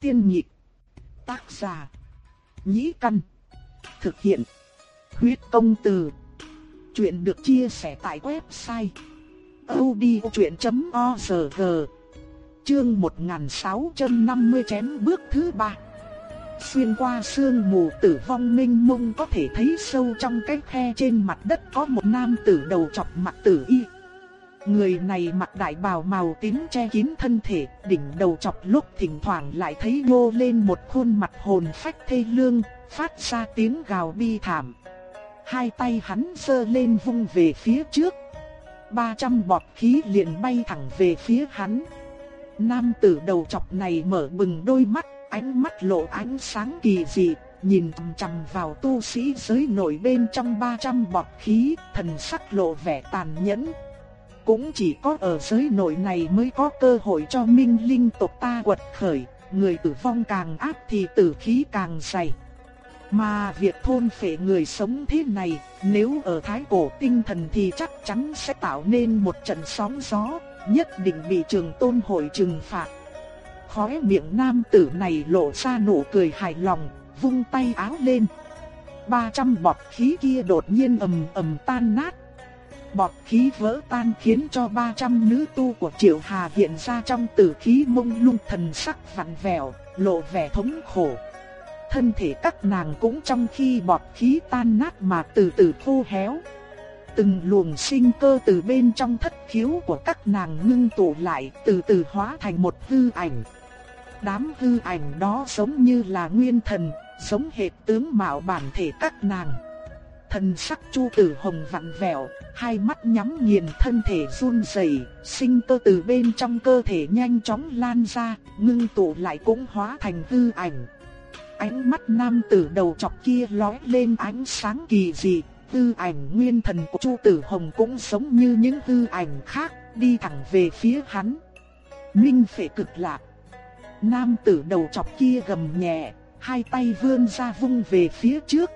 Tiên nhịp. Tác giả. Nhĩ căn. Thực hiện. Huyết công từ. Chuyện được chia sẻ tại website. odchuyện.org Chương 1650 chém bước thứ ba Xuyên qua sương mù tử vong minh mông có thể thấy sâu trong cái khe trên mặt đất có một nam tử đầu chọc mặt tử y Người này mặc đại bào màu tím che kín thân thể, đỉnh đầu chọc lúc thỉnh thoảng lại thấy nhô lên một khuôn mặt hồn phách thê lương, phát ra tiếng gào bi thảm. Hai tay hắn giơ lên vung về phía trước. 300 bọt khí liền bay thẳng về phía hắn. Nam tử đầu chọc này mở bừng đôi mắt, ánh mắt lộ ánh sáng kỳ dị, nhìn chằm chằm vào tu sĩ giới nổi bên trong 300 bọt khí, thần sắc lộ vẻ tàn nhẫn, cũng chỉ có ở giới nội này mới có cơ hội cho minh linh tộc ta quật khởi, người tử vong càng áp thì tử khí càng dày. Mà việc thôn phệ người sống thế này, nếu ở thái cổ tinh thần thì chắc chắn sẽ tạo nên một trận sóng gió, nhất định bị trường tôn hội trừng phạt. Khóe miệng nam tử này lộ ra nụ cười hài lòng, vung tay áo lên. 300 bọt khí kia đột nhiên ầm ầm tan nát, Bọt khí vỡ tan khiến cho 300 nữ tu của Triệu Hà hiện ra trong tử khí mông lung thần sắc vặn vẹo, lộ vẻ thống khổ. Thân thể các nàng cũng trong khi bọt khí tan nát mà từ từ khô héo. Từng luồng sinh cơ từ bên trong thất khiếu của các nàng ngưng tụ lại từ từ hóa thành một hư ảnh. Đám hư ảnh đó giống như là nguyên thần, giống hệt tướng mạo bản thể các nàng. Thần sắc Chu Tử Hồng vặn vẹo, hai mắt nhắm nghiền thân thể run rẩy, sinh cơ từ bên trong cơ thể nhanh chóng lan ra, ngưng tụ lại cũng hóa thành hư ảnh. Ánh mắt nam tử đầu chọc kia lóe lên ánh sáng kỳ dị, tư ảnh nguyên thần của Chu Tử Hồng cũng giống như những tư ảnh khác, đi thẳng về phía hắn. Minh phệ cực lạc. Nam tử đầu chọc kia gầm nhẹ, hai tay vươn ra vung về phía trước,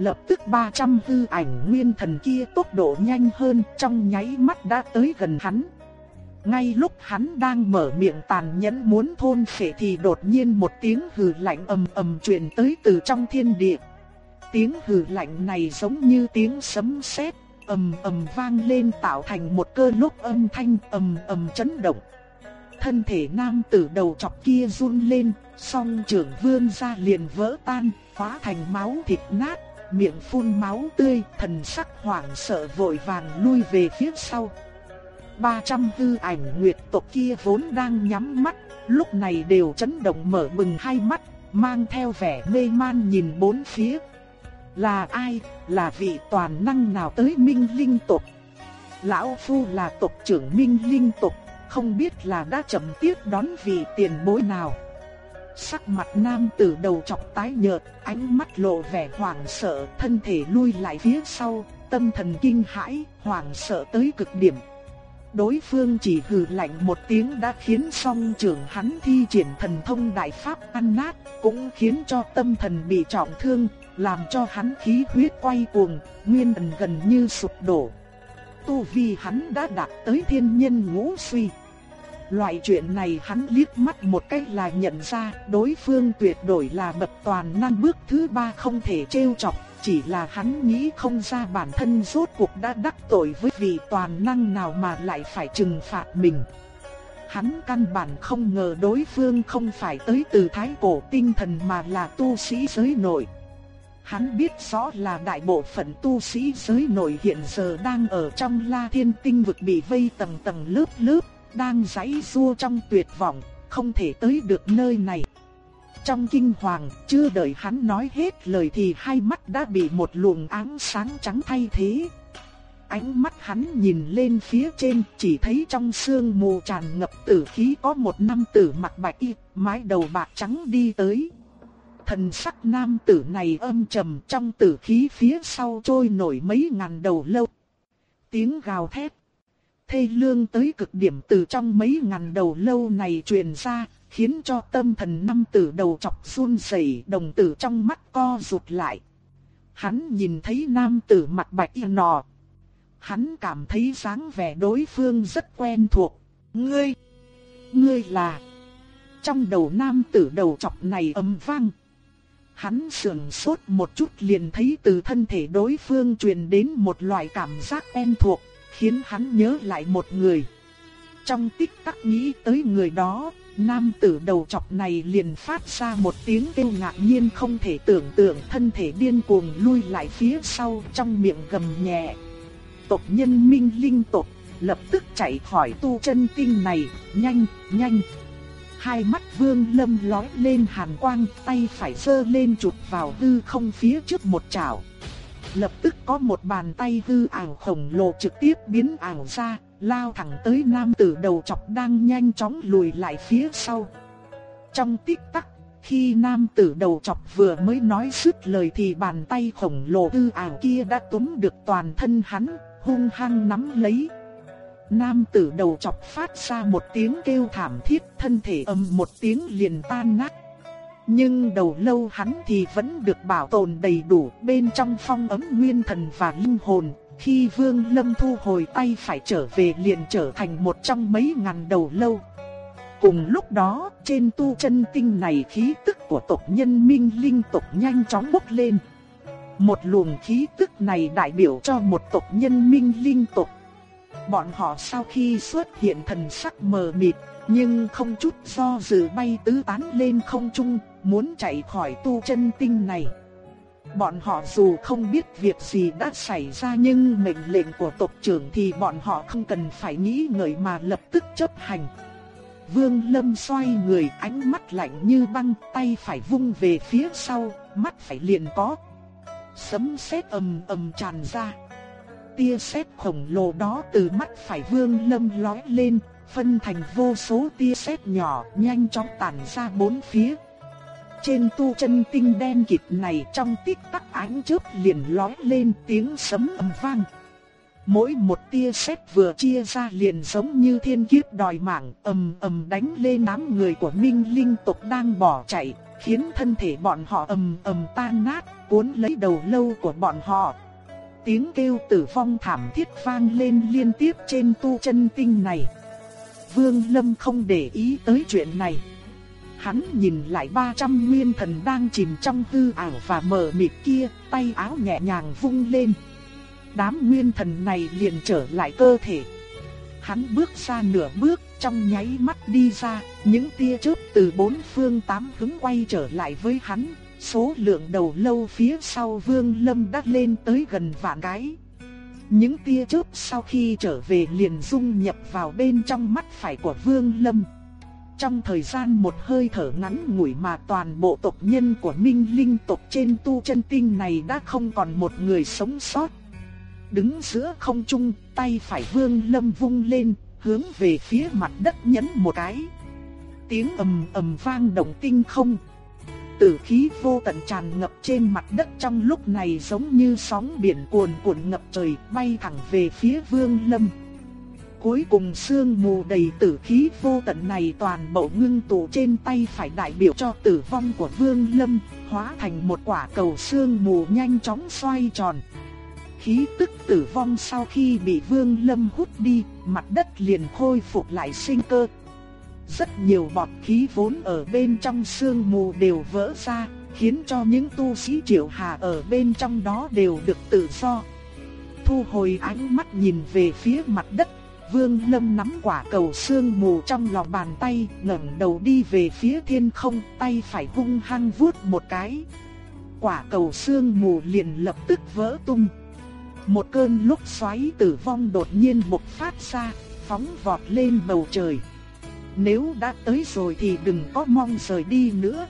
Lập tức 300 hư ảnh nguyên thần kia tốc độ nhanh hơn trong nháy mắt đã tới gần hắn. Ngay lúc hắn đang mở miệng tàn nhẫn muốn thôn phệ thì đột nhiên một tiếng hừ lạnh ầm ầm truyền tới từ trong thiên địa. Tiếng hừ lạnh này giống như tiếng sấm sét, ầm ầm vang lên tạo thành một cơn lốc âm thanh ầm ầm chấn động. Thân thể nam tử đầu chọc kia run lên, song trưởng vươn ra liền vỡ tan, hóa thành máu thịt nát miệng phun máu tươi, thần sắc hoảng sợ vội vàng lui về phía sau. 300 hư ảnh nguyệt tộc kia vốn đang nhắm mắt, lúc này đều chấn động mở bừng hai mắt, mang theo vẻ mê man nhìn bốn phía. Là ai, là vị toàn năng nào tới minh linh tộc? Lão Phu là tộc trưởng minh linh tộc, không biết là đã chậm tiếp đón vị tiền bối nào. Sắc mặt nam tử đầu chọc tái nhợt, ánh mắt lộ vẻ hoảng sợ, thân thể lui lại phía sau, tâm thần kinh hãi, hoảng sợ tới cực điểm. Đối phương chỉ hừ lạnh một tiếng đã khiến song trưởng hắn thi triển thần thông đại pháp ăn nát, cũng khiến cho tâm thần bị trọng thương, làm cho hắn khí huyết quay cuồng, nguyên thần gần như sụp đổ. Tu vi hắn đã đạt tới thiên nhân ngũ suy. Loại chuyện này hắn liếc mắt một cách là nhận ra đối phương tuyệt đối là bậc toàn năng bước thứ ba không thể trêu chọc, chỉ là hắn nghĩ không ra bản thân rốt cuộc đã đắc tội với vị toàn năng nào mà lại phải trừng phạt mình. Hắn căn bản không ngờ đối phương không phải tới từ thái cổ tinh thần mà là tu sĩ giới nội. Hắn biết rõ là đại bộ phận tu sĩ giới nội hiện giờ đang ở trong la thiên tinh vực bị vây tầng tầng lớp lớp đang giãy giụa trong tuyệt vọng, không thể tới được nơi này. Trong kinh hoàng, chưa đợi hắn nói hết lời thì hai mắt đã bị một luồng ánh sáng trắng thay thế. Ánh mắt hắn nhìn lên phía trên, chỉ thấy trong sương mù tràn ngập tử khí có một nam tử mặc bạch y, mái đầu bạc trắng đi tới. Thần sắc nam tử này âm trầm trong tử khí phía sau trôi nổi mấy ngàn đầu lâu. Tiếng gào thét thê lương tới cực điểm từ trong mấy ngàn đầu lâu này truyền ra, khiến cho tâm thần năm tử đầu chọc run rẩy, đồng tử trong mắt co rụt lại. Hắn nhìn thấy nam tử mặt bạch y nọ. Hắn cảm thấy dáng vẻ đối phương rất quen thuộc. Ngươi, ngươi là... trong đầu nam tử đầu chọc này âm vang. Hắn sườn sốt một chút liền thấy từ thân thể đối phương truyền đến một loại cảm giác quen thuộc, khiến hắn nhớ lại một người. Trong tích tắc nghĩ tới người đó, nam tử đầu chọc này liền phát ra một tiếng kêu ngạc nhiên không thể tưởng tượng thân thể điên cuồng lui lại phía sau trong miệng gầm nhẹ. Tộc nhân minh linh tộc lập tức chạy khỏi tu chân tinh này, nhanh, nhanh. Hai mắt vương lâm lói lên hàn quang, tay phải sơ lên chụp vào hư không phía trước một chảo. Lập tức có một bàn tay hư ảo khổng lồ trực tiếp biến ảo ra, lao thẳng tới nam tử đầu chọc đang nhanh chóng lùi lại phía sau. Trong tích tắc, khi nam tử đầu chọc vừa mới nói dứt lời thì bàn tay khổng lồ hư ảo kia đã túm được toàn thân hắn, hung hăng nắm lấy. Nam tử đầu chọc phát ra một tiếng kêu thảm thiết, thân thể ầm một tiếng liền tan nát. Nhưng đầu lâu hắn thì vẫn được bảo tồn đầy đủ bên trong phong ấm nguyên thần và linh hồn. Khi Vương Lâm thu hồi tay phải trở về liền trở thành một trong mấy ngàn đầu lâu. Cùng lúc đó, trên tu chân tinh này khí tức của tộc nhân minh linh tộc nhanh chóng bốc lên. Một luồng khí tức này đại biểu cho một tộc nhân minh linh tộc Bọn họ sau khi xuất hiện thần sắc mờ mịt, nhưng không chút do dự bay tứ tán lên không trung, muốn chạy khỏi tu chân tinh này. Bọn họ dù không biết việc gì đã xảy ra nhưng mệnh lệnh của tộc trưởng thì bọn họ không cần phải nghĩ ngợi mà lập tức chấp hành. Vương Lâm xoay người ánh mắt lạnh như băng tay phải vung về phía sau, mắt phải liền có. Sấm sét ầm ầm tràn ra tia sét khổng lồ đó từ mắt phải Vương Lâm lói lên, phân thành vô số tia sét nhỏ, nhanh chóng tản ra bốn phía. Trên tu chân tinh đen kịt này trong tích tắc ánh chớp liền lói lên tiếng sấm ầm vang. Mỗi một tia sét vừa chia ra liền giống như thiên kiếp đòi mạng, ầm ầm đánh lên đám người của Minh Linh tộc đang bỏ chạy, khiến thân thể bọn họ ầm ầm tan nát, cuốn lấy đầu lâu của bọn họ, Tiếng kêu tử vong thảm thiết vang lên liên tiếp trên tu chân tinh này. Vương Lâm không để ý tới chuyện này. Hắn nhìn lại 300 nguyên thần đang chìm trong hư ảo và mờ mịt kia, tay áo nhẹ nhàng vung lên. Đám nguyên thần này liền trở lại cơ thể. Hắn bước ra nửa bước, trong nháy mắt đi ra, những tia chớp từ bốn phương tám hướng quay trở lại với hắn, Số lượng đầu lâu phía sau Vương Lâm đã lên tới gần vạn cái. Những tia chớp sau khi trở về liền dung nhập vào bên trong mắt phải của Vương Lâm. Trong thời gian một hơi thở ngắn ngủi mà toàn bộ tộc nhân của Minh Linh tộc trên tu chân tinh này đã không còn một người sống sót. Đứng giữa không trung, tay phải Vương Lâm vung lên, hướng về phía mặt đất nhấn một cái. Tiếng ầm ầm vang động tinh không tử khí vô tận tràn ngập trên mặt đất trong lúc này giống như sóng biển cuồn cuộn ngập trời bay thẳng về phía Vương Lâm. Cuối cùng sương mù đầy tử khí vô tận này toàn bộ ngưng tụ trên tay phải đại biểu cho tử vong của Vương Lâm, hóa thành một quả cầu sương mù nhanh chóng xoay tròn. Khí tức tử vong sau khi bị Vương Lâm hút đi, mặt đất liền khôi phục lại sinh cơ, rất nhiều bọt khí vốn ở bên trong sương mù đều vỡ ra, khiến cho những tu sĩ triệu hà ở bên trong đó đều được tự do. Thu hồi ánh mắt nhìn về phía mặt đất, Vương Lâm nắm quả cầu sương mù trong lòng bàn tay, ngẩng đầu đi về phía thiên không, tay phải hung hăng vuốt một cái. Quả cầu sương mù liền lập tức vỡ tung. Một cơn lúc xoáy tử vong đột nhiên bộc phát ra, phóng vọt lên bầu trời. Nếu đã tới rồi thì đừng có mong rời đi nữa.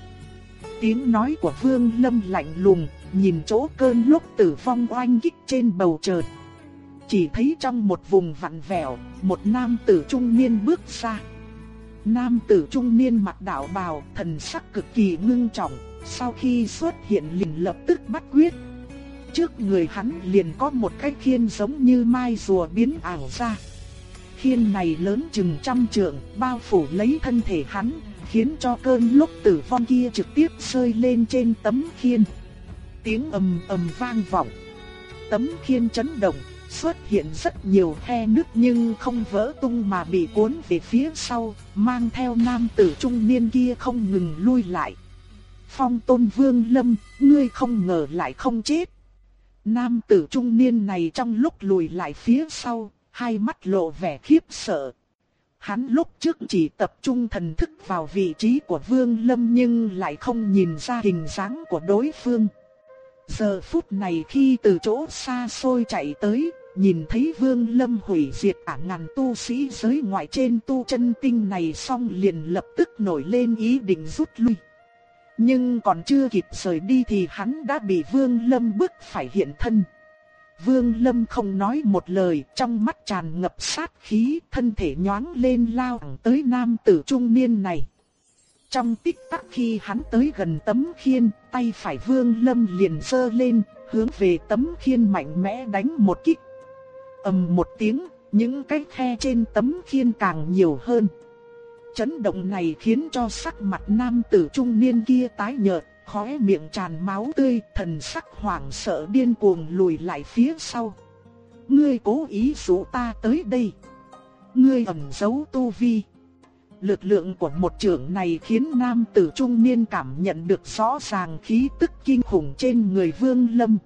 Tiếng nói của Vương Lâm lạnh lùng, nhìn chỗ cơn lúc tử phong oanh kích trên bầu trời. Chỉ thấy trong một vùng vặn vẹo, một nam tử trung niên bước ra. Nam tử trung niên mặc đạo bào, thần sắc cực kỳ ngưng trọng, sau khi xuất hiện liền lập tức bắt quyết. Trước người hắn liền có một cái khiên giống như mai rùa biến ảo ra khiên này lớn chừng trăm trượng, bao phủ lấy thân thể hắn, khiến cho cơn lúc tử vong kia trực tiếp rơi lên trên tấm khiên. Tiếng ầm ầm vang vọng. Tấm khiên chấn động, xuất hiện rất nhiều khe nứt nhưng không vỡ tung mà bị cuốn về phía sau, mang theo nam tử trung niên kia không ngừng lui lại. Phong tôn vương lâm, ngươi không ngờ lại không chết. Nam tử trung niên này trong lúc lùi lại phía sau, hai mắt lộ vẻ khiếp sợ. Hắn lúc trước chỉ tập trung thần thức vào vị trí của Vương Lâm nhưng lại không nhìn ra hình dáng của đối phương. Giờ phút này khi từ chỗ xa xôi chạy tới, nhìn thấy Vương Lâm hủy diệt cả ngàn tu sĩ giới ngoại trên tu chân tinh này xong liền lập tức nổi lên ý định rút lui. Nhưng còn chưa kịp rời đi thì hắn đã bị Vương Lâm bức phải hiện thân. Vương Lâm không nói một lời, trong mắt tràn ngập sát khí, thân thể nhoáng lên lao tới nam tử trung niên này. Trong tích tắc khi hắn tới gần tấm khiên, tay phải Vương Lâm liền giơ lên, hướng về tấm khiên mạnh mẽ đánh một kích. ầm một tiếng, những cái khe trên tấm khiên càng nhiều hơn. Chấn động này khiến cho sắc mặt nam tử trung niên kia tái nhợt, khóe miệng tràn máu tươi, thần sắc hoảng sợ điên cuồng lùi lại phía sau. Ngươi cố ý dụ ta tới đây. Ngươi ẩn giấu tu vi. Lực lượng của một trưởng này khiến nam tử trung niên cảm nhận được rõ ràng khí tức kinh khủng trên người vương lâm.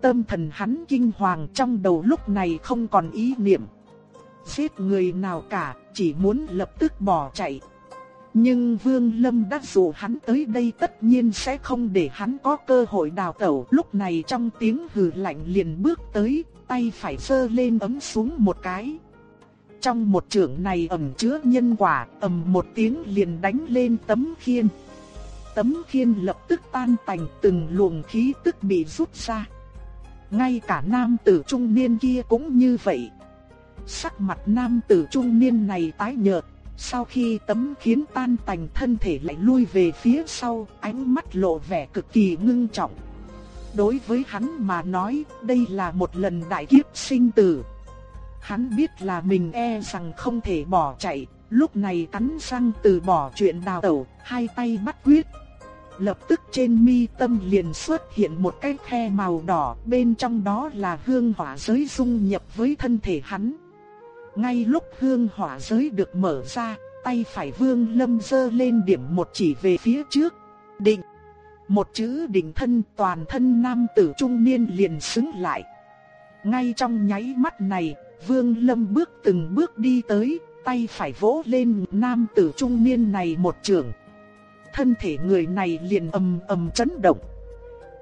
Tâm thần hắn kinh hoàng trong đầu lúc này không còn ý niệm. Giết người nào cả, chỉ muốn lập tức bỏ chạy. Nhưng Vương Lâm đã dụ hắn tới đây tất nhiên sẽ không để hắn có cơ hội đào tẩu. Lúc này trong tiếng hừ lạnh liền bước tới, tay phải sơ lên ấm xuống một cái. Trong một trường này ẩn chứa nhân quả, ầm một tiếng liền đánh lên tấm khiên. Tấm khiên lập tức tan tành từng luồng khí tức bị rút ra. Ngay cả nam tử trung niên kia cũng như vậy. Sắc mặt nam tử trung niên này tái nhợt, sau khi tấm khiến tan tành thân thể lại lui về phía sau, ánh mắt lộ vẻ cực kỳ ngưng trọng. Đối với hắn mà nói, đây là một lần đại kiếp sinh tử. Hắn biết là mình e rằng không thể bỏ chạy, lúc này cắn răng từ bỏ chuyện đào tẩu, hai tay bắt quyết. Lập tức trên mi tâm liền xuất hiện một cái khe màu đỏ, bên trong đó là hương hỏa giới dung nhập với thân thể hắn. Ngay lúc hương hỏa giới được mở ra, tay phải vương lâm dơ lên điểm một chỉ về phía trước. Định. Một chữ định thân toàn thân nam tử trung niên liền xứng lại. Ngay trong nháy mắt này, vương lâm bước từng bước đi tới, tay phải vỗ lên nam tử trung niên này một trường. Thân thể người này liền ầm ầm chấn động.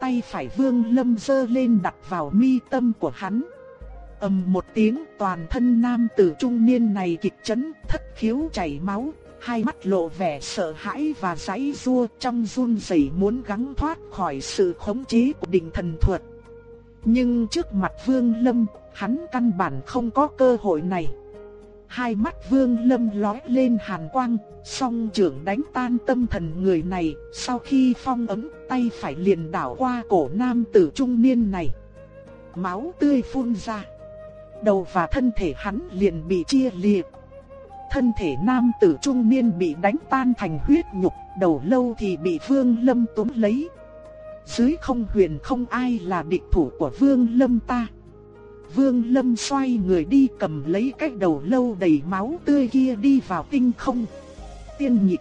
Tay phải vương lâm dơ lên đặt vào mi tâm của hắn ầm một tiếng toàn thân nam tử trung niên này kịch chấn, thất khiếu chảy máu, hai mắt lộ vẻ sợ hãi và giãy rua trong run rẩy muốn gắng thoát khỏi sự khống chế của đỉnh thần thuật. Nhưng trước mặt Vương Lâm, hắn căn bản không có cơ hội này. Hai mắt Vương Lâm lóe lên hàn quang, song trưởng đánh tan tâm thần người này, sau khi phong ấn tay phải liền đảo qua cổ nam tử trung niên này. Máu tươi phun ra đầu và thân thể hắn liền bị chia liệt. Thân thể nam tử trung niên bị đánh tan thành huyết nhục, đầu lâu thì bị Vương Lâm túm lấy. Dưới không huyền không ai là địch thủ của Vương Lâm ta. Vương Lâm xoay người đi cầm lấy cái đầu lâu đầy máu tươi kia đi vào tinh không. Tiên nhịp.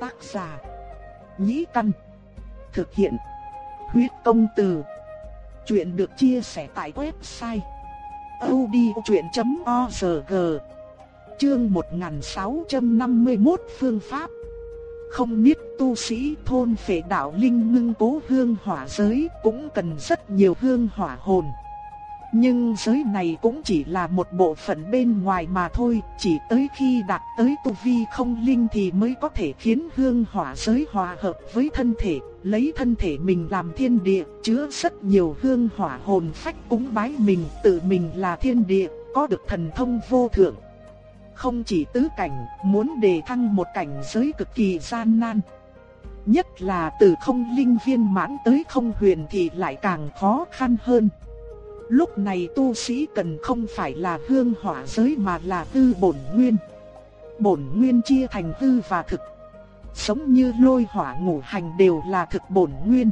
Tác giả. Nhĩ căn. Thực hiện. Huyết công từ. Chuyện được chia sẻ tại website audiochuyện.org Chương 1651 Phương Pháp Không biết tu sĩ thôn phệ đạo linh ngưng cố hương hỏa giới cũng cần rất nhiều hương hỏa hồn. Nhưng giới này cũng chỉ là một bộ phận bên ngoài mà thôi, chỉ tới khi đạt tới tu vi không linh thì mới có thể khiến hương hỏa giới hòa hợp với thân thể, lấy thân thể mình làm thiên địa, chứa rất nhiều hương hỏa hồn phách cúng bái mình, tự mình là thiên địa, có được thần thông vô thượng. Không chỉ tứ cảnh, muốn đề thăng một cảnh giới cực kỳ gian nan. Nhất là từ không linh viên mãn tới không huyền thì lại càng khó khăn hơn. Lúc này tu sĩ cần không phải là hương hỏa giới mà là tư bổn nguyên. Bổn nguyên chia thành tư và thực. Sống như lôi hỏa ngũ hành đều là thực bổn nguyên.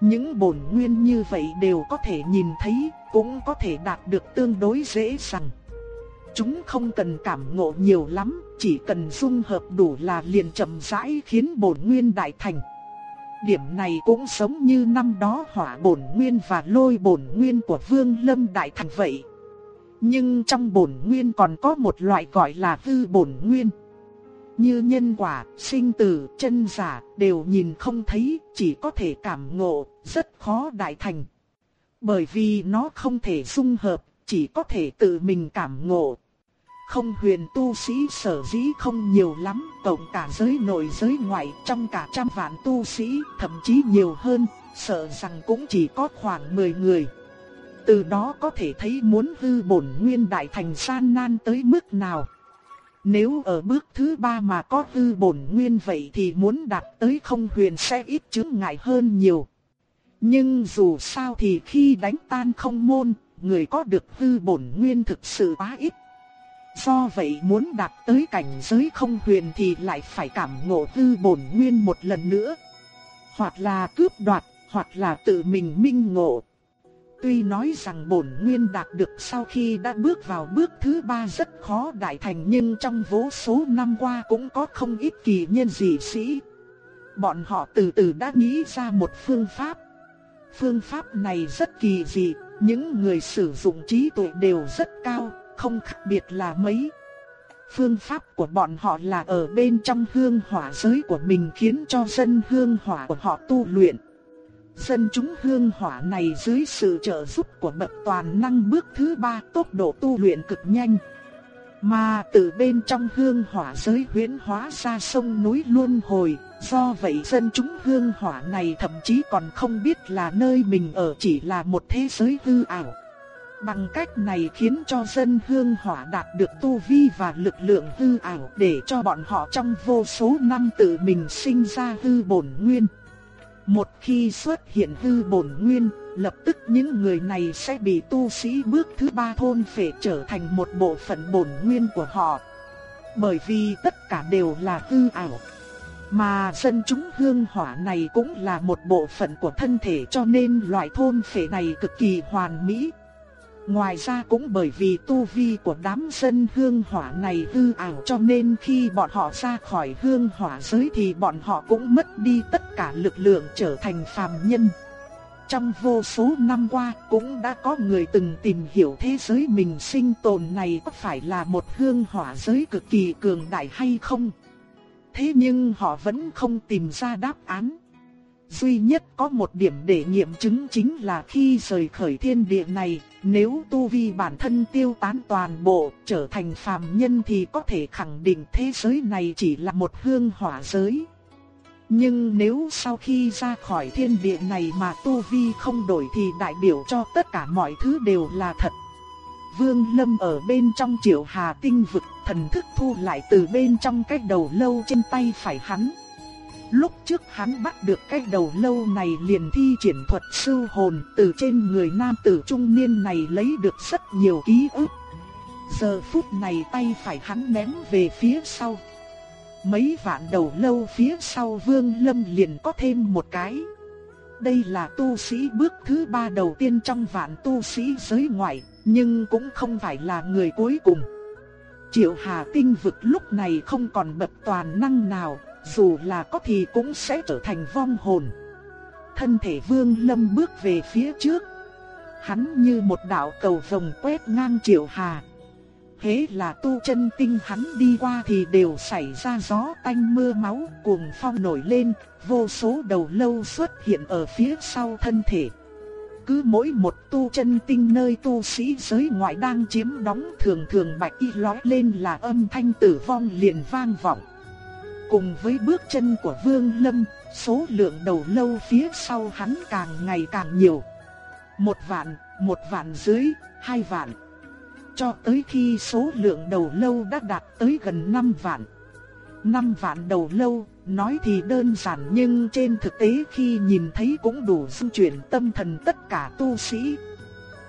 Những bổn nguyên như vậy đều có thể nhìn thấy, cũng có thể đạt được tương đối dễ dàng. Chúng không cần cảm ngộ nhiều lắm, chỉ cần dung hợp đủ là liền chậm rãi khiến bổn nguyên đại thành. Điểm này cũng giống như năm đó hỏa bổn nguyên và lôi bổn nguyên của Vương Lâm đại thành vậy. Nhưng trong bổn nguyên còn có một loại gọi là hư bổn nguyên. Như nhân quả, sinh tử, chân giả đều nhìn không thấy, chỉ có thể cảm ngộ, rất khó đại thành. Bởi vì nó không thể dung hợp, chỉ có thể tự mình cảm ngộ. Không huyền tu sĩ sở dĩ không nhiều lắm, tổng cả giới nội giới ngoại trong cả trăm vạn tu sĩ, thậm chí nhiều hơn, sợ rằng cũng chỉ có khoảng 10 người. Từ đó có thể thấy muốn hư bổn nguyên đại thành san nan tới mức nào. Nếu ở bước thứ ba mà có hư bổn nguyên vậy thì muốn đạt tới không huyền sẽ ít chứng ngại hơn nhiều. Nhưng dù sao thì khi đánh tan không môn, người có được hư bổn nguyên thực sự quá ít. Do vậy muốn đạt tới cảnh giới không huyền thì lại phải cảm ngộ tư bổn nguyên một lần nữa. Hoặc là cướp đoạt, hoặc là tự mình minh ngộ. Tuy nói rằng bổn nguyên đạt được sau khi đã bước vào bước thứ ba rất khó đại thành nhưng trong vô số năm qua cũng có không ít kỳ nhân dị sĩ. Bọn họ từ từ đã nghĩ ra một phương pháp. Phương pháp này rất kỳ dị, những người sử dụng trí tuệ đều rất cao, không khác biệt là mấy. Phương pháp của bọn họ là ở bên trong hương hỏa giới của mình khiến cho dân hương hỏa của họ tu luyện. Dân chúng hương hỏa này dưới sự trợ giúp của bậc toàn năng bước thứ ba tốc độ tu luyện cực nhanh. Mà từ bên trong hương hỏa giới huyễn hóa ra sông núi luân hồi, do vậy dân chúng hương hỏa này thậm chí còn không biết là nơi mình ở chỉ là một thế giới hư ảo. Bằng cách này khiến cho dân hương hỏa đạt được tu vi và lực lượng hư ảo để cho bọn họ trong vô số năm tự mình sinh ra hư bổn nguyên. Một khi xuất hiện hư bổn nguyên, lập tức những người này sẽ bị tu sĩ bước thứ ba thôn phệ trở thành một bộ phận bổn nguyên của họ. Bởi vì tất cả đều là hư ảo. Mà dân chúng hương hỏa này cũng là một bộ phận của thân thể cho nên loại thôn phệ này cực kỳ hoàn mỹ. Ngoài ra cũng bởi vì tu vi của đám dân hương hỏa này hư ảo cho nên khi bọn họ ra khỏi hương hỏa giới thì bọn họ cũng mất đi tất cả lực lượng trở thành phàm nhân. Trong vô số năm qua cũng đã có người từng tìm hiểu thế giới mình sinh tồn này có phải là một hương hỏa giới cực kỳ cường đại hay không. Thế nhưng họ vẫn không tìm ra đáp án. Duy nhất có một điểm để nghiệm chứng chính là khi rời khởi thiên địa này, nếu tu vi bản thân tiêu tán toàn bộ, trở thành phàm nhân thì có thể khẳng định thế giới này chỉ là một hương hỏa giới. Nhưng nếu sau khi ra khỏi thiên địa này mà tu vi không đổi thì đại biểu cho tất cả mọi thứ đều là thật. Vương Lâm ở bên trong triệu hà tinh vực, thần thức thu lại từ bên trong cái đầu lâu trên tay phải hắn. Lúc trước hắn bắt được cái đầu lâu này liền thi triển thuật sư hồn từ trên người nam tử trung niên này lấy được rất nhiều ký ức. Giờ phút này tay phải hắn ném về phía sau. Mấy vạn đầu lâu phía sau vương lâm liền có thêm một cái. Đây là tu sĩ bước thứ ba đầu tiên trong vạn tu sĩ giới ngoại, nhưng cũng không phải là người cuối cùng. Triệu Hà tinh vực lúc này không còn bậc toàn năng nào, dù là có thì cũng sẽ trở thành vong hồn. Thân thể Vương Lâm bước về phía trước. Hắn như một đạo cầu vồng quét ngang Triệu Hà. Thế là tu chân tinh hắn đi qua thì đều xảy ra gió tanh mưa máu, cuồng phong nổi lên, vô số đầu lâu xuất hiện ở phía sau thân thể. Cứ mỗi một tu chân tinh nơi tu sĩ giới ngoại đang chiếm đóng thường thường bạch y lói lên là âm thanh tử vong liền vang vọng. Cùng với bước chân của Vương Lâm, số lượng đầu lâu phía sau hắn càng ngày càng nhiều. Một vạn, một vạn dưới, hai vạn. Cho tới khi số lượng đầu lâu đã đạt tới gần 5 vạn. 5 vạn đầu lâu, nói thì đơn giản nhưng trên thực tế khi nhìn thấy cũng đủ dung chuyển tâm thần tất cả tu sĩ.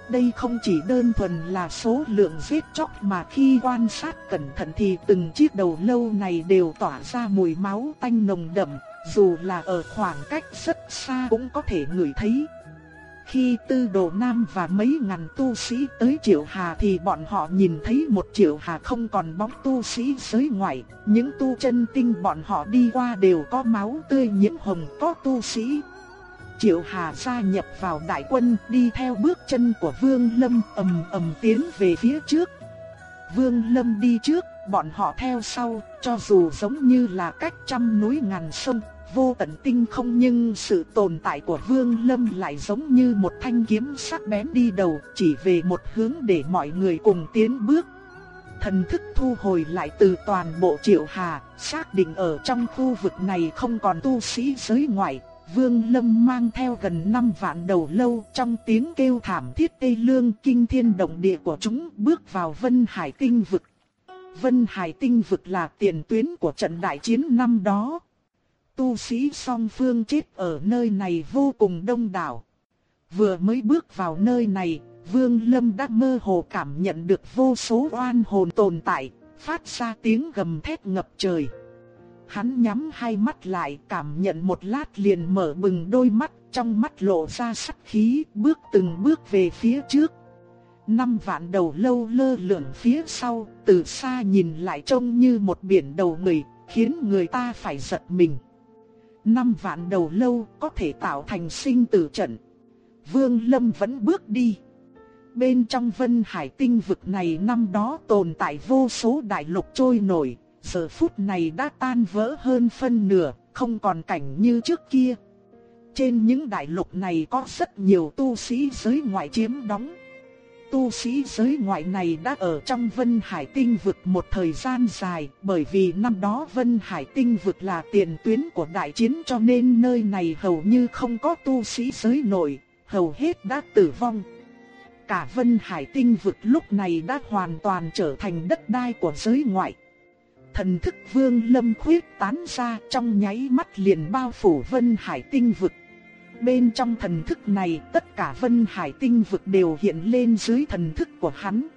Đây không chỉ đơn thuần là số lượng giết chóc mà khi quan sát cẩn thận thì từng chiếc đầu lâu này đều tỏa ra mùi máu tanh nồng đậm, dù là ở khoảng cách rất xa cũng có thể ngửi thấy. Khi tư đồ nam và mấy ngàn tu sĩ tới triệu hà thì bọn họ nhìn thấy một triệu hà không còn bóng tu sĩ giới ngoại. Những tu chân tinh bọn họ đi qua đều có máu tươi nhiễm hồng có tu sĩ. Triệu hà gia nhập vào đại quân đi theo bước chân của Vương Lâm ầm ầm tiến về phía trước. Vương Lâm đi trước, bọn họ theo sau, cho dù giống như là cách trăm núi ngàn sông, vô tận tinh không nhưng sự tồn tại của Vương Lâm lại giống như một thanh kiếm sắc bén đi đầu, chỉ về một hướng để mọi người cùng tiến bước. Thần thức thu hồi lại từ toàn bộ triệu hà, xác định ở trong khu vực này không còn tu sĩ giới ngoại. Vương Lâm mang theo gần 5 vạn đầu lâu trong tiếng kêu thảm thiết tê lương kinh thiên động địa của chúng bước vào Vân Hải tinh vực. Vân Hải tinh vực là tiền tuyến của trận đại chiến năm đó, tu sĩ song phương chết ở nơi này vô cùng đông đảo. Vừa mới bước vào nơi này, Vương Lâm đã mơ hồ cảm nhận được vô số oan hồn tồn tại, phát ra tiếng gầm thét ngập trời. Hắn nhắm hai mắt lại cảm nhận một lát liền mở bừng đôi mắt, trong mắt lộ ra sắc khí, bước từng bước về phía trước. Năm vạn đầu lâu lơ lửng phía sau, từ xa nhìn lại trông như một biển đầu người, khiến người ta phải giật mình năm vạn đầu lâu có thể tạo thành sinh tử trận. Vương Lâm vẫn bước đi. Bên trong vân hải tinh vực này năm đó tồn tại vô số đại lục trôi nổi, giờ phút này đã tan vỡ hơn phân nửa, không còn cảnh như trước kia. Trên những đại lục này có rất nhiều tu sĩ giới ngoại chiếm đóng tu sĩ giới ngoại này đã ở trong Vân Hải Tinh vực một thời gian dài, bởi vì năm đó Vân Hải Tinh vực là tiền tuyến của đại chiến cho nên nơi này hầu như không có tu sĩ giới nội, hầu hết đã tử vong. Cả Vân Hải Tinh vực lúc này đã hoàn toàn trở thành đất đai của giới ngoại. Thần thức Vương Lâm khuyết tán ra trong nháy mắt liền bao phủ Vân Hải Tinh vực bên trong thần thức này tất cả Vân Hải tinh vực đều hiện lên dưới thần thức của hắn.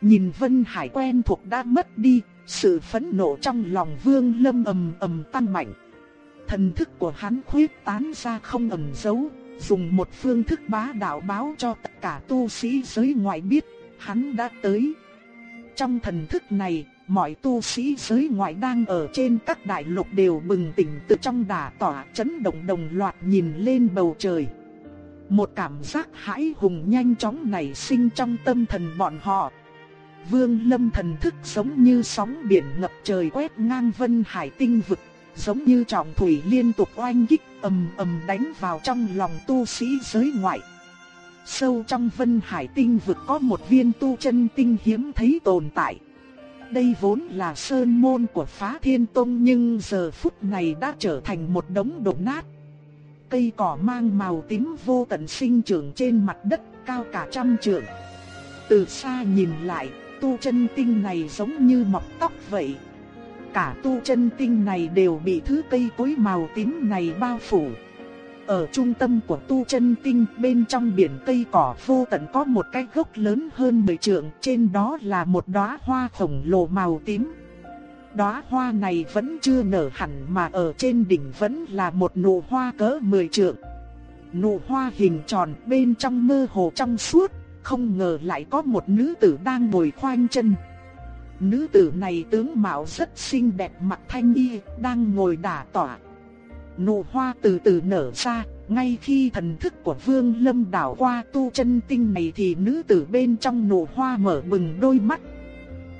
Nhìn Vân Hải quen thuộc đã mất đi, sự phẫn nộ trong lòng Vương Lâm ầm ầm tăng mạnh. Thần thức của hắn khuyết tán ra không ẩn giấu, dùng một phương thức bá đạo báo cho tất cả tu sĩ giới ngoại biết, hắn đã tới. Trong thần thức này, mọi tu sĩ giới ngoại đang ở trên các đại lục đều bừng tỉnh từ trong đà tỏa chấn động đồng loạt nhìn lên bầu trời. Một cảm giác hãi hùng nhanh chóng nảy sinh trong tâm thần bọn họ. Vương lâm thần thức giống như sóng biển ngập trời quét ngang vân hải tinh vực, giống như trọng thủy liên tục oanh kích ầm ầm đánh vào trong lòng tu sĩ giới ngoại. Sâu trong vân hải tinh vực có một viên tu chân tinh hiếm thấy tồn tại. Đây vốn là sơn môn của phá thiên tông nhưng giờ phút này đã trở thành một đống đổ nát. Cây cỏ mang màu tím vô tận sinh trưởng trên mặt đất cao cả trăm trượng. Từ xa nhìn lại, tu chân tinh này giống như mọc tóc vậy. Cả tu chân tinh này đều bị thứ cây cối màu tím này bao phủ. Ở trung tâm của tu chân tinh bên trong biển cây cỏ vô tận có một cái gốc lớn hơn 10 trượng, trên đó là một đóa hoa khổng lồ màu tím. Đóa hoa này vẫn chưa nở hẳn mà ở trên đỉnh vẫn là một nụ hoa cỡ 10 trượng. Nụ hoa hình tròn bên trong mơ hồ trong suốt, không ngờ lại có một nữ tử đang ngồi khoanh chân. Nữ tử này tướng mạo rất xinh đẹp mặt thanh y, đang ngồi đả tỏa nụ hoa từ từ nở ra, ngay khi thần thức của Vương Lâm đảo qua tu chân tinh này thì nữ tử bên trong nụ hoa mở bừng đôi mắt.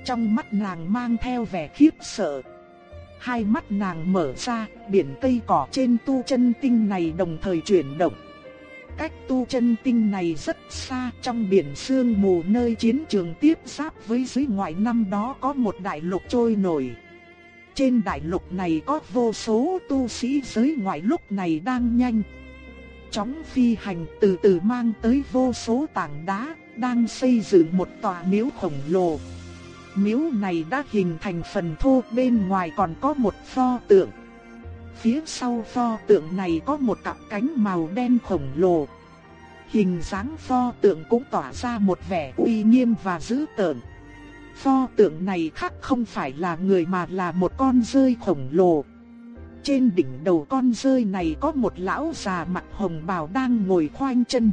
Trong mắt nàng mang theo vẻ khiếp sợ. Hai mắt nàng mở ra, biển cây cỏ trên tu chân tinh này đồng thời chuyển động. Cách tu chân tinh này rất xa trong biển sương mù nơi chiến trường tiếp giáp với dưới ngoại năm đó có một đại lục trôi nổi. Trên đại lục này có vô số tu sĩ giới ngoại lúc này đang nhanh. Chóng phi hành từ từ mang tới vô số tảng đá, đang xây dựng một tòa miếu khổng lồ. Miếu này đã hình thành phần thô bên ngoài còn có một pho tượng. Phía sau pho tượng này có một cặp cánh màu đen khổng lồ. Hình dáng pho tượng cũng tỏa ra một vẻ uy nghiêm và dữ tợn. Pho tượng này khác không phải là người mà là một con rơi khổng lồ. trên đỉnh đầu con rơi này có một lão già mặt hồng bào đang ngồi khoanh chân.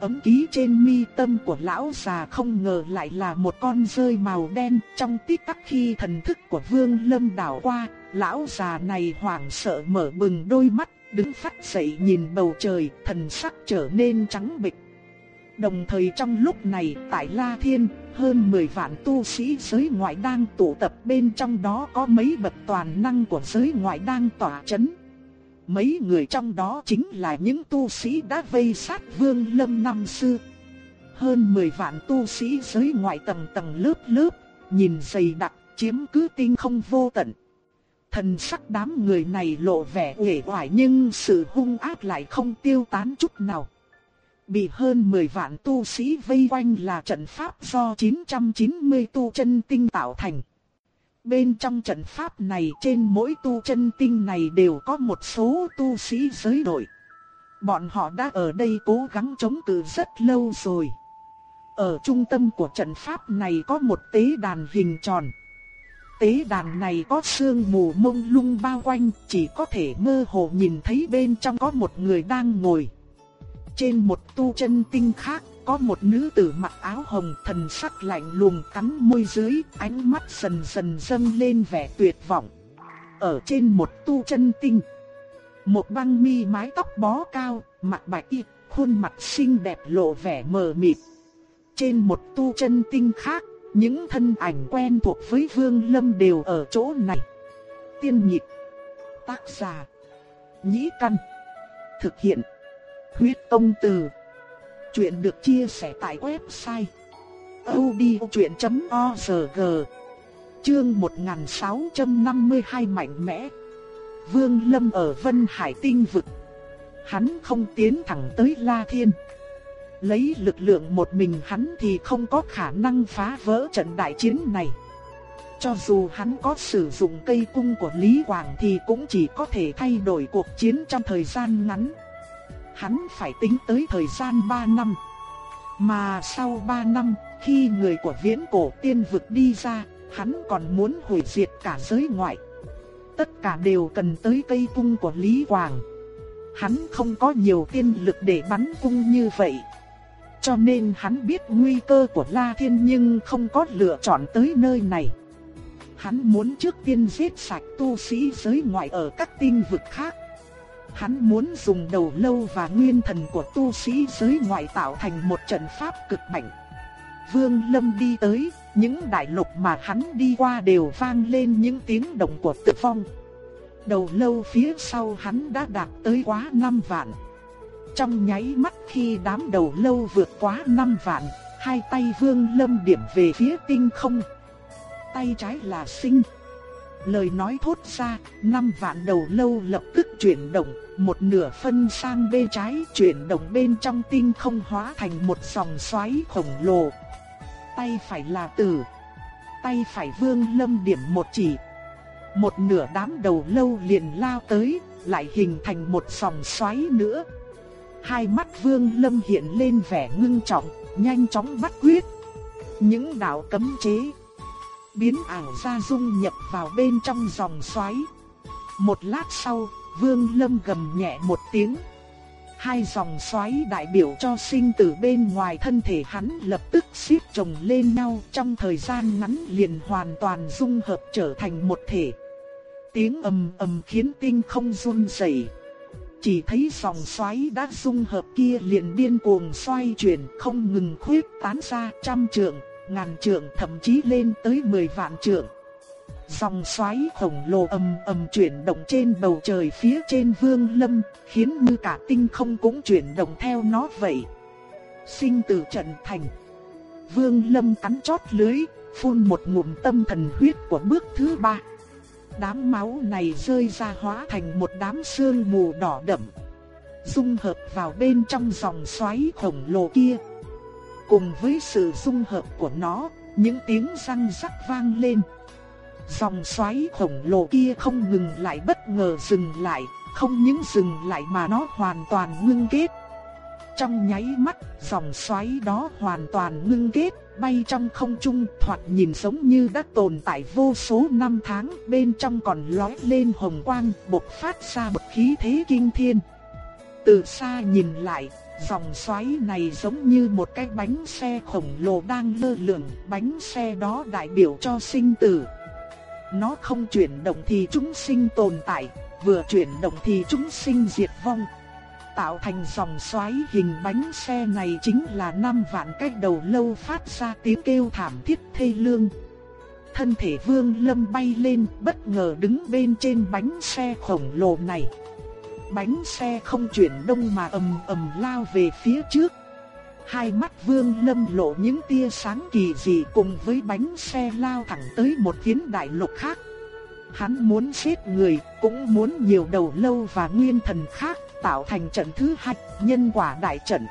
Ấm ký trên mi tâm của lão già không ngờ lại là một con rơi màu đen trong tích tắc khi thần thức của vương lâm đảo qua, lão già này hoảng sợ mở bừng đôi mắt, đứng phát dậy nhìn bầu trời, thần sắc trở nên trắng bệch. Đồng thời trong lúc này tại La Thiên, hơn 10 vạn tu sĩ giới ngoại đang tụ tập bên trong đó có mấy bậc toàn năng của giới ngoại đang tỏa chấn. Mấy người trong đó chính là những tu sĩ đã vây sát Vương Lâm năm xưa. Hơn 10 vạn tu sĩ giới ngoại tầng tầng lớp lớp, nhìn dày đặc, chiếm cứ tinh không vô tận. Thần sắc đám người này lộ vẻ uể oải nhưng sự hung ác lại không tiêu tán chút nào. Bị hơn 10 vạn tu sĩ vây quanh là trận pháp do 990 tu chân tinh tạo thành. Bên trong trận pháp này trên mỗi tu chân tinh này đều có một số tu sĩ giới đội. Bọn họ đã ở đây cố gắng chống cự rất lâu rồi. Ở trung tâm của trận pháp này có một tế đàn hình tròn. Tế đàn này có sương mù mông lung bao quanh, chỉ có thể mơ hồ nhìn thấy bên trong có một người đang ngồi. Trên một tu chân tinh khác, có một nữ tử mặc áo hồng thần sắc lạnh lùng cắn môi dưới, ánh mắt dần dần dâng lên vẻ tuyệt vọng. Ở trên một tu chân tinh, một băng mi mái tóc bó cao, mặt bạch y, khuôn mặt xinh đẹp lộ vẻ mờ mịt. Trên một tu chân tinh khác, những thân ảnh quen thuộc với Vương Lâm đều ở chỗ này. Tiên nhịp, tác giả, nhĩ căn, thực hiện, huyết công từ. Chuyện được chia sẻ tại website odchuyện.org Chương 1652 mạnh mẽ. Vương Lâm ở Vân Hải Tinh Vực. Hắn không tiến thẳng tới La Thiên. Lấy lực lượng một mình hắn thì không có khả năng phá vỡ trận đại chiến này. Cho dù hắn có sử dụng cây cung của Lý Hoàng thì cũng chỉ có thể thay đổi cuộc chiến trong thời gian ngắn hắn phải tính tới thời gian 3 năm. Mà sau 3 năm, khi người của viễn cổ tiên vực đi ra, hắn còn muốn hủy diệt cả giới ngoại. Tất cả đều cần tới cây cung của Lý Hoàng. Hắn không có nhiều tiên lực để bắn cung như vậy. Cho nên hắn biết nguy cơ của La Thiên nhưng không có lựa chọn tới nơi này. Hắn muốn trước tiên giết sạch tu sĩ giới ngoại ở các tinh vực khác. Hắn muốn dùng đầu lâu và nguyên thần của tu sĩ giới ngoại tạo thành một trận pháp cực mạnh. Vương Lâm đi tới, những đại lục mà hắn đi qua đều vang lên những tiếng động của tự phong. Đầu lâu phía sau hắn đã đạt tới quá 5 vạn. Trong nháy mắt khi đám đầu lâu vượt quá 5 vạn, hai tay Vương Lâm điểm về phía tinh không. Tay trái là sinh. Lời nói thốt ra, năm vạn đầu lâu lập tức chuyển động, một nửa phân sang bên trái chuyển động bên trong tinh không hóa thành một dòng xoáy khổng lồ. Tay phải là tử, tay phải vương lâm điểm một chỉ. Một nửa đám đầu lâu liền lao tới, lại hình thành một dòng xoáy nữa. Hai mắt vương lâm hiện lên vẻ ngưng trọng, nhanh chóng bắt quyết. Những đạo cấm chế biến ảo ra dung nhập vào bên trong dòng xoáy. Một lát sau, Vương Lâm gầm nhẹ một tiếng. Hai dòng xoáy đại biểu cho sinh tử bên ngoài thân thể hắn lập tức xiết chồng lên nhau trong thời gian ngắn liền hoàn toàn dung hợp trở thành một thể. Tiếng ầm ầm khiến tinh không run rẩy. Chỉ thấy dòng xoáy đã dung hợp kia liền điên cuồng xoay chuyển không ngừng khuyết tán ra trăm trượng, ngàn trượng thậm chí lên tới mười vạn trượng. Dòng xoáy khổng lồ ầm ầm chuyển động trên bầu trời phía trên vương lâm, khiến như cả tinh không cũng chuyển động theo nó vậy. Sinh tử trận thành. Vương lâm cắn chót lưới, phun một ngụm tâm thần huyết của bước thứ ba. Đám máu này rơi ra hóa thành một đám sương mù đỏ đậm. Dung hợp vào bên trong dòng xoáy khổng lồ kia. Cùng với sự dung hợp của nó, những tiếng răng rắc vang lên. Dòng xoáy khổng lồ kia không ngừng lại bất ngờ dừng lại, không những dừng lại mà nó hoàn toàn ngưng kết. Trong nháy mắt, dòng xoáy đó hoàn toàn ngưng kết, bay trong không trung thoạt nhìn giống như đã tồn tại vô số năm tháng, bên trong còn lói lên hồng quang, bộc phát ra một khí thế kinh thiên. Từ xa nhìn lại, dòng xoáy này giống như một cái bánh xe khổng lồ đang lơ lửng, bánh xe đó đại biểu cho sinh tử. Nó không chuyển động thì chúng sinh tồn tại, vừa chuyển động thì chúng sinh diệt vong tạo thành dòng xoáy hình bánh xe này chính là năm vạn cách đầu lâu phát ra tiếng kêu thảm thiết thê lương. Thân thể vương lâm bay lên bất ngờ đứng bên trên bánh xe khổng lồ này. Bánh xe không chuyển đông mà ầm ầm lao về phía trước. Hai mắt vương lâm lộ những tia sáng kỳ dị cùng với bánh xe lao thẳng tới một phiến đại lục khác. Hắn muốn giết người, cũng muốn nhiều đầu lâu và nguyên thần khác tạo thành trận thứ hai, nhân quả đại trận.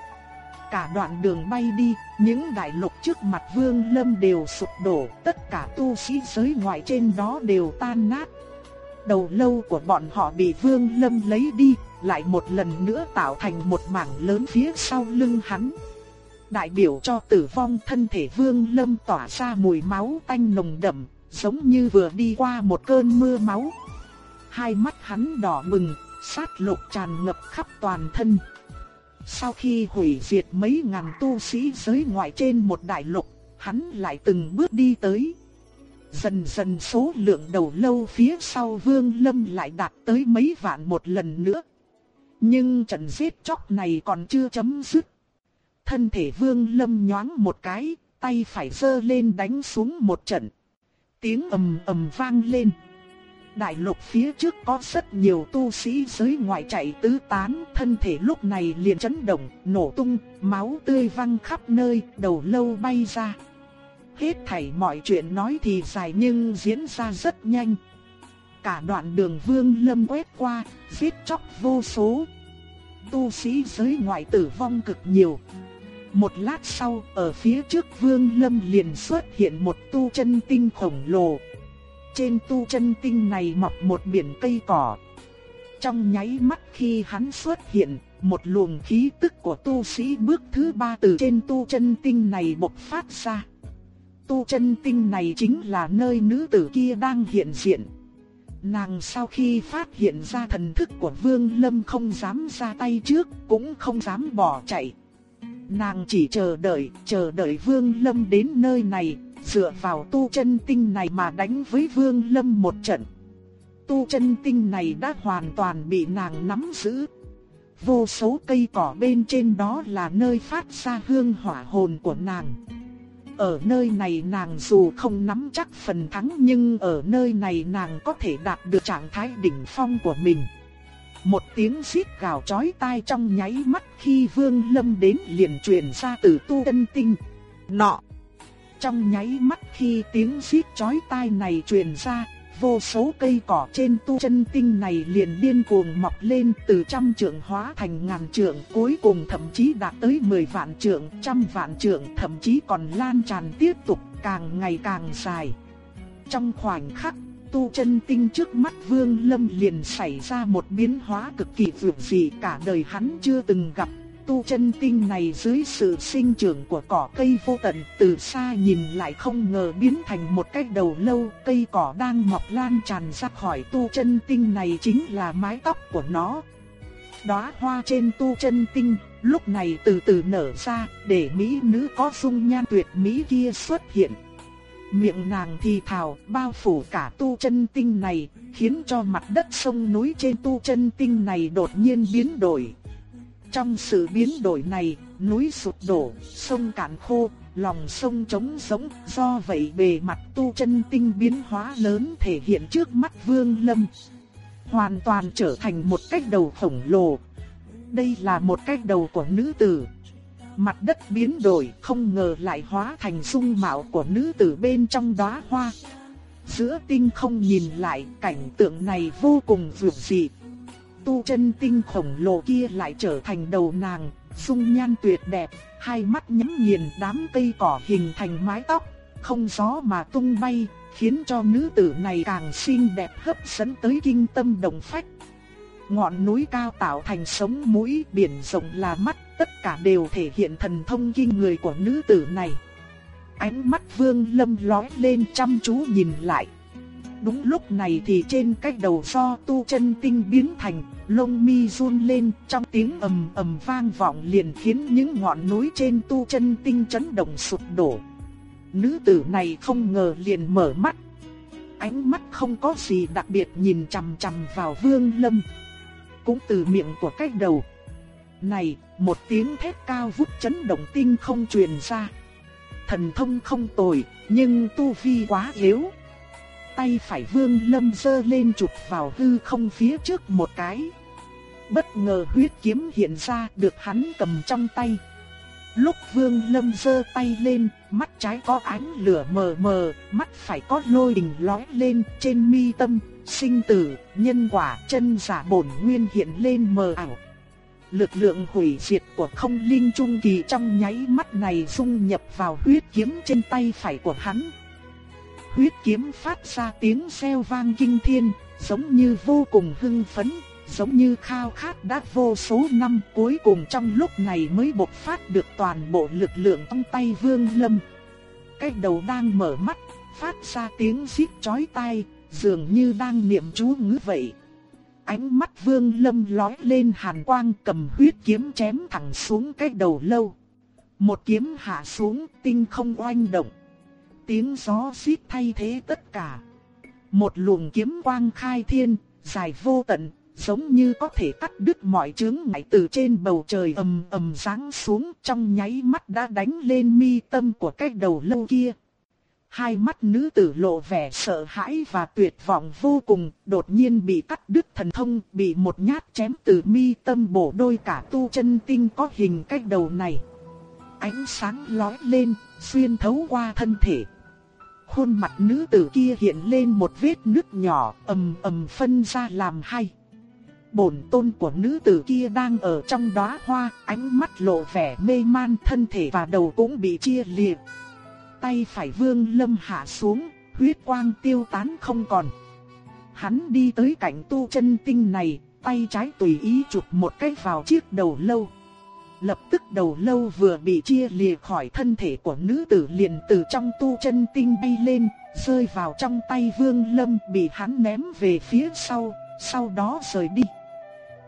Cả đoạn đường bay đi, những đại lục trước mặt Vương Lâm đều sụp đổ, tất cả tu sĩ giới ngoại trên đó đều tan nát. Đầu lâu của bọn họ bị Vương Lâm lấy đi, lại một lần nữa tạo thành một mảng lớn phía sau lưng hắn. Đại biểu cho tử vong thân thể Vương Lâm tỏa ra mùi máu tanh nồng đậm, giống như vừa đi qua một cơn mưa máu. Hai mắt hắn đỏ bừng, sát lục tràn ngập khắp toàn thân. Sau khi hủy diệt mấy ngàn tu sĩ giới ngoại trên một đại lục, hắn lại từng bước đi tới. Dần dần số lượng đầu lâu phía sau Vương Lâm lại đạt tới mấy vạn một lần nữa. Nhưng trận giết chóc này còn chưa chấm dứt. Thân thể Vương Lâm nhoáng một cái, tay phải giơ lên đánh xuống một trận. Tiếng ầm ầm vang lên đại lục phía trước có rất nhiều tu sĩ giới ngoại chạy tứ tán, thân thể lúc này liền chấn động, nổ tung, máu tươi văng khắp nơi, đầu lâu bay ra. Hết thảy mọi chuyện nói thì dài nhưng diễn ra rất nhanh. Cả đoạn đường vương lâm quét qua, giết chóc vô số. Tu sĩ giới ngoại tử vong cực nhiều. Một lát sau, ở phía trước vương lâm liền xuất hiện một tu chân tinh khổng lồ, trên tu chân tinh này mọc một biển cây cỏ. Trong nháy mắt khi hắn xuất hiện, một luồng khí tức của tu sĩ bước thứ ba từ trên tu chân tinh này bộc phát ra. Tu chân tinh này chính là nơi nữ tử kia đang hiện diện. Nàng sau khi phát hiện ra thần thức của Vương Lâm không dám ra tay trước, cũng không dám bỏ chạy. Nàng chỉ chờ đợi, chờ đợi Vương Lâm đến nơi này, dựa vào tu chân tinh này mà đánh với Vương Lâm một trận. Tu chân tinh này đã hoàn toàn bị nàng nắm giữ. Vô số cây cỏ bên trên đó là nơi phát ra hương hỏa hồn của nàng. Ở nơi này nàng dù không nắm chắc phần thắng nhưng ở nơi này nàng có thể đạt được trạng thái đỉnh phong của mình. Một tiếng xít gào chói tai trong nháy mắt khi Vương Lâm đến liền truyền ra từ tu tân tinh. Nọ trong nháy mắt khi tiếng xít chói tai này truyền ra, vô số cây cỏ trên tu chân tinh này liền điên cuồng mọc lên từ trăm trượng hóa thành ngàn trượng, cuối cùng thậm chí đạt tới mười vạn trượng, trăm vạn trượng, thậm chí còn lan tràn tiếp tục, càng ngày càng dài. Trong khoảnh khắc, tu chân tinh trước mắt Vương Lâm liền xảy ra một biến hóa cực kỳ vượt dị cả đời hắn chưa từng gặp tu chân tinh này dưới sự sinh trưởng của cỏ cây vô tận, từ xa nhìn lại không ngờ biến thành một cái đầu lâu, cây cỏ đang mọc lan tràn ra khỏi tu chân tinh này chính là mái tóc của nó. Đóa hoa trên tu chân tinh, lúc này từ từ nở ra, để mỹ nữ có dung nhan tuyệt mỹ kia xuất hiện. Miệng nàng thì thào, bao phủ cả tu chân tinh này, khiến cho mặt đất sông núi trên tu chân tinh này đột nhiên biến đổi. Trong sự biến đổi này, núi sụp đổ, sông cạn khô, lòng sông trống rỗng, do vậy bề mặt tu chân tinh biến hóa lớn thể hiện trước mắt Vương Lâm. Hoàn toàn trở thành một cách đầu khổng lồ. Đây là một cách đầu của nữ tử. Mặt đất biến đổi không ngờ lại hóa thành dung mạo của nữ tử bên trong đóa hoa. Giữa tinh không nhìn lại cảnh tượng này vô cùng vượt dị tu chân tinh khổng lồ kia lại trở thành đầu nàng, dung nhan tuyệt đẹp, hai mắt nhắm nghiền đám cây cỏ hình thành mái tóc, không gió mà tung bay, khiến cho nữ tử này càng xinh đẹp hấp dẫn tới kinh tâm động phách. Ngọn núi cao tạo thành sống mũi, biển rộng là mắt, tất cả đều thể hiện thần thông kinh người của nữ tử này. Ánh mắt Vương Lâm lóe lên chăm chú nhìn lại. Đúng lúc này thì trên cái đầu do tu chân tinh biến thành, lông mi run lên, trong tiếng ầm ầm vang vọng liền khiến những ngọn núi trên tu chân tinh chấn động sụp đổ. Nữ tử này không ngờ liền mở mắt. Ánh mắt không có gì đặc biệt nhìn chằm chằm vào Vương Lâm. Cũng từ miệng của cái đầu. Này, một tiếng thét cao vút chấn động tinh không truyền ra. Thần thông không tồi, nhưng tu vi quá yếu. Tay phải Vương Lâm dơ lên chụp vào hư không phía trước một cái. Bất ngờ huyết kiếm hiện ra được hắn cầm trong tay. Lúc Vương Lâm dơ tay lên, mắt trái có ánh lửa mờ mờ, mắt phải có lôi đình lóe lên trên mi tâm, sinh tử, nhân quả, chân giả bổn nguyên hiện lên mờ ảo. Lực lượng hủy diệt của không linh trung kỳ trong nháy mắt này dung nhập vào huyết kiếm trên tay phải của hắn. Huyết kiếm phát ra tiếng reo vang kinh thiên, giống như vô cùng hưng phấn, giống như khao khát đã vô số năm cuối cùng trong lúc này mới bộc phát được toàn bộ lực lượng trong tay Vương Lâm. Cái đầu đang mở mắt, phát ra tiếng rít chói tai, dường như đang niệm chú ngữ vậy. Ánh mắt Vương Lâm lóe lên hàn quang cầm huyết kiếm chém thẳng xuống cái đầu lâu. Một kiếm hạ xuống, tinh không oanh động. Tiếng gió xít thay thế tất cả. Một luồng kiếm quang khai thiên, dài vô tận, giống như có thể cắt đứt mọi chướng ngại từ trên bầu trời ầm ầm giáng xuống trong nháy mắt đã đánh lên mi tâm của cái đầu lâu kia. Hai mắt nữ tử lộ vẻ sợ hãi và tuyệt vọng vô cùng, đột nhiên bị cắt đứt thần thông, bị một nhát chém từ mi tâm bổ đôi cả tu chân tinh có hình cái đầu này. Ánh sáng lói lên, xuyên thấu qua thân thể. Khuôn mặt nữ tử kia hiện lên một vết nứt nhỏ, ầm ầm phân ra làm hai. Bổn tôn của nữ tử kia đang ở trong đóa hoa, ánh mắt lộ vẻ mê man, thân thể và đầu cũng bị chia liệt. Tay phải Vương Lâm hạ xuống, huyết quang tiêu tán không còn. Hắn đi tới cạnh tu chân tinh này, tay trái tùy ý chụp một cái vào chiếc đầu lâu. Lập tức đầu lâu vừa bị chia lìa khỏi thân thể của nữ tử liền từ trong tu chân tinh bay lên, rơi vào trong tay Vương Lâm bị hắn ném về phía sau, sau đó rời đi.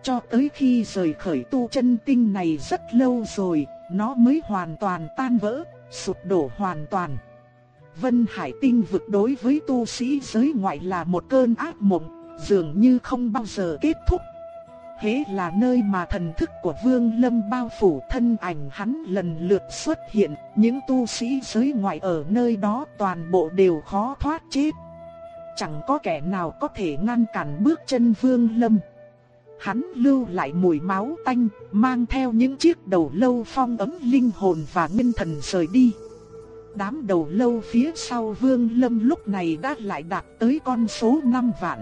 Cho tới khi rời khởi tu chân tinh này rất lâu rồi, nó mới hoàn toàn tan vỡ, sụp đổ hoàn toàn. Vân Hải tinh vực đối với tu sĩ giới ngoại là một cơn ác mộng, dường như không bao giờ kết thúc. Hế là nơi mà thần thức của Vương Lâm bao phủ thân ảnh hắn lần lượt xuất hiện, những tu sĩ giới ngoại ở nơi đó toàn bộ đều khó thoát chết. Chẳng có kẻ nào có thể ngăn cản bước chân Vương Lâm hắn lưu lại mùi máu tanh, mang theo những chiếc đầu lâu phong ấm linh hồn và nguyên thần rời đi. Đám đầu lâu phía sau Vương Lâm lúc này đã lại đạt tới con số 5 vạn.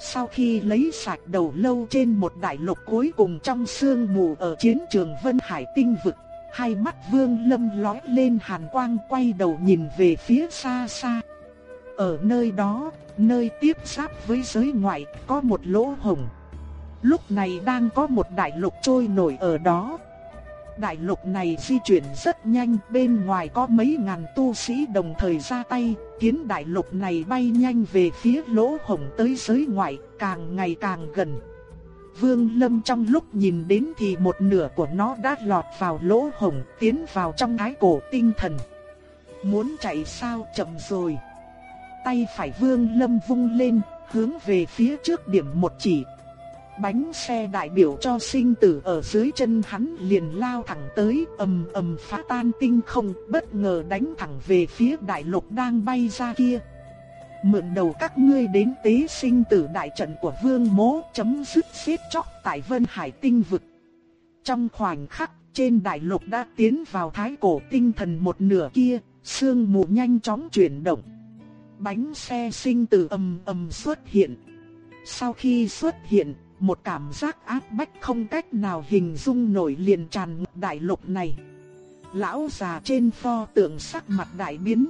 Sau khi lấy sạch đầu lâu trên một đại lục cuối cùng trong sương mù ở chiến trường Vân Hải tinh vực, hai mắt Vương Lâm lóe lên hàn quang quay đầu nhìn về phía xa xa. Ở nơi đó, nơi tiếp giáp với giới ngoại, có một lỗ hồng. Lúc này đang có một đại lục trôi nổi ở đó. Đại lục này di chuyển rất nhanh, bên ngoài có mấy ngàn tu sĩ đồng thời ra tay, khiến đại lục này bay nhanh về phía lỗ hổng tới giới ngoại, càng ngày càng gần. Vương Lâm trong lúc nhìn đến thì một nửa của nó đã lọt vào lỗ hổng, tiến vào trong ái cổ tinh thần. Muốn chạy sao chậm rồi. Tay phải Vương Lâm vung lên, hướng về phía trước điểm một chỉ, Bánh xe đại biểu cho sinh tử ở dưới chân hắn liền lao thẳng tới ầm ầm phá tan tinh không bất ngờ đánh thẳng về phía đại lục đang bay ra kia. Mượn đầu các ngươi đến tế sinh tử đại trận của vương mố chấm dứt xếp chóc tại Vân Hải tinh vực. Trong khoảnh khắc trên đại lục đã tiến vào thái cổ tinh thần một nửa kia, sương mù nhanh chóng chuyển động. Bánh xe sinh tử ầm ầm xuất hiện. Sau khi xuất hiện, một cảm giác áp bách không cách nào hình dung nổi liền tràn ngập đại lục này. Lão già trên pho tượng sắc mặt đại biến.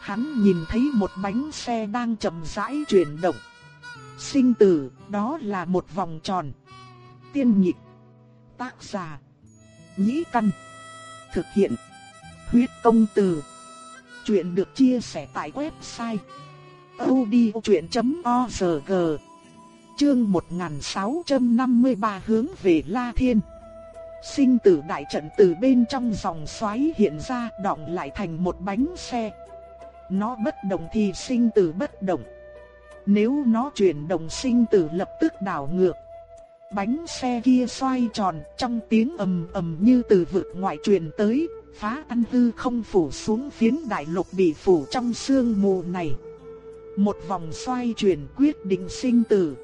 Hắn nhìn thấy một bánh xe đang chậm rãi chuyển động. Sinh tử, đó là một vòng tròn. Tiên nhịp. Tác giả. Nhĩ căn. Thực hiện. Huyết công từ. Chuyện được chia sẻ tại website odchuyện.org Chương 1653 hướng về La Thiên Sinh tử đại trận từ bên trong dòng xoáy hiện ra đọng lại thành một bánh xe. Nó bất động thì sinh tử bất động. Nếu nó chuyển động sinh tử lập tức đảo ngược. Bánh xe kia xoay tròn trong tiếng ầm ầm như từ vực ngoại truyền tới, phá ăn hư không phủ xuống phiến đại lục bị phủ trong sương mù này. Một vòng xoay chuyển quyết định sinh tử.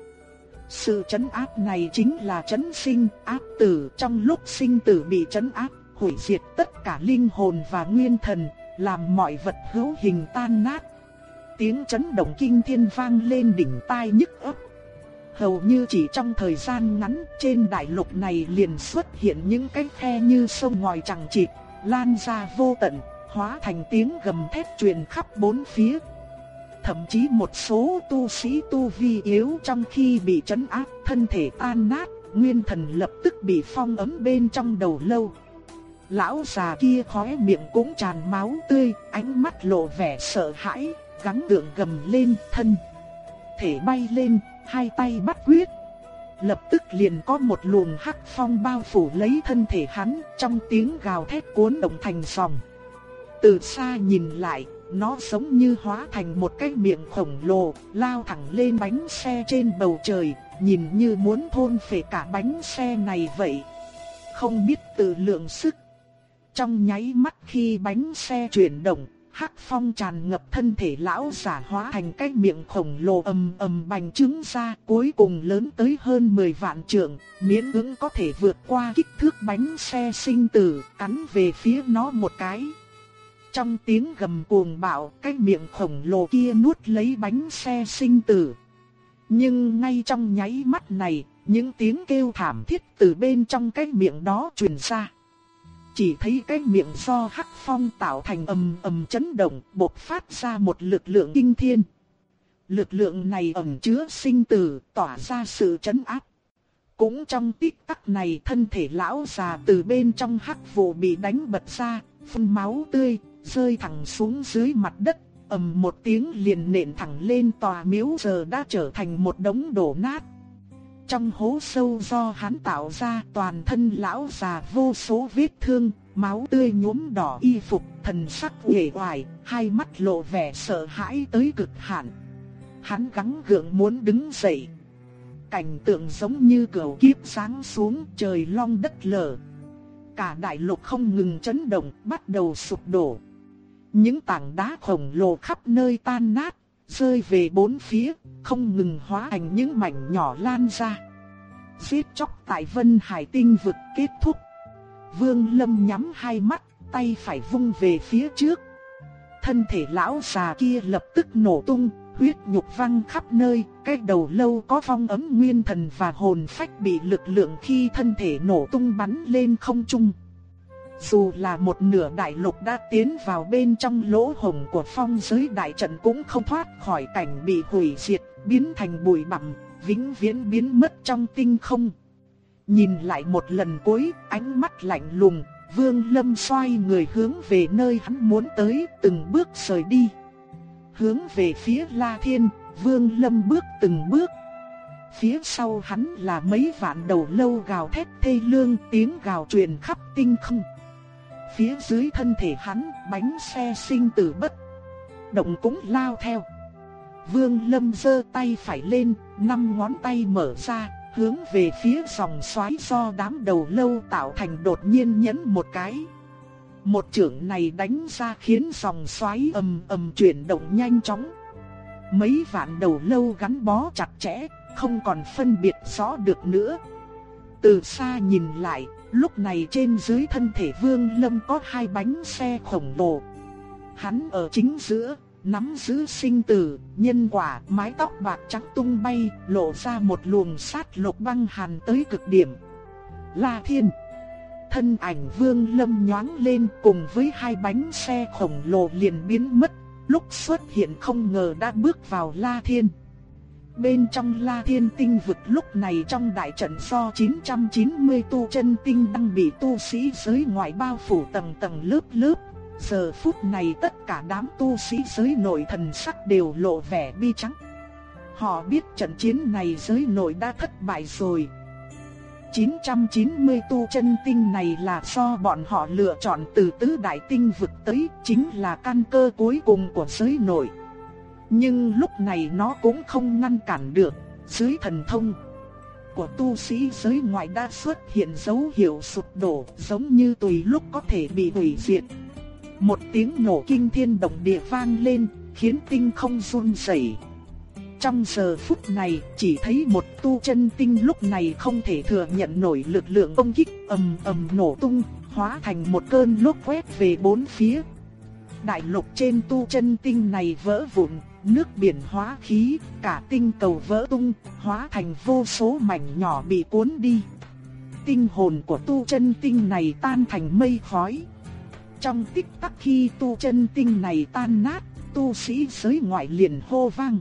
Sự chấn áp này chính là chấn sinh, áp tử trong lúc sinh tử bị chấn áp, hủy diệt tất cả linh hồn và nguyên thần, làm mọi vật hữu hình tan nát. Tiếng chấn động kinh thiên vang lên đỉnh tai nhức ấp. Hầu như chỉ trong thời gian ngắn trên đại lục này liền xuất hiện những cái khe như sông ngòi chẳng chịt, lan ra vô tận, hóa thành tiếng gầm thét truyền khắp bốn phía. Thậm chí một số tu sĩ tu vi yếu trong khi bị chấn áp, thân thể tan nát, nguyên thần lập tức bị phong ấm bên trong đầu lâu. Lão già kia khóe miệng cũng tràn máu tươi, ánh mắt lộ vẻ sợ hãi, gắng tượng gầm lên thân. Thể bay lên, hai tay bắt quyết. Lập tức liền có một luồng hắc phong bao phủ lấy thân thể hắn, trong tiếng gào thét cuốn động thành sòng. Từ xa nhìn lại, nó giống như hóa thành một cái miệng khổng lồ, lao thẳng lên bánh xe trên bầu trời, nhìn như muốn thôn phệ cả bánh xe này vậy. Không biết tự lượng sức. Trong nháy mắt khi bánh xe chuyển động, hắc phong tràn ngập thân thể lão giả hóa thành cái miệng khổng lồ ầm ầm bành trướng ra, cuối cùng lớn tới hơn 10 vạn trượng, miễn cưỡng có thể vượt qua kích thước bánh xe sinh tử, cắn về phía nó một cái. Trong tiếng gầm cuồng bạo, cái miệng khổng lồ kia nuốt lấy bánh xe sinh tử. Nhưng ngay trong nháy mắt này, những tiếng kêu thảm thiết từ bên trong cái miệng đó truyền ra. Chỉ thấy cái miệng do hắc phong tạo thành ầm ầm chấn động, bộc phát ra một lực lượng kinh thiên. Lực lượng này ẩn chứa sinh tử, tỏa ra sự chấn áp. Cũng trong tích tắc này thân thể lão già từ bên trong hắc vụ bị đánh bật ra, phun máu tươi, rơi thẳng xuống dưới mặt đất, ầm một tiếng liền nện thẳng lên tòa miếu giờ đã trở thành một đống đổ nát. Trong hố sâu do hắn tạo ra toàn thân lão già vô số vết thương, máu tươi nhuốm đỏ y phục, thần sắc uể oải, hai mắt lộ vẻ sợ hãi tới cực hạn. Hắn gắng gượng muốn đứng dậy. Cảnh tượng giống như cửu kiếp sáng xuống trời long đất lở. Cả đại lục không ngừng chấn động, bắt đầu sụp đổ. Những tảng đá khổng lồ khắp nơi tan nát, rơi về bốn phía, không ngừng hóa thành những mảnh nhỏ lan ra. Giết chóc tại Vân Hải Tinh vực kết thúc. Vương Lâm nhắm hai mắt, tay phải vung về phía trước. Thân thể lão già kia lập tức nổ tung, huyết nhục văng khắp nơi, cái đầu lâu có phong ấm nguyên thần và hồn phách bị lực lượng khi thân thể nổ tung bắn lên không trung. Dù là một nửa đại lục đã tiến vào bên trong lỗ hồng của phong giới đại trận cũng không thoát khỏi cảnh bị hủy diệt, biến thành bụi bặm, vĩnh viễn biến mất trong tinh không. Nhìn lại một lần cuối, ánh mắt lạnh lùng, Vương Lâm xoay người hướng về nơi hắn muốn tới, từng bước rời đi. Hướng về phía La Thiên, Vương Lâm bước từng bước. Phía sau hắn là mấy vạn đầu lâu gào thét thê lương tiếng gào truyền khắp tinh không. Phía dưới thân thể hắn, bánh xe sinh tử bất. Động cũng lao theo. Vương Lâm giơ tay phải lên, năm ngón tay mở ra, hướng về phía dòng xoáy do đám đầu lâu tạo thành đột nhiên nhấn một cái. Một trưởng này đánh ra khiến dòng xoáy ầm ầm chuyển động nhanh chóng. Mấy vạn đầu lâu gắn bó chặt chẽ, không còn phân biệt rõ được nữa. Từ xa nhìn lại, lúc này trên dưới thân thể Vương Lâm có hai bánh xe khổng lồ. Hắn ở chính giữa, nắm giữ sinh tử, nhân quả, mái tóc bạc trắng tung bay, lộ ra một luồng sát lục băng hàn tới cực điểm. La Thiên Thân ảnh Vương Lâm nhoáng lên cùng với hai bánh xe khổng lồ liền biến mất, lúc xuất hiện không ngờ đã bước vào La Thiên. Bên trong La Thiên Tinh vực lúc này trong đại trận do 990 tu chân tinh đang bị tu sĩ giới ngoại bao phủ tầng tầng lớp lớp, Giờ phút này tất cả đám tu sĩ giới nội thần sắc đều lộ vẻ bi trắng. Họ biết trận chiến này giới nội đã thất bại rồi. 990 tu chân tinh này là do bọn họ lựa chọn từ tứ đại tinh vực tới, chính là căn cơ cuối cùng của giới nội. Nhưng lúc này nó cũng không ngăn cản được, dưới thần thông của tu sĩ giới ngoại đã xuất hiện dấu hiệu sụp đổ, giống như tùy lúc có thể bị hủy diệt. Một tiếng nổ kinh thiên động địa vang lên, khiến tinh không run rẩy. Trong giờ phút này, chỉ thấy một tu chân tinh lúc này không thể thừa nhận nổi lực lượng công kích ầm ầm nổ tung, hóa thành một cơn lốc quét về bốn phía. Đại lục trên tu chân tinh này vỡ vụn, nước biển hóa khí, cả tinh cầu vỡ tung, hóa thành vô số mảnh nhỏ bị cuốn đi. Tinh hồn của tu chân tinh này tan thành mây khói. Trong tích tắc khi tu chân tinh này tan nát, tu sĩ giới ngoại liền hô vang.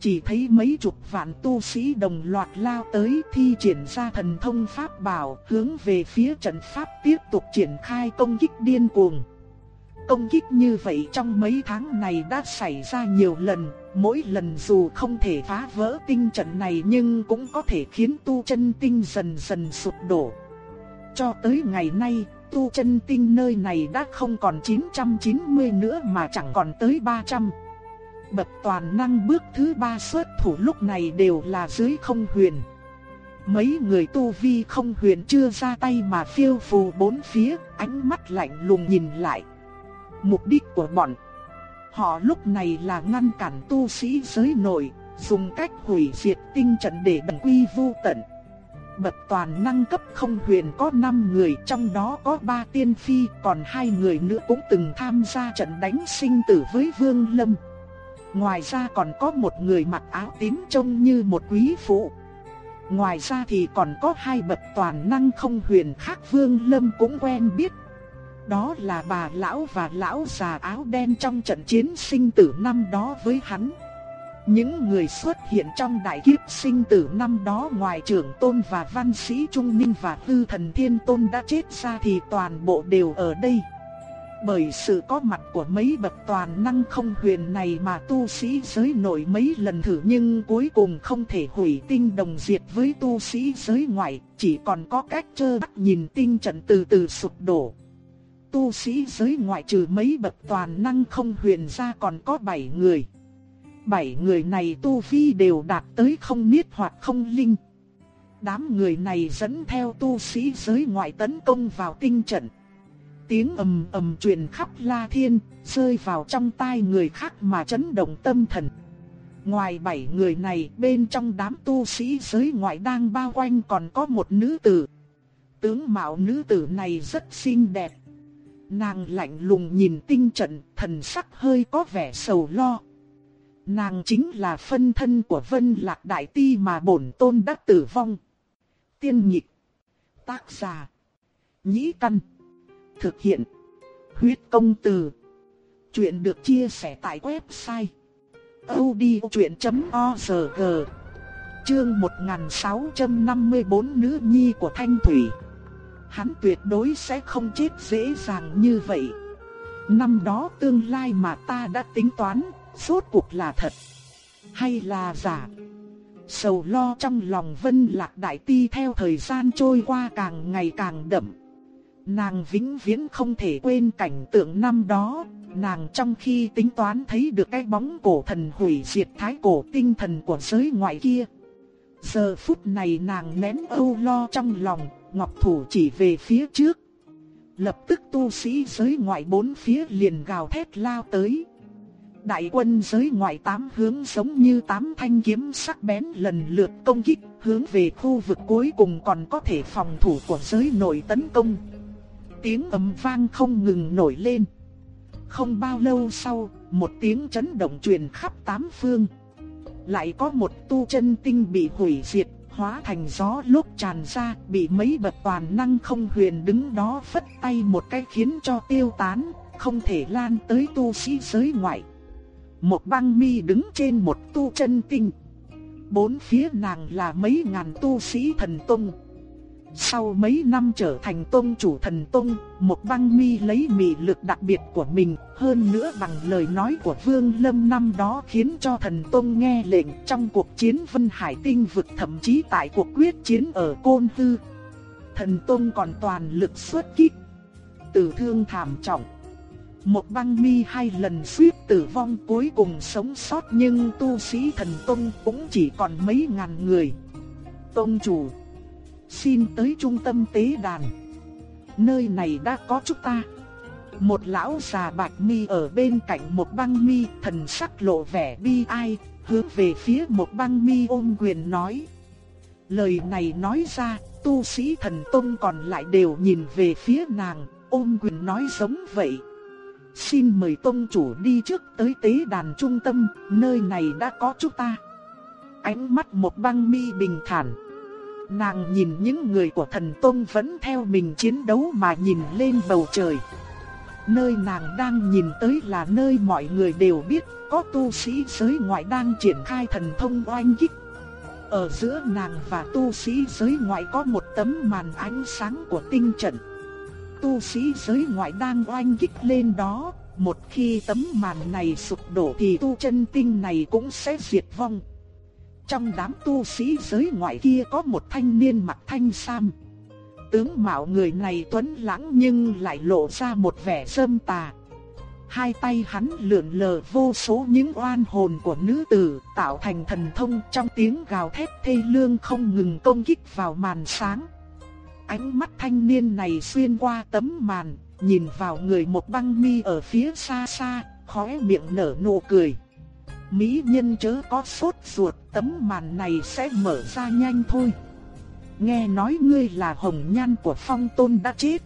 Chỉ thấy mấy chục vạn tu sĩ đồng loạt lao tới thi triển ra thần thông pháp bảo hướng về phía trận pháp tiếp tục triển khai công kích điên cuồng. Công kích như vậy trong mấy tháng này đã xảy ra nhiều lần, mỗi lần dù không thể phá vỡ tinh trận này nhưng cũng có thể khiến tu chân tinh dần dần sụp đổ. Cho tới ngày nay, tu chân tinh nơi này đã không còn 990 nữa mà chẳng còn tới 300. Bậc toàn năng bước thứ ba xuất thủ lúc này đều là dưới không huyền. Mấy người tu vi không huyền chưa ra tay mà phiêu phù bốn phía, ánh mắt lạnh lùng nhìn lại. Mục đích của bọn họ lúc này là ngăn cản tu sĩ giới nội, dùng cách hủy diệt tinh trận để đồng quy vô tận. Bậc toàn năng cấp không huyền có 5 người, trong đó có 3 tiên phi, còn hai người nữa cũng từng tham gia trận đánh sinh tử với Vương Lâm. Ngoài ra còn có một người mặc áo tím trông như một quý phụ. Ngoài ra thì còn có hai bậc toàn năng không huyền khác Vương Lâm cũng quen biết. Đó là bà lão và lão già áo đen trong trận chiến sinh tử năm đó với hắn. Những người xuất hiện trong đại kiếp sinh tử năm đó ngoài trưởng tôn và văn sĩ Trung Ninh và Tư thần Thiên Tôn đã chết ra thì toàn bộ đều ở đây. Bởi sự có mặt của mấy bậc toàn năng không huyền này mà tu sĩ giới nổi mấy lần thử nhưng cuối cùng không thể hủy tinh đồng diệt với tu sĩ giới ngoại, chỉ còn có cách chơ mắt nhìn tinh trận từ từ sụp đổ. Tu sĩ giới ngoại trừ mấy bậc toàn năng không huyền ra còn có 7 người. 7 người này tu vi đều đạt tới không niết hoặc không linh. Đám người này dẫn theo tu sĩ giới ngoại tấn công vào tinh trận tiếng ầm ầm truyền khắp La Thiên, rơi vào trong tai người khác mà chấn động tâm thần. Ngoài bảy người này, bên trong đám tu sĩ giới ngoại đang bao quanh còn có một nữ tử. Tướng mạo nữ tử này rất xinh đẹp. Nàng lạnh lùng nhìn tinh trận, thần sắc hơi có vẻ sầu lo. Nàng chính là phân thân của Vân Lạc Đại Ti mà bổn tôn đã tử vong. Tiên nhịp. Tác giả. Nhĩ Căn. Thực hiện. Huyết công từ. Chuyện được chia sẻ tại website. odchuyện.org Chương 1654 Nữ nhi của Thanh Thủy Hắn tuyệt đối sẽ không chết dễ dàng như vậy. Năm đó tương lai mà ta đã tính toán, suốt cuộc là thật hay là giả. Sầu lo trong lòng Vân Lạc Đại Ti theo thời gian trôi qua càng ngày càng đậm. Nàng vĩnh viễn không thể quên cảnh tượng năm đó, nàng trong khi tính toán thấy được cái bóng cổ thần hủy diệt thái cổ tinh thần của giới ngoại kia. Giờ phút này nàng nén âu lo trong lòng, ngọc thủ chỉ về phía trước. Lập tức tu sĩ giới ngoại bốn phía liền gào thét lao tới. Đại quân giới ngoại tám hướng giống như tám thanh kiếm sắc bén lần lượt công kích, hướng về khu vực cuối cùng còn có thể phòng thủ của giới nội tấn công tiếng ầm vang không ngừng nổi lên. Không bao lâu sau, một tiếng chấn động truyền khắp tám phương. Lại có một tu chân tinh bị hủy diệt, hóa thành gió lúc tràn ra, bị mấy bậc toàn năng không huyền đứng đó phất tay một cái khiến cho tiêu tán, không thể lan tới tu sĩ giới ngoại. Một băng mi đứng trên một tu chân tinh. Bốn phía nàng là mấy ngàn tu sĩ thần tông. Sau mấy năm trở thành tôn chủ thần tôn, một băng mi lấy mị lực đặc biệt của mình, hơn nữa bằng lời nói của Vương Lâm năm đó khiến cho thần tôn nghe lệnh trong cuộc chiến Vân Hải Tinh vực thậm chí tại cuộc quyết chiến ở Côn Tư. Thần tôn còn toàn lực xuất kích, tử thương thảm trọng. Một băng mi hai lần suýt tử vong cuối cùng sống sót nhưng tu sĩ thần tôn cũng chỉ còn mấy ngàn người. Tôn chủ xin tới trung tâm tế đàn. Nơi này đã có chúng ta. Một lão già bạch mi ở bên cạnh một băng mi thần sắc lộ vẻ bi ai, hướng về phía một băng mi ôm quyền nói. Lời này nói ra, tu sĩ thần tông còn lại đều nhìn về phía nàng, ôm quyền nói giống vậy. Xin mời tông chủ đi trước tới tế đàn trung tâm, nơi này đã có chúng ta. Ánh mắt một băng mi bình thản. Nàng nhìn những người của thần tôn vẫn theo mình chiến đấu mà nhìn lên bầu trời. Nơi nàng đang nhìn tới là nơi mọi người đều biết có tu sĩ giới ngoại đang triển khai thần thông oanh kích. Ở giữa nàng và tu sĩ giới ngoại có một tấm màn ánh sáng của tinh trận. Tu sĩ giới ngoại đang oanh kích lên đó, một khi tấm màn này sụp đổ thì tu chân tinh này cũng sẽ diệt vong. Trong đám tu sĩ giới ngoại kia có một thanh niên mặc thanh sam. Tướng mạo người này tuấn lãng nhưng lại lộ ra một vẻ sâm tà. Hai tay hắn lượn lờ vô số những oan hồn của nữ tử tạo thành thần thông trong tiếng gào thét thê lương không ngừng công kích vào màn sáng. Ánh mắt thanh niên này xuyên qua tấm màn, nhìn vào người một băng mi ở phía xa xa, khóe miệng nở nụ cười. Mỹ nhân chớ có sốt ruột, tấm màn này sẽ mở ra nhanh thôi. Nghe nói ngươi là hồng nhan của phong tôn đã chết.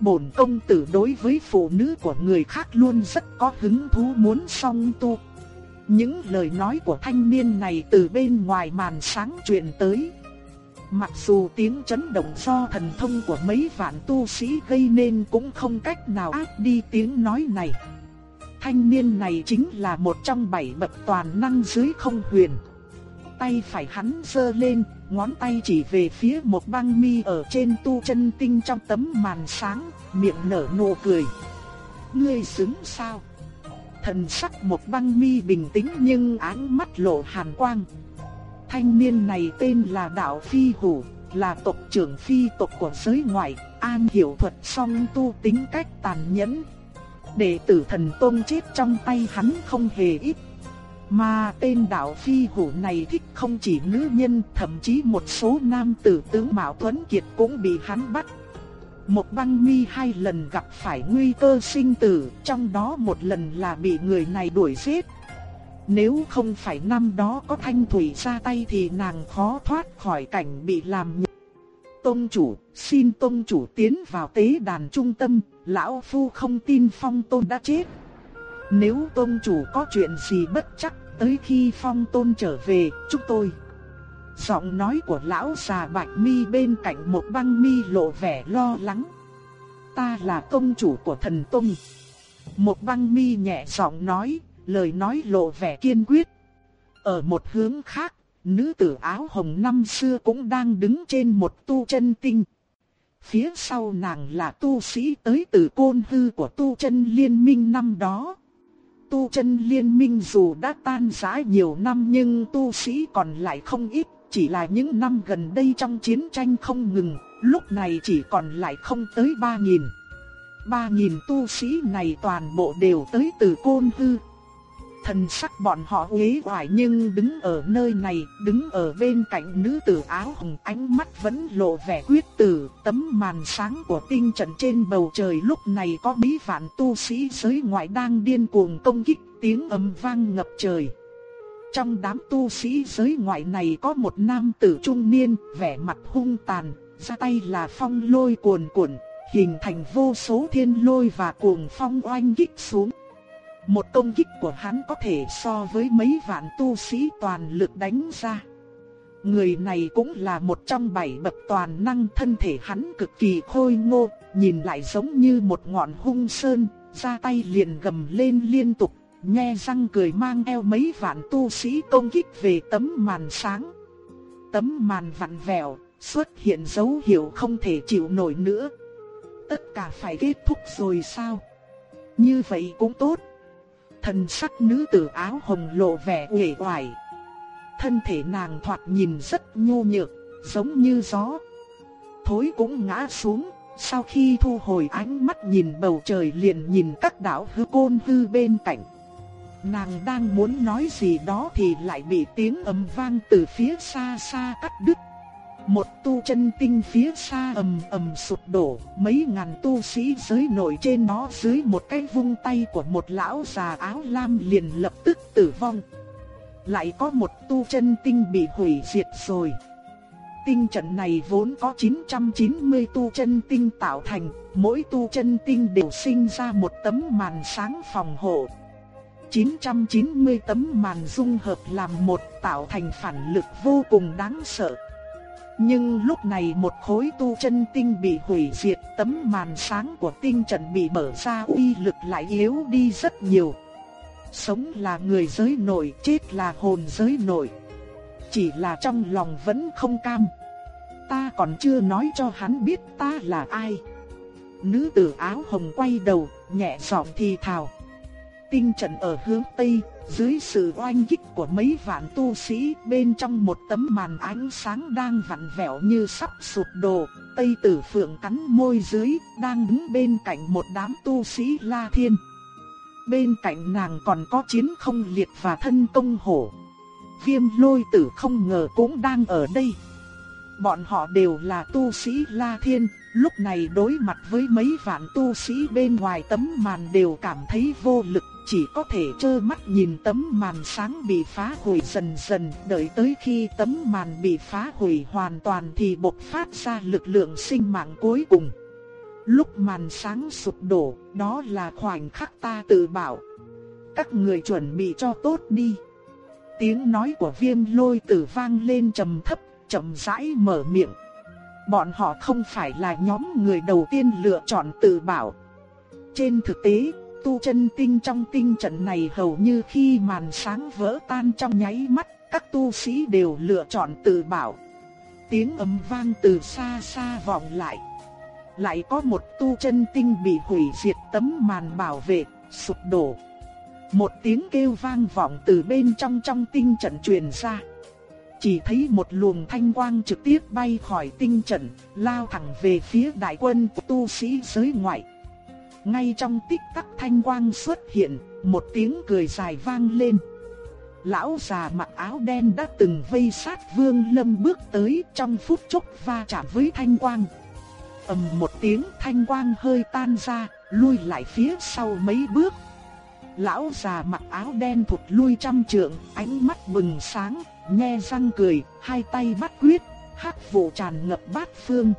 Bổn công tử đối với phụ nữ của người khác luôn rất có hứng thú muốn song tu. Những lời nói của thanh niên này từ bên ngoài màn sáng truyền tới. Mặc dù tiếng chấn động do thần thông của mấy vạn tu sĩ gây nên cũng không cách nào áp đi tiếng nói này. Thanh niên này chính là một trong bảy bậc toàn năng dưới không huyền. Tay phải hắn giơ lên, ngón tay chỉ về phía một băng mi ở trên tu chân tinh trong tấm màn sáng, miệng nở nụ cười. Ngươi xứng sao? Thần sắc một băng mi bình tĩnh nhưng ánh mắt lộ hàn quang. Thanh niên này tên là Đạo Phi Hủ, là tộc trưởng phi tộc của giới ngoại, an hiểu thuật song tu tính cách tàn nhẫn, đệ tử thần tôn chết trong tay hắn không hề ít. Mà tên đạo phi hủ này thích không chỉ nữ nhân, thậm chí một số nam tử tướng Mạo Tuấn Kiệt cũng bị hắn bắt. Một băng mi hai lần gặp phải nguy cơ sinh tử, trong đó một lần là bị người này đuổi giết. Nếu không phải năm đó có thanh thủy ra tay thì nàng khó thoát khỏi cảnh bị làm nhục. Tông chủ, xin tông chủ tiến vào tế đàn trung tâm, lão phu không tin phong tôn đã chết. Nếu tôn chủ có chuyện gì bất chắc, tới khi phong tôn trở về, chúng tôi. Giọng nói của lão già bạch mi bên cạnh một băng mi lộ vẻ lo lắng. Ta là tôn chủ của thần tôn. Một băng mi nhẹ giọng nói, lời nói lộ vẻ kiên quyết. Ở một hướng khác, nữ tử áo hồng năm xưa cũng đang đứng trên một tu chân tinh. Phía sau nàng là tu sĩ tới từ côn hư của tu chân liên minh năm đó. Tu chân liên minh dù đã tan rã nhiều năm nhưng tu sĩ còn lại không ít, chỉ là những năm gần đây trong chiến tranh không ngừng, lúc này chỉ còn lại không tới 3.000. 3.000 tu sĩ này toàn bộ đều tới từ côn hư, Thần sắc bọn họ uế oải nhưng đứng ở nơi này, đứng ở bên cạnh nữ tử áo hồng ánh mắt vẫn lộ vẻ quyết tử, tấm màn sáng của tinh trận trên bầu trời lúc này có bí vạn tu sĩ giới ngoại đang điên cuồng công kích, tiếng ầm vang ngập trời. Trong đám tu sĩ giới ngoại này có một nam tử trung niên, vẻ mặt hung tàn, ra tay là phong lôi cuồn cuộn, hình thành vô số thiên lôi và cuồng phong oanh kích xuống. Một công kích của hắn có thể so với mấy vạn tu sĩ toàn lực đánh ra. Người này cũng là một trong bảy bậc toàn năng thân thể hắn cực kỳ khôi ngô, nhìn lại giống như một ngọn hung sơn, ra tay liền gầm lên liên tục, nhe răng cười mang eo mấy vạn tu sĩ công kích về tấm màn sáng. Tấm màn vặn vẹo, xuất hiện dấu hiệu không thể chịu nổi nữa. Tất cả phải kết thúc rồi sao? Như vậy cũng tốt. Thần sắc nữ tử áo hồng lộ vẻ uể oải. Thân thể nàng thoạt nhìn rất nhu nhược, giống như gió. Thối cũng ngã xuống, sau khi thu hồi ánh mắt nhìn bầu trời liền nhìn các đảo hư côn hư bên cạnh. Nàng đang muốn nói gì đó thì lại bị tiếng ầm vang từ phía xa xa cắt đứt. Một tu chân tinh phía xa ầm ầm sụp đổ, mấy ngàn tu sĩ giới nổi trên nó dưới một cái vung tay của một lão già áo lam liền lập tức tử vong. Lại có một tu chân tinh bị hủy diệt rồi. Tinh trận này vốn có 990 tu chân tinh tạo thành, mỗi tu chân tinh đều sinh ra một tấm màn sáng phòng hộ. 990 tấm màn dung hợp làm một tạo thành phản lực vô cùng đáng sợ. Nhưng lúc này một khối tu chân tinh bị hủy diệt, tấm màn sáng của tinh trận bị mở ra uy lực lại yếu đi rất nhiều. Sống là người giới nội, chết là hồn giới nội. Chỉ là trong lòng vẫn không cam. Ta còn chưa nói cho hắn biết ta là ai. Nữ tử áo hồng quay đầu, nhẹ giọng thì thào. Tinh trận ở hướng Tây, dưới sự oanh kích của mấy vạn tu sĩ bên trong một tấm màn ánh sáng đang vặn vẹo như sắp sụp đổ, Tây Tử Phượng cắn môi dưới, đang đứng bên cạnh một đám tu sĩ La Thiên. Bên cạnh nàng còn có chiến không liệt và thân công hổ. Viêm lôi tử không ngờ cũng đang ở đây. Bọn họ đều là tu sĩ La Thiên, lúc này đối mặt với mấy vạn tu sĩ bên ngoài tấm màn đều cảm thấy vô lực chỉ có thể trơ mắt nhìn tấm màn sáng bị phá hủy dần dần, đợi tới khi tấm màn bị phá hủy hoàn toàn thì bộc phát ra lực lượng sinh mạng cuối cùng. Lúc màn sáng sụp đổ, đó là khoảnh khắc ta tự bảo. Các người chuẩn bị cho tốt đi. Tiếng nói của viêm lôi tử vang lên trầm thấp, chậm rãi mở miệng. Bọn họ không phải là nhóm người đầu tiên lựa chọn tự bảo. Trên thực tế, tu chân tinh trong tinh trận này hầu như khi màn sáng vỡ tan trong nháy mắt, các tu sĩ đều lựa chọn tự bảo. Tiếng ầm vang từ xa xa vọng lại. Lại có một tu chân tinh bị hủy diệt tấm màn bảo vệ, sụp đổ. Một tiếng kêu vang vọng từ bên trong trong tinh trận truyền ra. Chỉ thấy một luồng thanh quang trực tiếp bay khỏi tinh trận, lao thẳng về phía đại quân của tu sĩ giới ngoại. Ngay trong tích tắc thanh quang xuất hiện, một tiếng cười dài vang lên. Lão già mặc áo đen đã từng vây sát Vương Lâm bước tới trong phút chốc va chạm với thanh quang. ầm một tiếng thanh quang hơi tan ra, lui lại phía sau mấy bước. Lão già mặc áo đen thụt lui trăm trượng, ánh mắt bừng sáng, nhe răng cười, hai tay bắt quyết, hát vụ tràn ngập bát phương.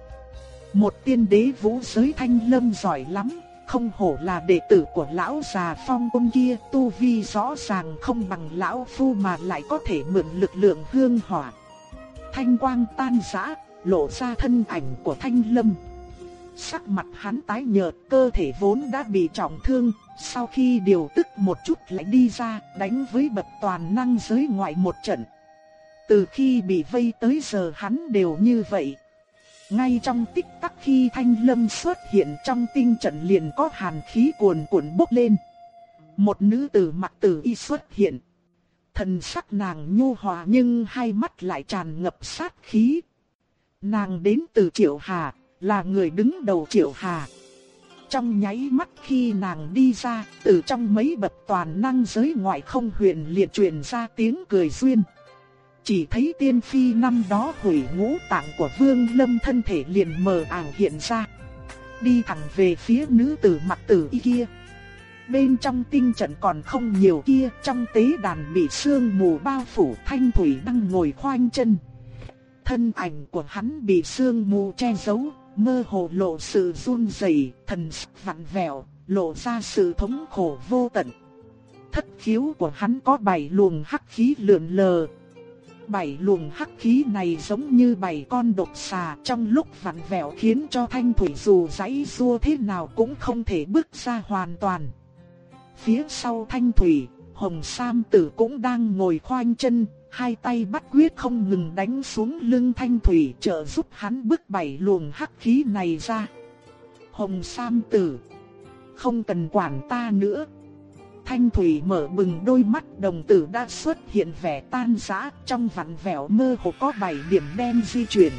Một tiên đế vũ giới thanh lâm giỏi lắm, không hổ là đệ tử của lão già phong ôn kia, tu vi rõ ràng không bằng lão phu mà lại có thể mượn lực lượng hương hỏa. Thanh quang tan rã, lộ ra thân ảnh của thanh lâm. Sắc mặt hắn tái nhợt, cơ thể vốn đã bị trọng thương, sau khi điều tức một chút lại đi ra, đánh với bậc toàn năng giới ngoại một trận. Từ khi bị vây tới giờ hắn đều như vậy, ngay trong tích tắc khi thanh lâm xuất hiện trong tinh trận liền có hàn khí cuồn cuộn bốc lên. Một nữ tử mặc tử y xuất hiện. Thần sắc nàng nhu hòa nhưng hai mắt lại tràn ngập sát khí. Nàng đến từ Triệu Hà, là người đứng đầu Triệu Hà. Trong nháy mắt khi nàng đi ra, từ trong mấy bậc toàn năng giới ngoại không huyền liệt truyền ra tiếng cười duyên. Chỉ thấy tiên phi năm đó hủy ngũ tạng của vương lâm thân thể liền mờ ảo hiện ra. Đi thẳng về phía nữ tử mặt tử y kia. Bên trong tinh trận còn không nhiều kia, trong tế đàn bị sương mù bao phủ thanh thủy đang ngồi khoanh chân. Thân ảnh của hắn bị sương mù che giấu, mơ hồ lộ sự run rẩy, thần sắc vặn vẹo, lộ ra sự thống khổ vô tận. Thất khiếu của hắn có bảy luồng hắc khí lượn lờ, Bảy luồng hắc khí này giống như bảy con độc xà trong lúc vặn vẹo khiến cho thanh thủy dù giãy rua thế nào cũng không thể bước ra hoàn toàn. Phía sau thanh thủy, hồng sam tử cũng đang ngồi khoanh chân, hai tay bắt quyết không ngừng đánh xuống lưng Thanh Thủy trợ giúp hắn bước bảy luồng hắc khí này ra. Hồng Sam Tử, không cần quản ta nữa. Thanh Thủy mở bừng đôi mắt đồng tử đã xuất hiện vẻ tan rã trong vặn vẹo mơ hồ có bảy điểm đen di chuyển.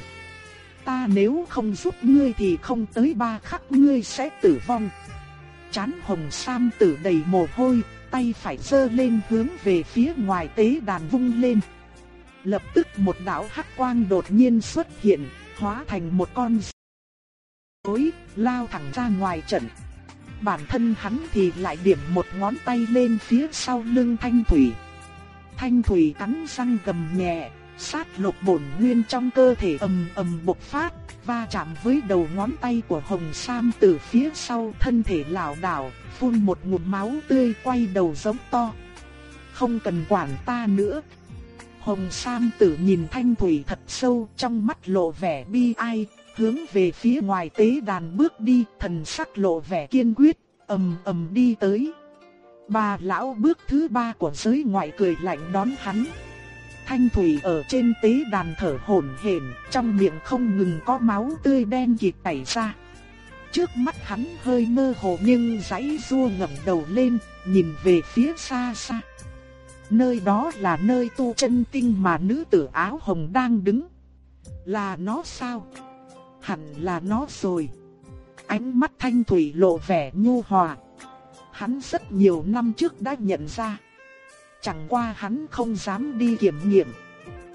Ta nếu không giúp ngươi thì không tới ba khắc ngươi sẽ tử vong. Chán hồng sam tử đầy mồ hôi, tay phải giơ lên hướng về phía ngoài tế đàn vung lên. Lập tức một đạo hắc quang đột nhiên xuất hiện, hóa thành một con rối, lao thẳng ra ngoài trận. Bản thân hắn thì lại điểm một ngón tay lên phía sau lưng Thanh Thủy. Thanh Thủy cắn răng gầm nhẹ, sát lục bổn nguyên trong cơ thể ầm ầm bộc phát, va chạm với đầu ngón tay của Hồng Sam từ phía sau thân thể lảo đảo, phun một ngụm máu tươi quay đầu giống to. Không cần quản ta nữa. Hồng Sam tử nhìn Thanh Thủy thật sâu trong mắt lộ vẻ bi ai, hướng về phía ngoài tế đàn bước đi, thần sắc lộ vẻ kiên quyết, ầm ầm đi tới. Bà lão bước thứ ba của giới ngoại cười lạnh đón hắn. Thanh Thủy ở trên tế đàn thở hổn hển, trong miệng không ngừng có máu tươi đen kịt chảy ra. Trước mắt hắn hơi mơ hồ nhưng giãy rua ngẩng đầu lên, nhìn về phía xa xa. Nơi đó là nơi tu chân tinh mà nữ tử áo hồng đang đứng. Là nó sao? Hẳn là nó rồi. Ánh mắt thanh thủy lộ vẻ nhu hòa. Hắn rất nhiều năm trước đã nhận ra. Chẳng qua hắn không dám đi kiểm nghiệm.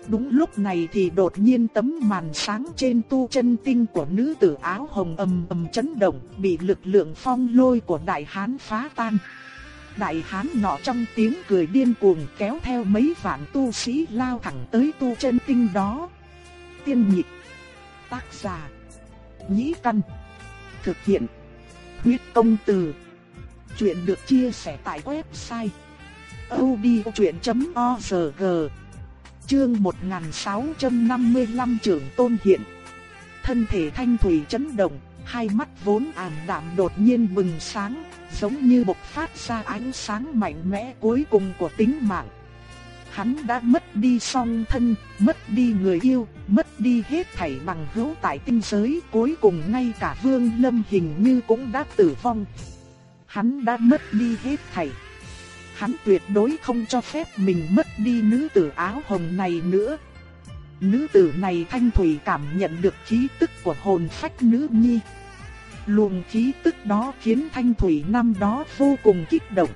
Đúng lúc này thì đột nhiên tấm màn sáng trên tu chân tinh của nữ tử áo hồng ầm ầm chấn động, bị lực lượng phong lôi của đại hán phá tan. Đại hán nọ trong tiếng cười điên cuồng kéo theo mấy vạn tu sĩ lao thẳng tới tu chân tinh đó. Tiên nhịp, tác giả, nhĩ căn, thực hiện, huyết công từ. Chuyện được chia sẻ tại website odchuyện.org Chương 1655 trưởng tôn hiện Thân thể thanh thủy chấn động, hai mắt vốn ảm đạm đột nhiên bừng sáng, giống như bộc phát ra ánh sáng mạnh mẽ cuối cùng của tính mạng. Hắn đã mất đi song thân, mất đi người yêu, mất đi hết thảy bằng hữu tại tinh giới, cuối cùng ngay cả Vương Lâm hình như cũng đã tử vong. Hắn đã mất đi hết thảy hắn tuyệt đối không cho phép mình mất đi nữ tử áo hồng này nữa. Nữ tử này thanh thủy cảm nhận được khí tức của hồn phách nữ nhi. Luồng khí tức đó khiến thanh thủy năm đó vô cùng kích động.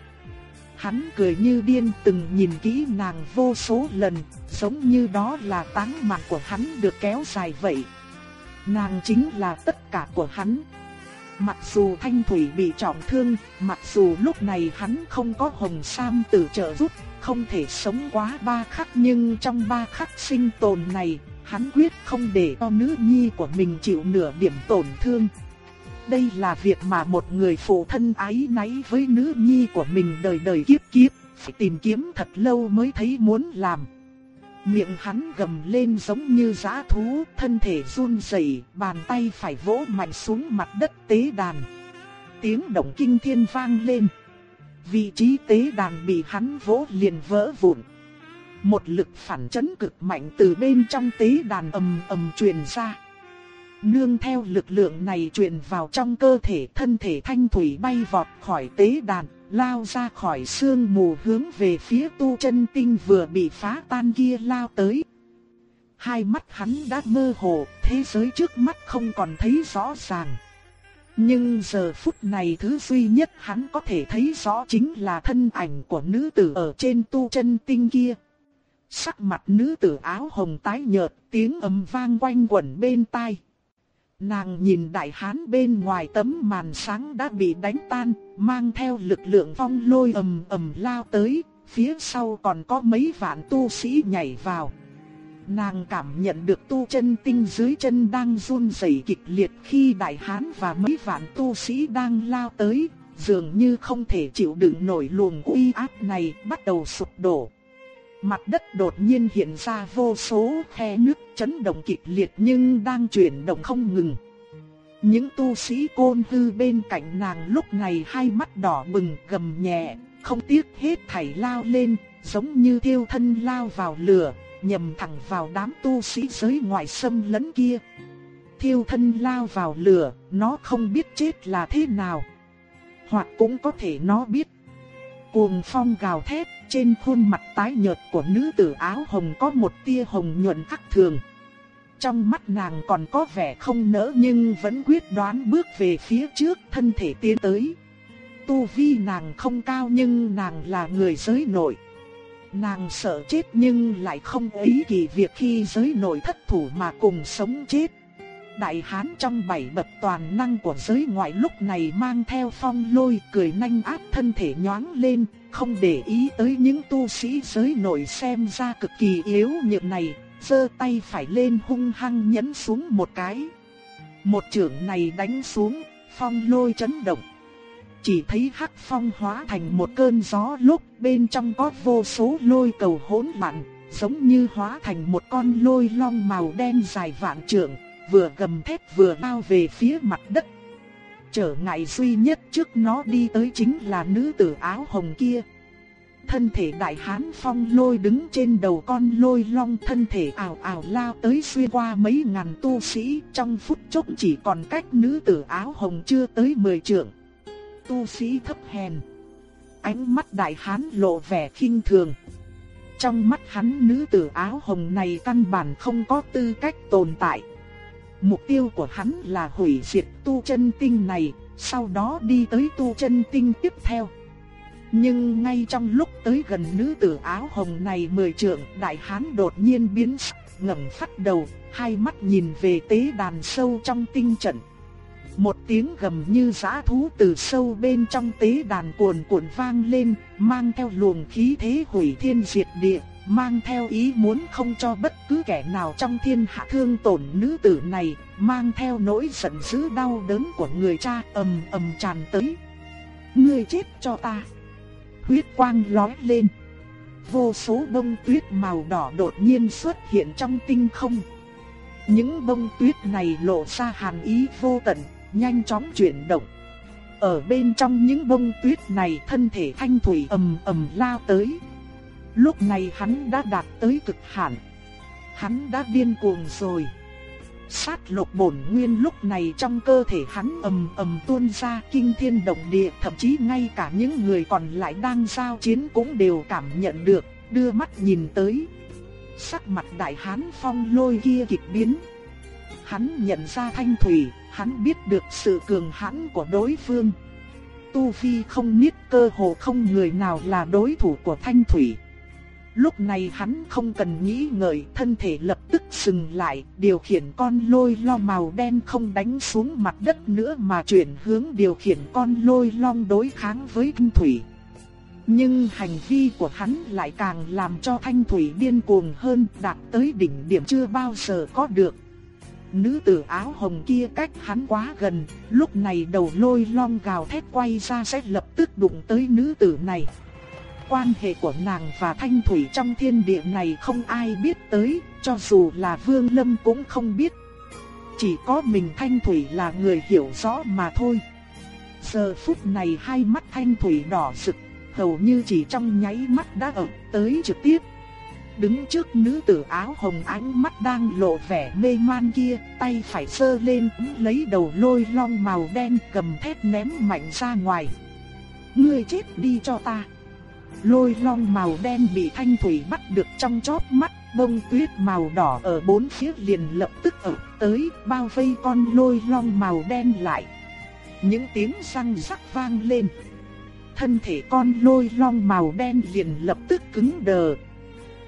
Hắn cười như điên từng nhìn kỹ nàng vô số lần, giống như đó là táng mạng của hắn được kéo dài vậy. Nàng chính là tất cả của hắn. Mặc dù Thanh Thủy bị trọng thương, mặc dù lúc này hắn không có hồng sam tử trợ giúp, không thể sống quá ba khắc nhưng trong ba khắc sinh tồn này, hắn quyết không để cho nữ nhi của mình chịu nửa điểm tổn thương. Đây là việc mà một người phụ thân ái náy với nữ nhi của mình đời đời kiếp kiếp, phải tìm kiếm thật lâu mới thấy muốn làm. Miệng hắn gầm lên giống như giã thú, thân thể run rẩy, bàn tay phải vỗ mạnh xuống mặt đất tế đàn. Tiếng động kinh thiên vang lên. Vị trí tế đàn bị hắn vỗ liền vỡ vụn. Một lực phản chấn cực mạnh từ bên trong tế đàn ầm ầm truyền ra. Nương theo lực lượng này truyền vào trong cơ thể thân thể thanh thủy bay vọt khỏi tế đàn lao ra khỏi sương mù hướng về phía tu chân tinh vừa bị phá tan kia lao tới. Hai mắt hắn đã mơ hồ, thế giới trước mắt không còn thấy rõ ràng. Nhưng giờ phút này thứ duy nhất hắn có thể thấy rõ chính là thân ảnh của nữ tử ở trên tu chân tinh kia. Sắc mặt nữ tử áo hồng tái nhợt, tiếng ầm vang quanh quẩn bên tai. Nàng nhìn đại hán bên ngoài tấm màn sáng đã bị đánh tan, mang theo lực lượng phong lôi ầm ầm lao tới, phía sau còn có mấy vạn tu sĩ nhảy vào. Nàng cảm nhận được tu chân tinh dưới chân đang run rẩy kịch liệt khi đại hán và mấy vạn tu sĩ đang lao tới, dường như không thể chịu đựng nổi luồng uy áp này bắt đầu sụp đổ. Mặt đất đột nhiên hiện ra vô số khe nước chấn động kịch liệt nhưng đang chuyển động không ngừng. Những tu sĩ côn hư bên cạnh nàng lúc này hai mắt đỏ bừng gầm nhẹ, không tiếc hết thảy lao lên, giống như thiêu thân lao vào lửa, nhầm thẳng vào đám tu sĩ giới ngoại xâm lấn kia. Thiêu thân lao vào lửa, nó không biết chết là thế nào. Hoặc cũng có thể nó biết. Cuồng phong gào thét, trên khuôn mặt tái nhợt của nữ tử áo hồng có một tia hồng nhuận khắc thường. Trong mắt nàng còn có vẻ không nỡ nhưng vẫn quyết đoán bước về phía trước thân thể tiến tới. Tu vi nàng không cao nhưng nàng là người giới nội. Nàng sợ chết nhưng lại không ý kỳ việc khi giới nội thất thủ mà cùng sống chết. Đại hán trong bảy bậc toàn năng của giới ngoại lúc này mang theo phong lôi cười nhanh áp thân thể nhoáng lên, không để ý tới những tu sĩ giới nội xem ra cực kỳ yếu nhược này, giơ tay phải lên hung hăng nhấn xuống một cái. Một trưởng này đánh xuống, phong lôi chấn động. Chỉ thấy hắc phong hóa thành một cơn gió lúc bên trong có vô số lôi cầu hỗn loạn, giống như hóa thành một con lôi long màu đen dài vạn trượng, vừa gầm thét vừa lao về phía mặt đất. Trở ngại duy nhất trước nó đi tới chính là nữ tử áo hồng kia. Thân thể đại hán phong lôi đứng trên đầu con lôi long thân thể ảo ảo lao tới xuyên qua mấy ngàn tu sĩ, trong phút chốc chỉ còn cách nữ tử áo hồng chưa tới mười trượng. Tu sĩ thấp hèn. Ánh mắt đại hán lộ vẻ khinh thường. Trong mắt hắn nữ tử áo hồng này căn bản không có tư cách tồn tại. Mục tiêu của hắn là hủy diệt tu chân tinh này, sau đó đi tới tu chân tinh tiếp theo. Nhưng ngay trong lúc tới gần nữ tử áo hồng này mười trượng, đại hán đột nhiên biến sắc, ngẩng phát đầu, hai mắt nhìn về tế đàn sâu trong tinh trận. Một tiếng gầm như giã thú từ sâu bên trong tế đàn cuồn cuộn vang lên, mang theo luồng khí thế hủy thiên diệt địa, mang theo ý muốn không cho bất cứ kẻ nào trong thiên hạ thương tổn nữ tử này, mang theo nỗi giận dữ đau đớn của người cha ầm ầm tràn tới. Ngươi chết cho ta! Huyết quang lóe lên. Vô số bông tuyết màu đỏ đột nhiên xuất hiện trong tinh không. Những bông tuyết này lộ ra hàn ý vô tận, nhanh chóng chuyển động. Ở bên trong những bông tuyết này thân thể thanh thủy ầm ầm lao tới. Lúc này hắn đã đạt tới cực hạn. Hắn đã điên cuồng rồi. Sát lục bổn nguyên lúc này trong cơ thể hắn ầm ầm tuôn ra kinh thiên động địa, thậm chí ngay cả những người còn lại đang giao chiến cũng đều cảm nhận được, đưa mắt nhìn tới. Sắc mặt đại hán phong lôi kia kịch biến. Hắn nhận ra thanh thủy, hắn biết được sự cường hãn của đối phương. Tu Vi không niết cơ hồ không người nào là đối thủ của thanh thủy. Lúc này hắn không cần nghĩ ngợi, thân thể lập tức dừng lại, điều khiển con lôi lo màu đen không đánh xuống mặt đất nữa mà chuyển hướng điều khiển con lôi long đối kháng với kinh thủy. Nhưng hành vi của hắn lại càng làm cho thanh thủy điên cuồng hơn, đạt tới đỉnh điểm chưa bao giờ có được. Nữ tử áo hồng kia cách hắn quá gần, lúc này đầu lôi long gào thét quay ra sẽ lập tức đụng tới nữ tử này quan hệ của nàng và Thanh Thủy trong thiên địa này không ai biết tới, cho dù là Vương Lâm cũng không biết. Chỉ có mình Thanh Thủy là người hiểu rõ mà thôi. Giờ phút này hai mắt Thanh Thủy đỏ rực, hầu như chỉ trong nháy mắt đã ập tới trực tiếp. Đứng trước nữ tử áo hồng ánh mắt đang lộ vẻ mê man kia, tay phải sơ lên lấy đầu lôi long màu đen cầm thét ném mạnh ra ngoài. Ngươi chết đi cho ta. Lôi long màu đen bị thanh thủy bắt được trong chóp mắt, bông tuyết màu đỏ ở bốn phía liền lập tức ập tới, bao vây con lôi long màu đen lại. Những tiếng răng rắc vang lên. Thân thể con lôi long màu đen liền lập tức cứng đờ.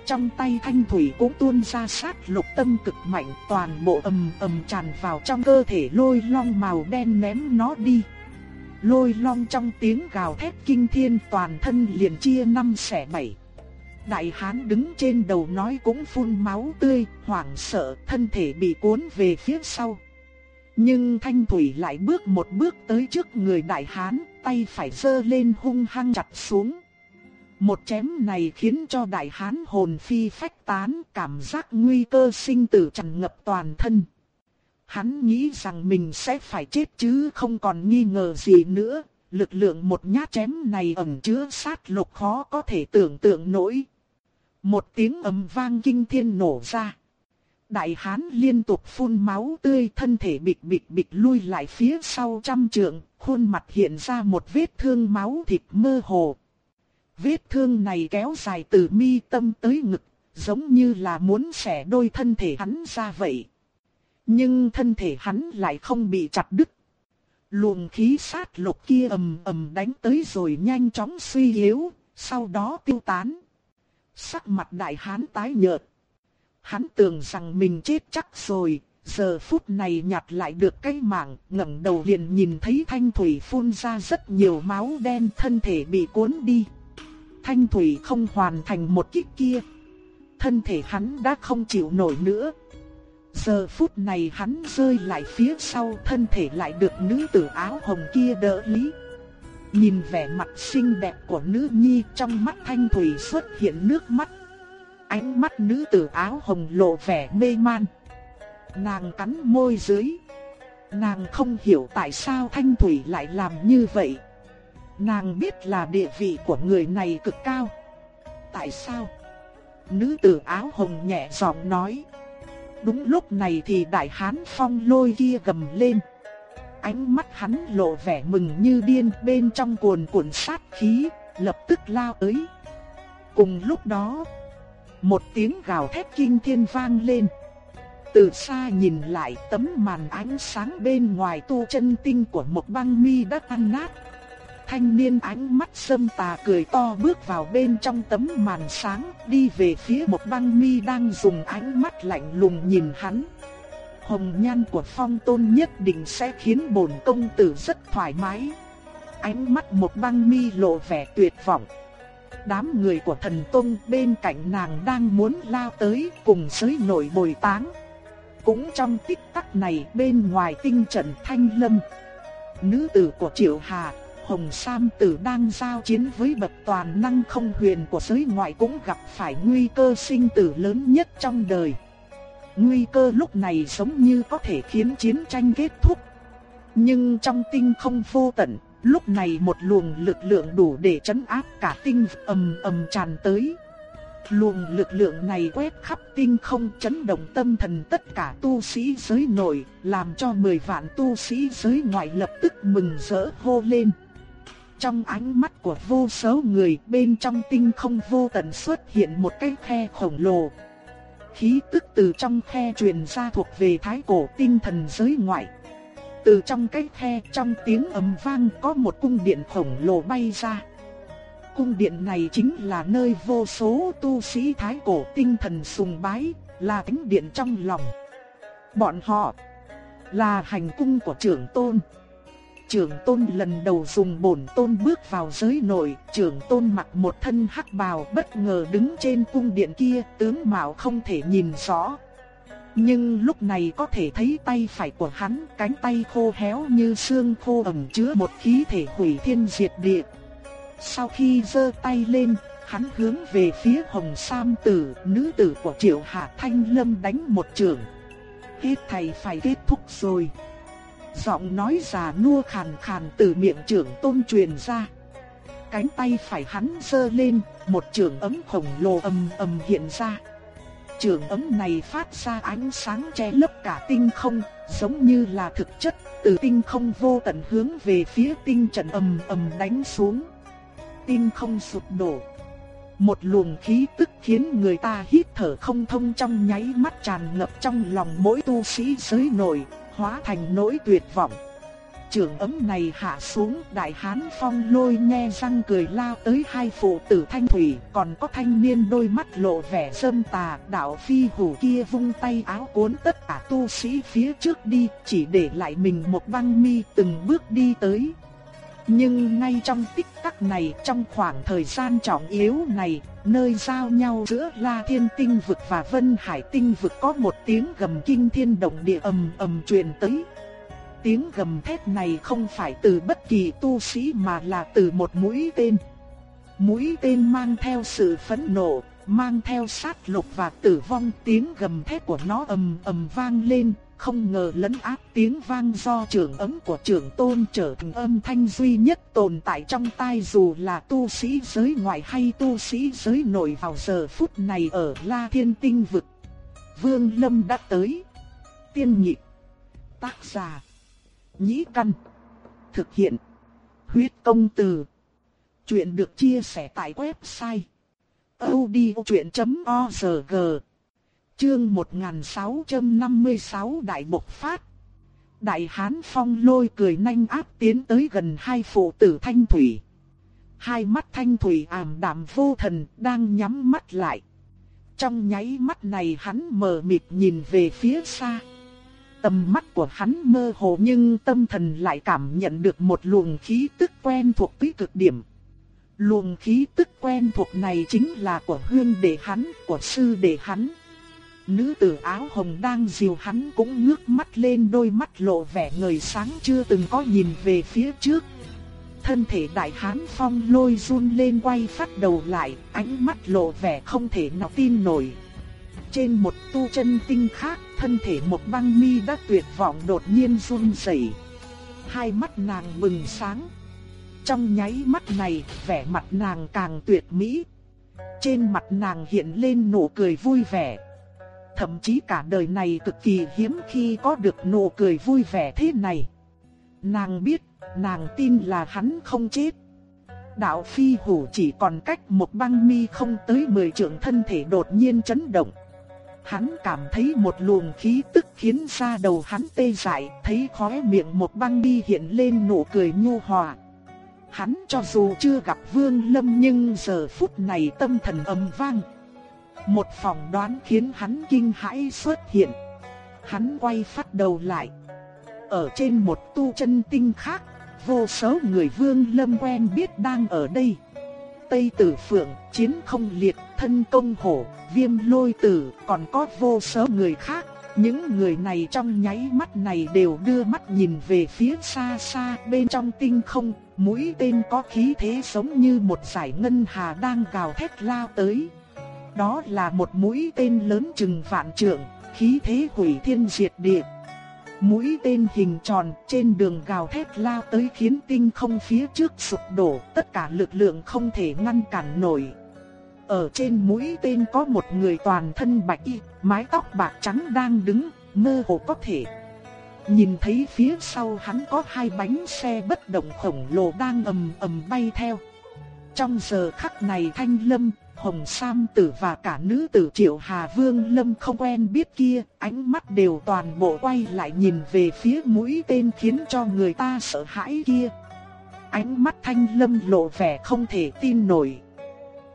Trong tay thanh thủy cũng tuôn ra sát lục tâm cực mạnh, toàn bộ ầm ầm tràn vào trong cơ thể lôi long màu đen ném nó đi. Lôi long trong tiếng gào thét kinh thiên toàn thân liền chia năm xẻ bảy. Đại hán đứng trên đầu nói cũng phun máu tươi, hoảng sợ, thân thể bị cuốn về phía sau. Nhưng Thanh Thủy lại bước một bước tới trước người đại hán, tay phải giơ lên hung hăng chặt xuống. Một chém này khiến cho đại hán hồn phi phách tán, cảm giác nguy cơ sinh tử tràn ngập toàn thân. Hắn nghĩ rằng mình sẽ phải chết chứ không còn nghi ngờ gì nữa, lực lượng một nhát chém này ẩn chứa sát lục khó có thể tưởng tượng nổi. Một tiếng ầm vang kinh thiên nổ ra. Đại hán liên tục phun máu tươi thân thể bịch bịch bịch lui lại phía sau trăm trượng, khuôn mặt hiện ra một vết thương máu thịt mơ hồ. Vết thương này kéo dài từ mi tâm tới ngực, giống như là muốn xẻ đôi thân thể hắn ra vậy. Nhưng thân thể hắn lại không bị chặt đứt. Luồng khí sát lục kia ầm ầm đánh tới rồi nhanh chóng suy yếu, sau đó tiêu tán. Sắc mặt đại hán tái nhợt. Hắn tưởng rằng mình chết chắc rồi, giờ phút này nhặt lại được cái mạng, ngẩng đầu liền nhìn thấy thanh thủy phun ra rất nhiều máu đen thân thể bị cuốn đi. Thanh thủy không hoàn thành một kích kia. Thân thể hắn đã không chịu nổi nữa. Giờ phút này hắn rơi lại phía sau, thân thể lại được nữ tử áo hồng kia đỡ lý. Nhìn vẻ mặt xinh đẹp của nữ nhi, trong mắt thanh thủy xuất hiện nước mắt. Ánh mắt nữ tử áo hồng lộ vẻ mê man. Nàng cắn môi dưới. Nàng không hiểu tại sao thanh thủy lại làm như vậy. Nàng biết là địa vị của người này cực cao. Tại sao? Nữ tử áo hồng nhẹ giọng nói. Đúng lúc này thì đại hán phong lôi kia gầm lên. Ánh mắt hắn lộ vẻ mừng như điên bên trong cuồn cuộn sát khí, lập tức lao tới. Cùng lúc đó, một tiếng gào thét kinh thiên vang lên. Từ xa nhìn lại tấm màn ánh sáng bên ngoài tu chân tinh của một băng mi đã tan nát. Thanh niên ánh mắt sâm tà cười to bước vào bên trong tấm màn sáng, đi về phía một băng mi đang dùng ánh mắt lạnh lùng nhìn hắn. Hồng nhan của phong tôn nhất định sẽ khiến bổn công tử rất thoải mái. Ánh mắt một băng mi lộ vẻ tuyệt vọng. Đám người của thần tôn bên cạnh nàng đang muốn lao tới cùng giới nổi bồi táng. Cũng trong tích tắc này bên ngoài tinh trận thanh lâm. Nữ tử của Triệu Hà Hồng Sam Tử đang giao chiến với bậc toàn năng không huyền của giới ngoại cũng gặp phải nguy cơ sinh tử lớn nhất trong đời. Nguy cơ lúc này giống như có thể khiến chiến tranh kết thúc. Nhưng trong tinh không vô tận, lúc này một luồng lực lượng đủ để chấn áp cả tinh ầm ầm tràn tới. Luồng lực lượng này quét khắp tinh không chấn động tâm thần tất cả tu sĩ giới nội, làm cho 10 vạn tu sĩ giới ngoại lập tức mừng rỡ hô lên. Trong ánh mắt của vô số người bên trong tinh không vô tận xuất hiện một cái khe khổng lồ. Khí tức từ trong khe truyền ra thuộc về thái cổ tinh thần giới ngoại. Từ trong cái khe trong tiếng ầm vang có một cung điện khổng lồ bay ra. Cung điện này chính là nơi vô số tu sĩ thái cổ tinh thần sùng bái, là thánh điện trong lòng. Bọn họ là hành cung của trưởng tôn trưởng tôn lần đầu dùng bổn tôn bước vào giới nội, trưởng tôn mặc một thân hắc bào bất ngờ đứng trên cung điện kia, tướng mạo không thể nhìn rõ. Nhưng lúc này có thể thấy tay phải của hắn, cánh tay khô héo như xương khô ẩm chứa một khí thể hủy thiên diệt địa. Sau khi giơ tay lên, hắn hướng về phía Hồng Sam tử, nữ tử của Triệu Hạ Thanh Lâm đánh một trường. Hết thầy phải kết thúc rồi giọng nói già nua khàn khàn từ miệng trưởng tôn truyền ra. Cánh tay phải hắn giơ lên, một trường ấm khổng lồ ầm ầm hiện ra. Trường ấm này phát ra ánh sáng che lấp cả tinh không, giống như là thực chất, từ tinh không vô tận hướng về phía tinh trần ầm ầm đánh xuống. Tinh không sụp đổ. Một luồng khí tức khiến người ta hít thở không thông trong nháy mắt tràn ngập trong lòng mỗi tu sĩ giới nổi, hóa thành nỗi tuyệt vọng. Trường ấm này hạ xuống, đại hán phong lôi nhe răng cười lao tới hai phụ tử thanh thủy, còn có thanh niên đôi mắt lộ vẻ sâm tà, đạo phi hủ kia vung tay áo cuốn tất cả tu sĩ phía trước đi, chỉ để lại mình một băng mi từng bước đi tới. Nhưng ngay trong tích tắc này, trong khoảng thời gian trọng yếu này, nơi giao nhau giữa La Thiên Tinh vực và Vân Hải Tinh vực có một tiếng gầm kinh thiên động địa ầm ầm truyền tới. Tiếng gầm thét này không phải từ bất kỳ tu sĩ mà là từ một mũi tên. Mũi tên mang theo sự phẫn nộ, mang theo sát lục và tử vong tiếng gầm thét của nó ầm ầm vang lên, không ngờ lấn áp tiếng vang do trưởng ấm của trưởng tôn trở thành âm thanh duy nhất tồn tại trong tai dù là tu sĩ giới ngoại hay tu sĩ giới nội vào giờ phút này ở La Thiên Tinh Vực. Vương Lâm đã tới. Tiên nhị, Tác giả. Nhĩ Căn. Thực hiện. Huyết công từ. Chuyện được chia sẻ tại website. odchuyện.org Chương 1656 Đại Bộc Phát Đại Hán Phong lôi cười nhanh áp tiến tới gần hai phụ tử Thanh Thủy. Hai mắt Thanh Thủy ảm đạm vô thần đang nhắm mắt lại. Trong nháy mắt này hắn mờ mịt nhìn về phía xa. Tầm mắt của hắn mơ hồ nhưng tâm thần lại cảm nhận được một luồng khí tức quen thuộc tới cực điểm. Luồng khí tức quen thuộc này chính là của huyên đệ hắn, của sư đệ hắn. Nữ tử áo hồng đang dìu hắn cũng ngước mắt lên đôi mắt lộ vẻ ngời sáng chưa từng có nhìn về phía trước. Thân thể đại hán phong lôi run lên quay phát đầu lại, ánh mắt lộ vẻ không thể nào tin nổi. Trên một tu chân tinh khác, thân thể một băng mi đã tuyệt vọng đột nhiên run rẩy. Hai mắt nàng bừng sáng. Trong nháy mắt này, vẻ mặt nàng càng tuyệt mỹ. Trên mặt nàng hiện lên nụ cười vui vẻ thậm chí cả đời này cực kỳ hiếm khi có được nụ cười vui vẻ thế này. Nàng biết, nàng tin là hắn không chết. Đạo phi hủ chỉ còn cách một băng mi không tới 10 trượng thân thể đột nhiên chấn động. Hắn cảm thấy một luồng khí tức khiến da đầu hắn tê dại, thấy khóe miệng một băng mi hiện lên nụ cười nhu hòa. Hắn cho dù chưa gặp Vương Lâm nhưng giờ phút này tâm thần âm vang. Một phỏng đoán khiến hắn kinh hãi xuất hiện. Hắn quay phát đầu lại. Ở trên một tu chân tinh khác, vô số người vương lâm quen biết đang ở đây. Tây Tử Phượng, Chiến Không Liệt, Thân Công Hổ, Viêm Lôi Tử, còn có vô số người khác. Những người này trong nháy mắt này đều đưa mắt nhìn về phía xa xa bên trong tinh không, mũi tên có khí thế giống như một giải ngân hà đang gào thét lao tới. Đó là một mũi tên lớn chừng vạn trượng, khí thế hủy thiên diệt địa. Mũi tên hình tròn trên đường gào thét lao tới khiến tinh không phía trước sụp đổ, tất cả lực lượng không thể ngăn cản nổi. Ở trên mũi tên có một người toàn thân bạch y, mái tóc bạc trắng đang đứng, mơ hồ có thể. Nhìn thấy phía sau hắn có hai bánh xe bất động khổng lồ đang ầm ầm bay theo. Trong giờ khắc này Thanh Lâm, Hồng Sam Tử và cả nữ tử Triệu Hà Vương Lâm không quen biết kia, ánh mắt đều toàn bộ quay lại nhìn về phía mũi tên khiến cho người ta sợ hãi kia. Ánh mắt Thanh Lâm lộ vẻ không thể tin nổi.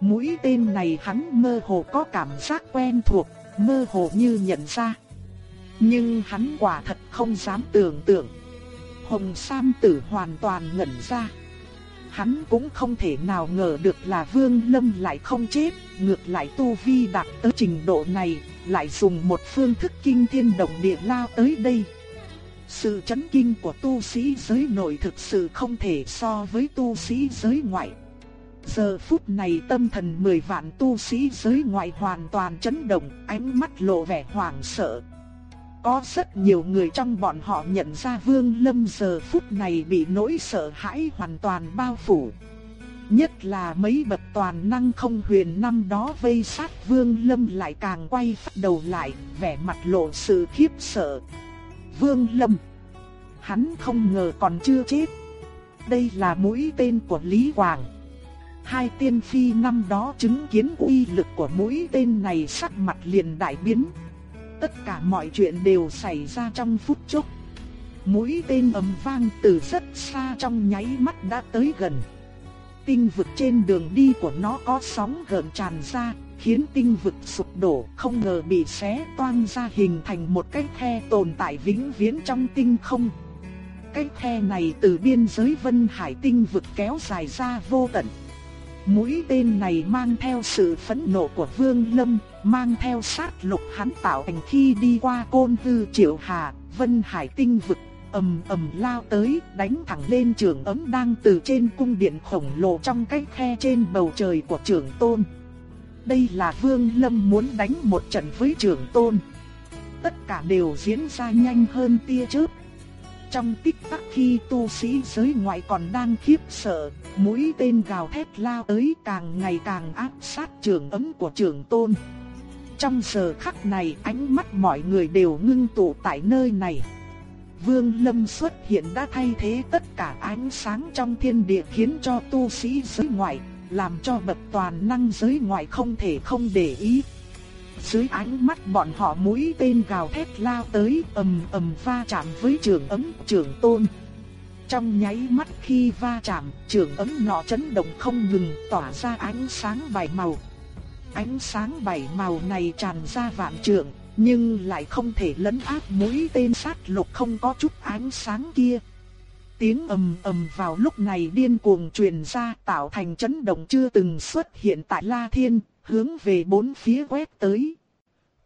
Mũi tên này hắn mơ hồ có cảm giác quen thuộc, mơ hồ như nhận ra. Nhưng hắn quả thật không dám tưởng tượng. Hồng Sam Tử hoàn toàn ngẩn ra hắn cũng không thể nào ngờ được là Vương Lâm lại không chết, ngược lại tu vi đạt tới trình độ này, lại dùng một phương thức kinh thiên động địa lao tới đây. Sự chấn kinh của tu sĩ giới nội thực sự không thể so với tu sĩ giới ngoại. Giờ phút này tâm thần mười vạn tu sĩ giới ngoại hoàn toàn chấn động, ánh mắt lộ vẻ hoảng sợ. Có rất nhiều người trong bọn họ nhận ra Vương Lâm giờ phút này bị nỗi sợ hãi hoàn toàn bao phủ. Nhất là mấy bậc toàn năng không huyền năm đó vây sát Vương Lâm lại càng quay phát đầu lại, vẻ mặt lộ sự khiếp sợ. Vương Lâm Hắn không ngờ còn chưa chết. Đây là mũi tên của Lý Hoàng. Hai tiên phi năm đó chứng kiến uy lực của mũi tên này sắc mặt liền đại biến tất cả mọi chuyện đều xảy ra trong phút chốc. Mũi tên ầm vang từ rất xa trong nháy mắt đã tới gần. Tinh vực trên đường đi của nó có sóng gợn tràn ra, khiến tinh vực sụp đổ, không ngờ bị xé toang ra hình thành một cái khe tồn tại vĩnh viễn trong tinh không. Cái khe này từ biên giới Vân Hải tinh vực kéo dài ra vô tận. Mũi tên này mang theo sự phẫn nộ của Vương Lâm, mang theo sát lục hắn tạo thành khi đi qua côn hư triệu hà, vân hải tinh vực, ầm ầm lao tới, đánh thẳng lên trường ấm đang từ trên cung điện khổng lồ trong cái khe trên bầu trời của trưởng tôn. Đây là Vương Lâm muốn đánh một trận với trưởng tôn. tất cả đều diễn ra nhanh hơn tia chớp. Trong tích tắc khi tu sĩ giới ngoại còn đang khiếp sợ, mũi tên gào thét lao tới càng ngày càng áp sát trường ấm của trường tôn. Trong giờ khắc này ánh mắt mọi người đều ngưng tụ tại nơi này. Vương Lâm xuất hiện đã thay thế tất cả ánh sáng trong thiên địa khiến cho tu sĩ giới ngoại, làm cho bậc toàn năng giới ngoại không thể không để ý. Dưới ánh mắt bọn họ mũi tên gào thét lao tới ầm ầm va chạm với trường ấm trường tôn. Trong nháy mắt khi va chạm, trường ấm nọ chấn động không ngừng tỏa ra ánh sáng bảy màu. Ánh sáng bảy màu này tràn ra vạn trượng, nhưng lại không thể lấn áp mũi tên sát lục không có chút ánh sáng kia. Tiếng ầm ầm vào lúc này điên cuồng truyền ra tạo thành chấn động chưa từng xuất hiện tại La Thiên, hướng về bốn phía quét tới.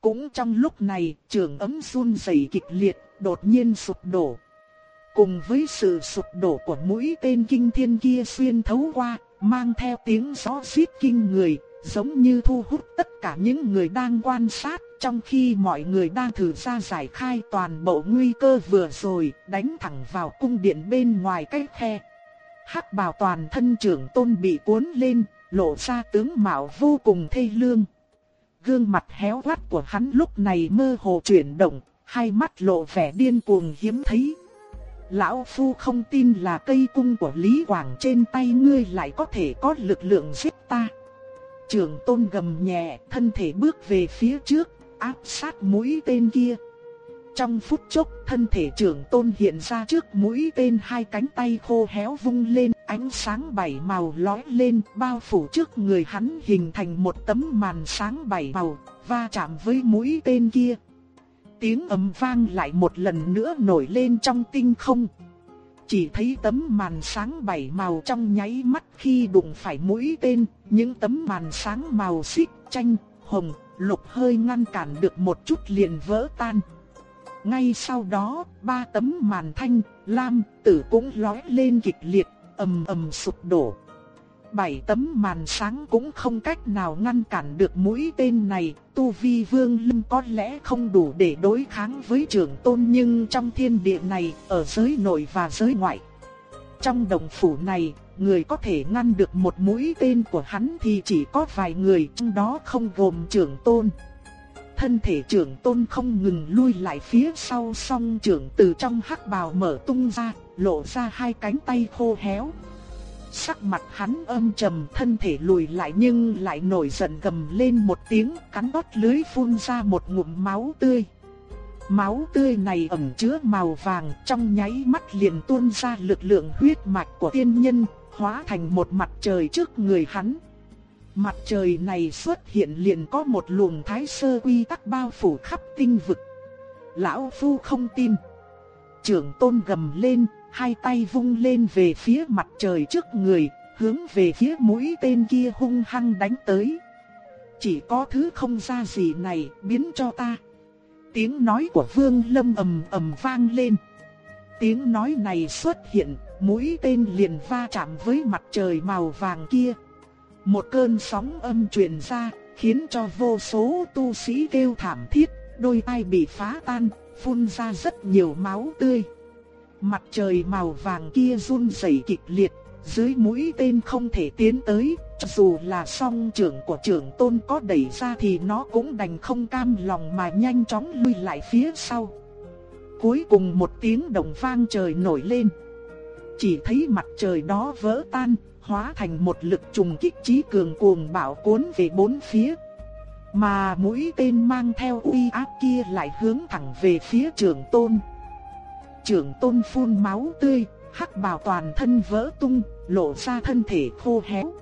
Cũng trong lúc này, trường ấm run rẩy kịch liệt, đột nhiên sụp đổ. Cùng với sự sụp đổ của mũi tên kinh thiên kia xuyên thấu qua, mang theo tiếng gió xít kinh người, giống như thu hút tất cả những người đang quan sát, trong khi mọi người đang thử ra giải khai toàn bộ nguy cơ vừa rồi, đánh thẳng vào cung điện bên ngoài cái khe. Hắc bào toàn thân trưởng tôn bị cuốn lên, lộ ra tướng mạo vô cùng thê lương. Gương mặt héo quắt của hắn lúc này mơ hồ chuyển động, hai mắt lộ vẻ điên cuồng hiếm thấy. Lão Phu không tin là cây cung của Lý Quảng trên tay ngươi lại có thể có lực lượng giết ta. Trường tôn gầm nhẹ, thân thể bước về phía trước, áp sát mũi tên kia. Trong phút chốc, thân thể trưởng tôn hiện ra trước mũi tên hai cánh tay khô héo vung lên, ánh sáng bảy màu lói lên, bao phủ trước người hắn hình thành một tấm màn sáng bảy màu, va chạm với mũi tên kia. Tiếng ầm vang lại một lần nữa nổi lên trong tinh không. Chỉ thấy tấm màn sáng bảy màu trong nháy mắt khi đụng phải mũi tên, những tấm màn sáng màu xích, chanh, hồng, lục hơi ngăn cản được một chút liền vỡ tan. Ngay sau đó, ba tấm màn thanh, lam, tử cũng lói lên kịch liệt, ầm ầm sụp đổ. Bảy tấm màn sáng cũng không cách nào ngăn cản được mũi tên này, tu vi vương lâm có lẽ không đủ để đối kháng với trưởng tôn nhưng trong thiên địa này, ở giới nội và giới ngoại. Trong đồng phủ này, người có thể ngăn được một mũi tên của hắn thì chỉ có vài người, trong đó không gồm trưởng tôn. Thân thể trưởng tôn không ngừng lui lại phía sau song trưởng từ trong hắc bào mở tung ra, lộ ra hai cánh tay khô héo. Sắc mặt hắn âm trầm thân thể lùi lại nhưng lại nổi giận gầm lên một tiếng cắn bót lưới phun ra một ngụm máu tươi. Máu tươi này ẩn chứa màu vàng trong nháy mắt liền tuôn ra lực lượng huyết mạch của tiên nhân, hóa thành một mặt trời trước người hắn. Mặt trời này xuất hiện liền có một luồng thái sơ quy tắc bao phủ khắp tinh vực. Lão Phu không tin. Trưởng tôn gầm lên, hai tay vung lên về phía mặt trời trước người, hướng về phía mũi tên kia hung hăng đánh tới. Chỉ có thứ không ra gì này biến cho ta. Tiếng nói của Vương Lâm ầm ầm vang lên. Tiếng nói này xuất hiện, mũi tên liền va chạm với mặt trời màu vàng kia. Một cơn sóng âm truyền ra, khiến cho vô số tu sĩ kêu thảm thiết, đôi tai bị phá tan, phun ra rất nhiều máu tươi. Mặt trời màu vàng kia run rẩy kịch liệt, dưới mũi tên không thể tiến tới, cho dù là song trưởng của trưởng tôn có đẩy ra thì nó cũng đành không cam lòng mà nhanh chóng lui lại phía sau. Cuối cùng một tiếng đồng vang trời nổi lên. Chỉ thấy mặt trời đó vỡ tan, hóa thành một lực trùng kích trí cường cuồng bạo cuốn về bốn phía. Mà mũi tên mang theo uy áp kia lại hướng thẳng về phía trưởng tôn. Trưởng tôn phun máu tươi, hắc bào toàn thân vỡ tung, lộ ra thân thể khô héo.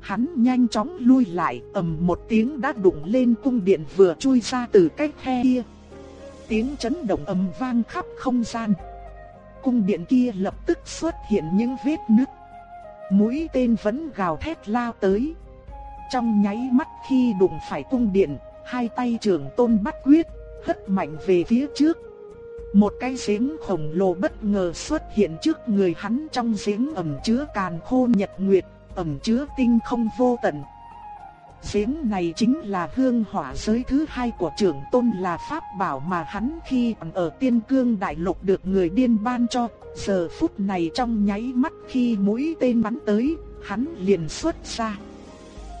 Hắn nhanh chóng lui lại, ầm một tiếng đã đụng lên cung điện vừa chui ra từ cái khe kia. Tiếng chấn động ầm vang khắp không gian. Cung điện kia lập tức xuất hiện những vết nứt. Mũi tên vẫn gào thét lao tới. Trong nháy mắt khi đụng phải cung điện, hai tay trưởng tôn bắt quyết, hất mạnh về phía trước. Một cái giếng khổng lồ bất ngờ xuất hiện trước người hắn trong giếng ẩm chứa càn khôn nhật nguyệt, ẩm chứa tinh không vô tận. Giếng này chính là hương hỏa giới thứ hai của trưởng tôn là pháp bảo mà hắn khi ở tiên cương đại lục được người điên ban cho. Giờ phút này trong nháy mắt khi mũi tên bắn tới, hắn liền xuất ra.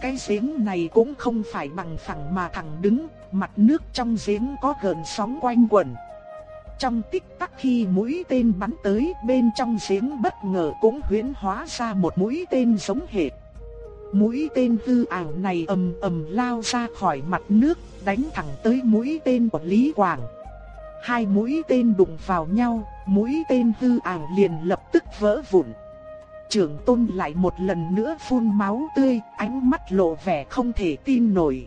Cái giếng này cũng không phải bằng phẳng mà thẳng đứng, mặt nước trong giếng có gợn sóng quanh quẩn. Trong tích tắc khi mũi tên bắn tới bên trong giếng bất ngờ cũng huyễn hóa ra một mũi tên giống hệt. Mũi tên hư ảo này ầm ầm lao ra khỏi mặt nước, đánh thẳng tới mũi tên của Lý Quảng. Hai mũi tên đụng vào nhau, mũi tên hư ảo liền lập tức vỡ vụn. Trưởng tôn lại một lần nữa phun máu tươi, ánh mắt lộ vẻ không thể tin nổi.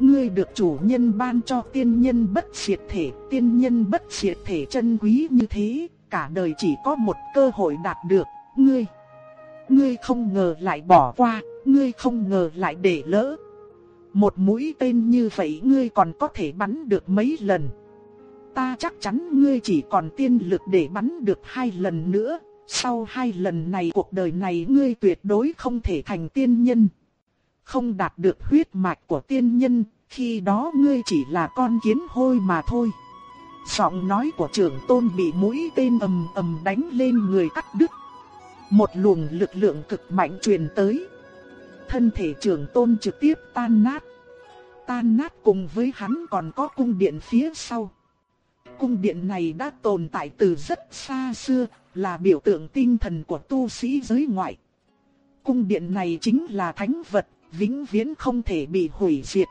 Ngươi được chủ nhân ban cho tiên nhân bất diệt thể, tiên nhân bất diệt thể chân quý như thế, cả đời chỉ có một cơ hội đạt được, ngươi. Ngươi không ngờ lại bỏ qua, ngươi không ngờ lại để lỡ. Một mũi tên như vậy ngươi còn có thể bắn được mấy lần. Ta chắc chắn ngươi chỉ còn tiên lực để bắn được hai lần nữa, sau hai lần này cuộc đời này ngươi tuyệt đối không thể thành tiên nhân. Không đạt được huyết mạch của tiên nhân, khi đó ngươi chỉ là con kiến hôi mà thôi. Giọng nói của trưởng tôn bị mũi tên ầm ầm đánh lên người cắt đứt. Một luồng lực lượng cực mạnh truyền tới. Thân thể trưởng tôn trực tiếp tan nát. Tan nát cùng với hắn còn có cung điện phía sau. Cung điện này đã tồn tại từ rất xa xưa, là biểu tượng tinh thần của tu sĩ giới ngoại. Cung điện này chính là thánh vật, vĩnh viễn không thể bị hủy diệt.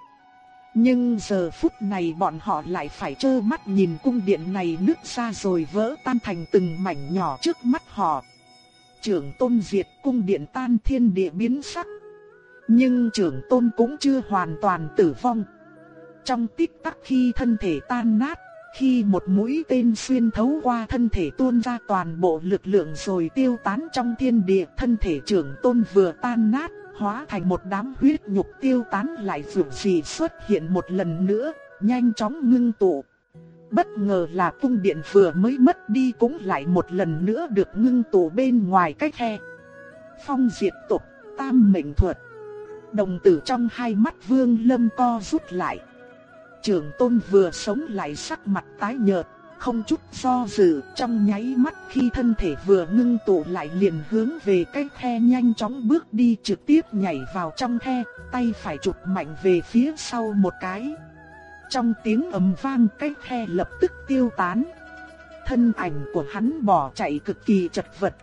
Nhưng giờ phút này bọn họ lại phải trơ mắt nhìn cung điện này nứt ra rồi vỡ tan thành từng mảnh nhỏ trước mắt họ. Trưởng tôn diệt cung điện tan thiên địa biến sắc. Nhưng trưởng tôn cũng chưa hoàn toàn tử vong. Trong tích tắc khi thân thể tan nát, khi một mũi tên xuyên thấu qua thân thể tuôn ra toàn bộ lực lượng rồi tiêu tán trong thiên địa, thân thể trưởng tôn vừa tan nát, hóa thành một đám huyết nhục tiêu tán lại dường gì xuất hiện một lần nữa, nhanh chóng ngưng tụ. Bất ngờ là cung điện vừa mới mất đi cũng lại một lần nữa được ngưng tụ bên ngoài cách khe. Phong diệt tục, tam mệnh thuật. Đồng tử trong hai mắt vương lâm co rút lại. Trưởng tôn vừa sống lại sắc mặt tái nhợt, không chút do dự, trong nháy mắt khi thân thể vừa ngưng tụ lại liền hướng về cái khe nhanh chóng bước đi trực tiếp nhảy vào trong khe, tay phải chụp mạnh về phía sau một cái. Trong tiếng ầm vang cái khe lập tức tiêu tán. Thân ảnh của hắn bỏ chạy cực kỳ chật vật.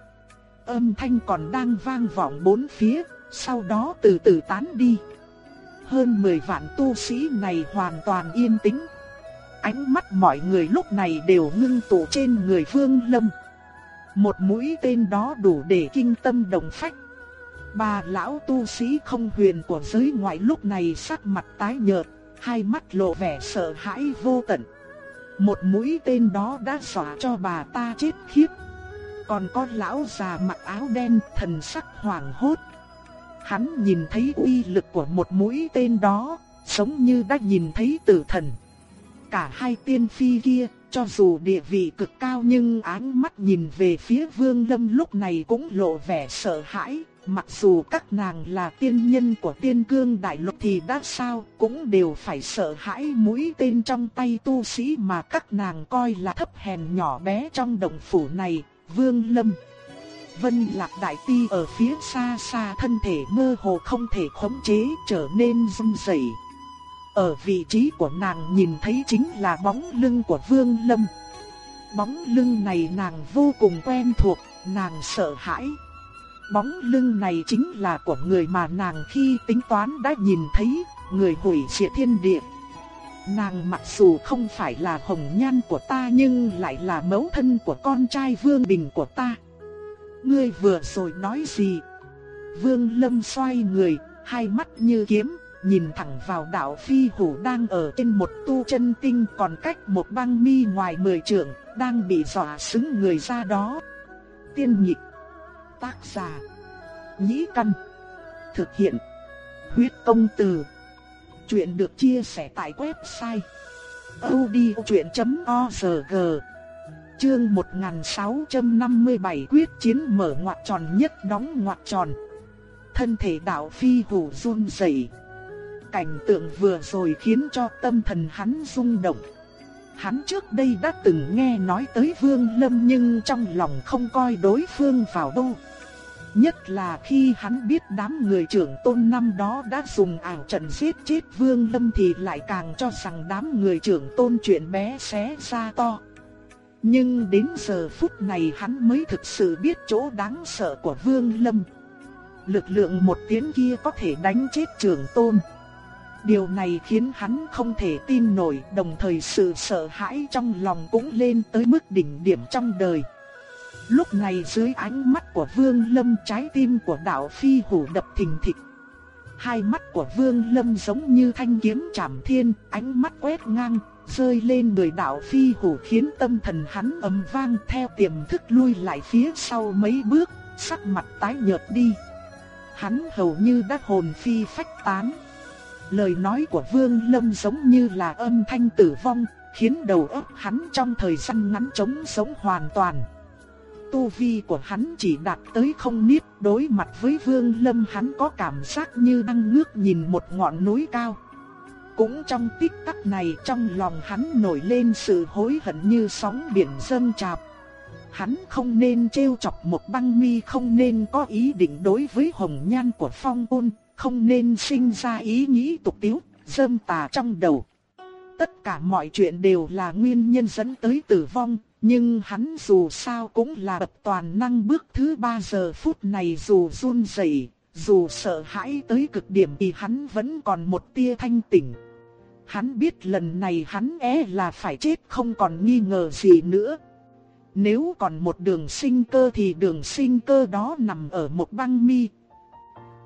Âm thanh còn đang vang vọng bốn phía, sau đó từ từ tán đi. Hơn 10 vạn tu sĩ này hoàn toàn yên tĩnh, Ánh mắt mọi người lúc này đều ngưng tụ trên người Vương Lâm. Một mũi tên đó đủ để kinh tâm động phách. Bà lão tu sĩ không huyền của giới ngoại lúc này sắc mặt tái nhợt, hai mắt lộ vẻ sợ hãi vô tận. Một mũi tên đó đã xóa cho bà ta chết khiếp. Còn có lão già mặc áo đen thần sắc hoảng hốt. Hắn nhìn thấy uy lực của một mũi tên đó, giống như đã nhìn thấy tử thần cả hai tiên phi kia, cho dù địa vị cực cao nhưng ánh mắt nhìn về phía Vương Lâm lúc này cũng lộ vẻ sợ hãi. Mặc dù các nàng là tiên nhân của tiên cương đại lục thì đã sao cũng đều phải sợ hãi mũi tên trong tay tu sĩ mà các nàng coi là thấp hèn nhỏ bé trong đồng phủ này, Vương Lâm. Vân Lạc Đại Ti ở phía xa xa thân thể mơ hồ không thể khống chế trở nên run rẩy. Ở vị trí của nàng nhìn thấy chính là bóng lưng của Vương Lâm. Bóng lưng này nàng vô cùng quen thuộc, nàng sợ hãi. Bóng lưng này chính là của người mà nàng khi tính toán đã nhìn thấy, người hủy diệt thiên địa. Nàng mặc dù không phải là hồng nhan của ta nhưng lại là mẫu thân của con trai Vương Bình của ta. Ngươi vừa rồi nói gì? Vương Lâm xoay người, hai mắt như kiếm, nhìn thẳng vào đạo phi hủ đang ở trên một tu chân tinh còn cách một băng mi ngoài mười trượng, đang bị dọa xứng người ra đó. Tiên nhịp, tác giả, nhĩ căn, thực hiện, huyết công từ. Chuyện được chia sẻ tại website odchuyện.org Chương 1657 quyết chiến mở ngoặc tròn nhất đóng ngoặc tròn. Thân thể đạo phi hủ run rẩy cảnh tượng vừa rồi khiến cho tâm thần hắn rung động. Hắn trước đây đã từng nghe nói tới Vương Lâm nhưng trong lòng không coi đối phương vào đâu. Nhất là khi hắn biết đám người trưởng tôn năm đó đã dùng ảo trận giết chết Vương Lâm thì lại càng cho rằng đám người trưởng tôn chuyện bé xé ra to. Nhưng đến giờ phút này hắn mới thực sự biết chỗ đáng sợ của Vương Lâm. Lực lượng một tiếng kia có thể đánh chết trưởng tôn. Điều này khiến hắn không thể tin nổi, đồng thời sự sợ hãi trong lòng cũng lên tới mức đỉnh điểm trong đời. Lúc này dưới ánh mắt của Vương Lâm trái tim của đạo phi hủ đập thình thịch. Hai mắt của Vương Lâm giống như thanh kiếm chạm thiên, ánh mắt quét ngang, rơi lên người đạo phi hủ khiến tâm thần hắn ầm vang theo tiềm thức lui lại phía sau mấy bước, sắc mặt tái nhợt đi. Hắn hầu như đã hồn phi phách tán. Lời nói của Vương Lâm giống như là âm thanh tử vong, khiến đầu óc hắn trong thời gian ngắn trống sống hoàn toàn. Tu vi của hắn chỉ đạt tới không niết, đối mặt với Vương Lâm hắn có cảm giác như đang ngước nhìn một ngọn núi cao. Cũng trong tích tắc này trong lòng hắn nổi lên sự hối hận như sóng biển dâng trào. Hắn không nên trêu chọc một băng mi không nên có ý định đối với hồng nhan của phong ôn, không nên sinh ra ý nghĩ tục tiếu, dâm tà trong đầu. Tất cả mọi chuyện đều là nguyên nhân dẫn tới tử vong, nhưng hắn dù sao cũng là bậc toàn năng bước thứ ba giờ phút này dù run rẩy, dù sợ hãi tới cực điểm thì hắn vẫn còn một tia thanh tỉnh. Hắn biết lần này hắn é là phải chết không còn nghi ngờ gì nữa. Nếu còn một đường sinh cơ thì đường sinh cơ đó nằm ở một băng mi,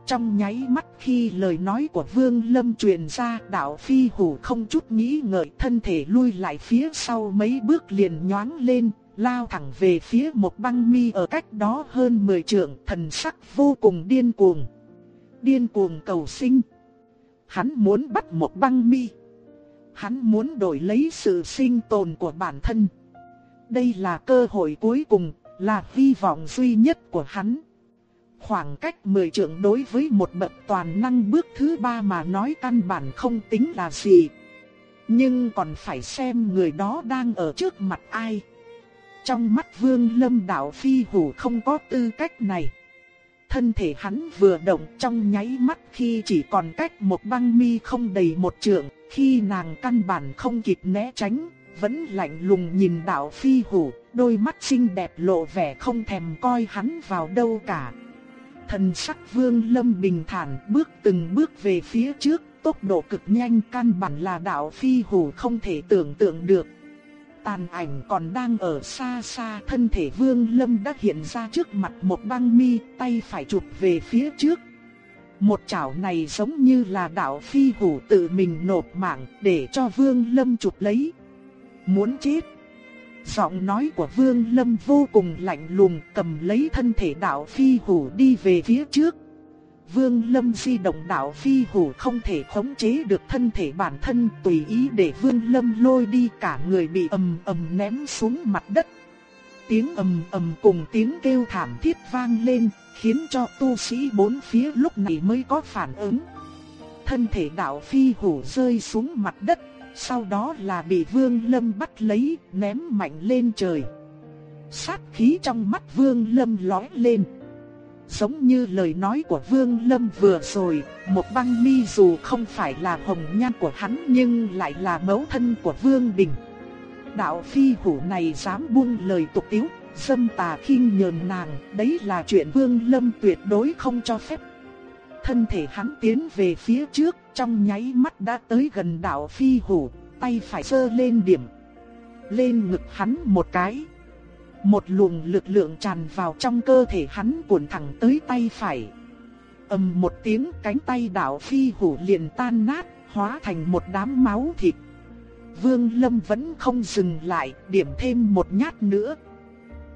trong nháy mắt khi lời nói của Vương Lâm truyền ra, đạo phi hủ không chút nghĩ ngợi thân thể lui lại phía sau mấy bước liền nhoáng lên, lao thẳng về phía một băng mi ở cách đó hơn 10 trượng, thần sắc vô cùng điên cuồng. Điên cuồng cầu sinh. Hắn muốn bắt một băng mi. Hắn muốn đổi lấy sự sinh tồn của bản thân. Đây là cơ hội cuối cùng, là hy vọng duy nhất của hắn. Khoảng cách 10 trượng đối với một bậc toàn năng bước thứ ba mà nói căn bản không tính là gì. Nhưng còn phải xem người đó đang ở trước mặt ai. Trong mắt vương lâm đạo phi hủ không có tư cách này. Thân thể hắn vừa động trong nháy mắt khi chỉ còn cách một băng mi không đầy một trượng, khi nàng căn bản không kịp né tránh, vẫn lạnh lùng nhìn đạo phi hủ, đôi mắt xinh đẹp lộ vẻ không thèm coi hắn vào đâu cả. Thần sắc vương lâm bình thản bước từng bước về phía trước, tốc độ cực nhanh căn bản là đạo phi hủ không thể tưởng tượng được. Tàn ảnh còn đang ở xa xa, thân thể vương lâm đã hiện ra trước mặt một băng mi, tay phải chụp về phía trước. Một chảo này giống như là đạo phi hủ tự mình nộp mạng để cho vương lâm chụp lấy. Muốn chết Giọng nói của Vương Lâm vô cùng lạnh lùng, cầm lấy thân thể đạo phi hủ đi về phía trước. Vương Lâm di động đạo phi hủ không thể khống chế được thân thể bản thân tùy ý để Vương Lâm lôi đi cả người bị ầm ầm ném xuống mặt đất. Tiếng ầm ầm cùng tiếng kêu thảm thiết vang lên, khiến cho tu sĩ bốn phía lúc này mới có phản ứng. Thân thể đạo phi hủ rơi xuống mặt đất sau đó là bị Vương Lâm bắt lấy, ném mạnh lên trời. Sát khí trong mắt Vương Lâm lóe lên. Giống như lời nói của Vương Lâm vừa rồi, một băng mi dù không phải là hồng nhan của hắn nhưng lại là mẫu thân của Vương Bình. Đạo phi hủ này dám buông lời tục tiếu, dâm tà khinh nhờn nàng, đấy là chuyện Vương Lâm tuyệt đối không cho phép. Thân thể hắn tiến về phía trước, trong nháy mắt đã tới gần đạo phi hủ, tay phải sơ lên điểm. Lên ngực hắn một cái. Một luồng lực lượng tràn vào trong cơ thể hắn cuộn thẳng tới tay phải. ầm một tiếng cánh tay đạo phi hủ liền tan nát, hóa thành một đám máu thịt. Vương Lâm vẫn không dừng lại, điểm thêm một nhát nữa.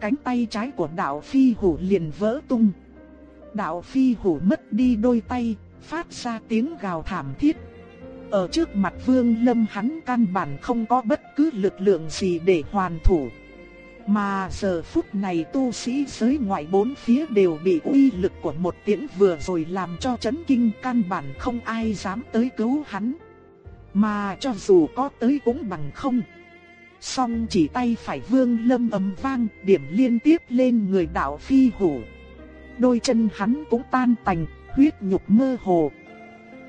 Cánh tay trái của đạo phi hủ liền vỡ tung. Đạo phi hủ mất đi đôi tay, phát ra tiếng gào thảm thiết. Ở trước mặt Vương Lâm hắn căn bản không có bất cứ lực lượng gì để hoàn thủ. Mà giờ phút này tu sĩ giới ngoại bốn phía đều bị uy lực của một tiễn vừa rồi làm cho chấn kinh căn bản không ai dám tới cứu hắn. Mà cho dù có tới cũng bằng không. Song chỉ tay phải vương lâm ầm vang điểm liên tiếp lên người đạo phi hổ. Đôi chân hắn cũng tan tành, huyết nhục mơ hồ.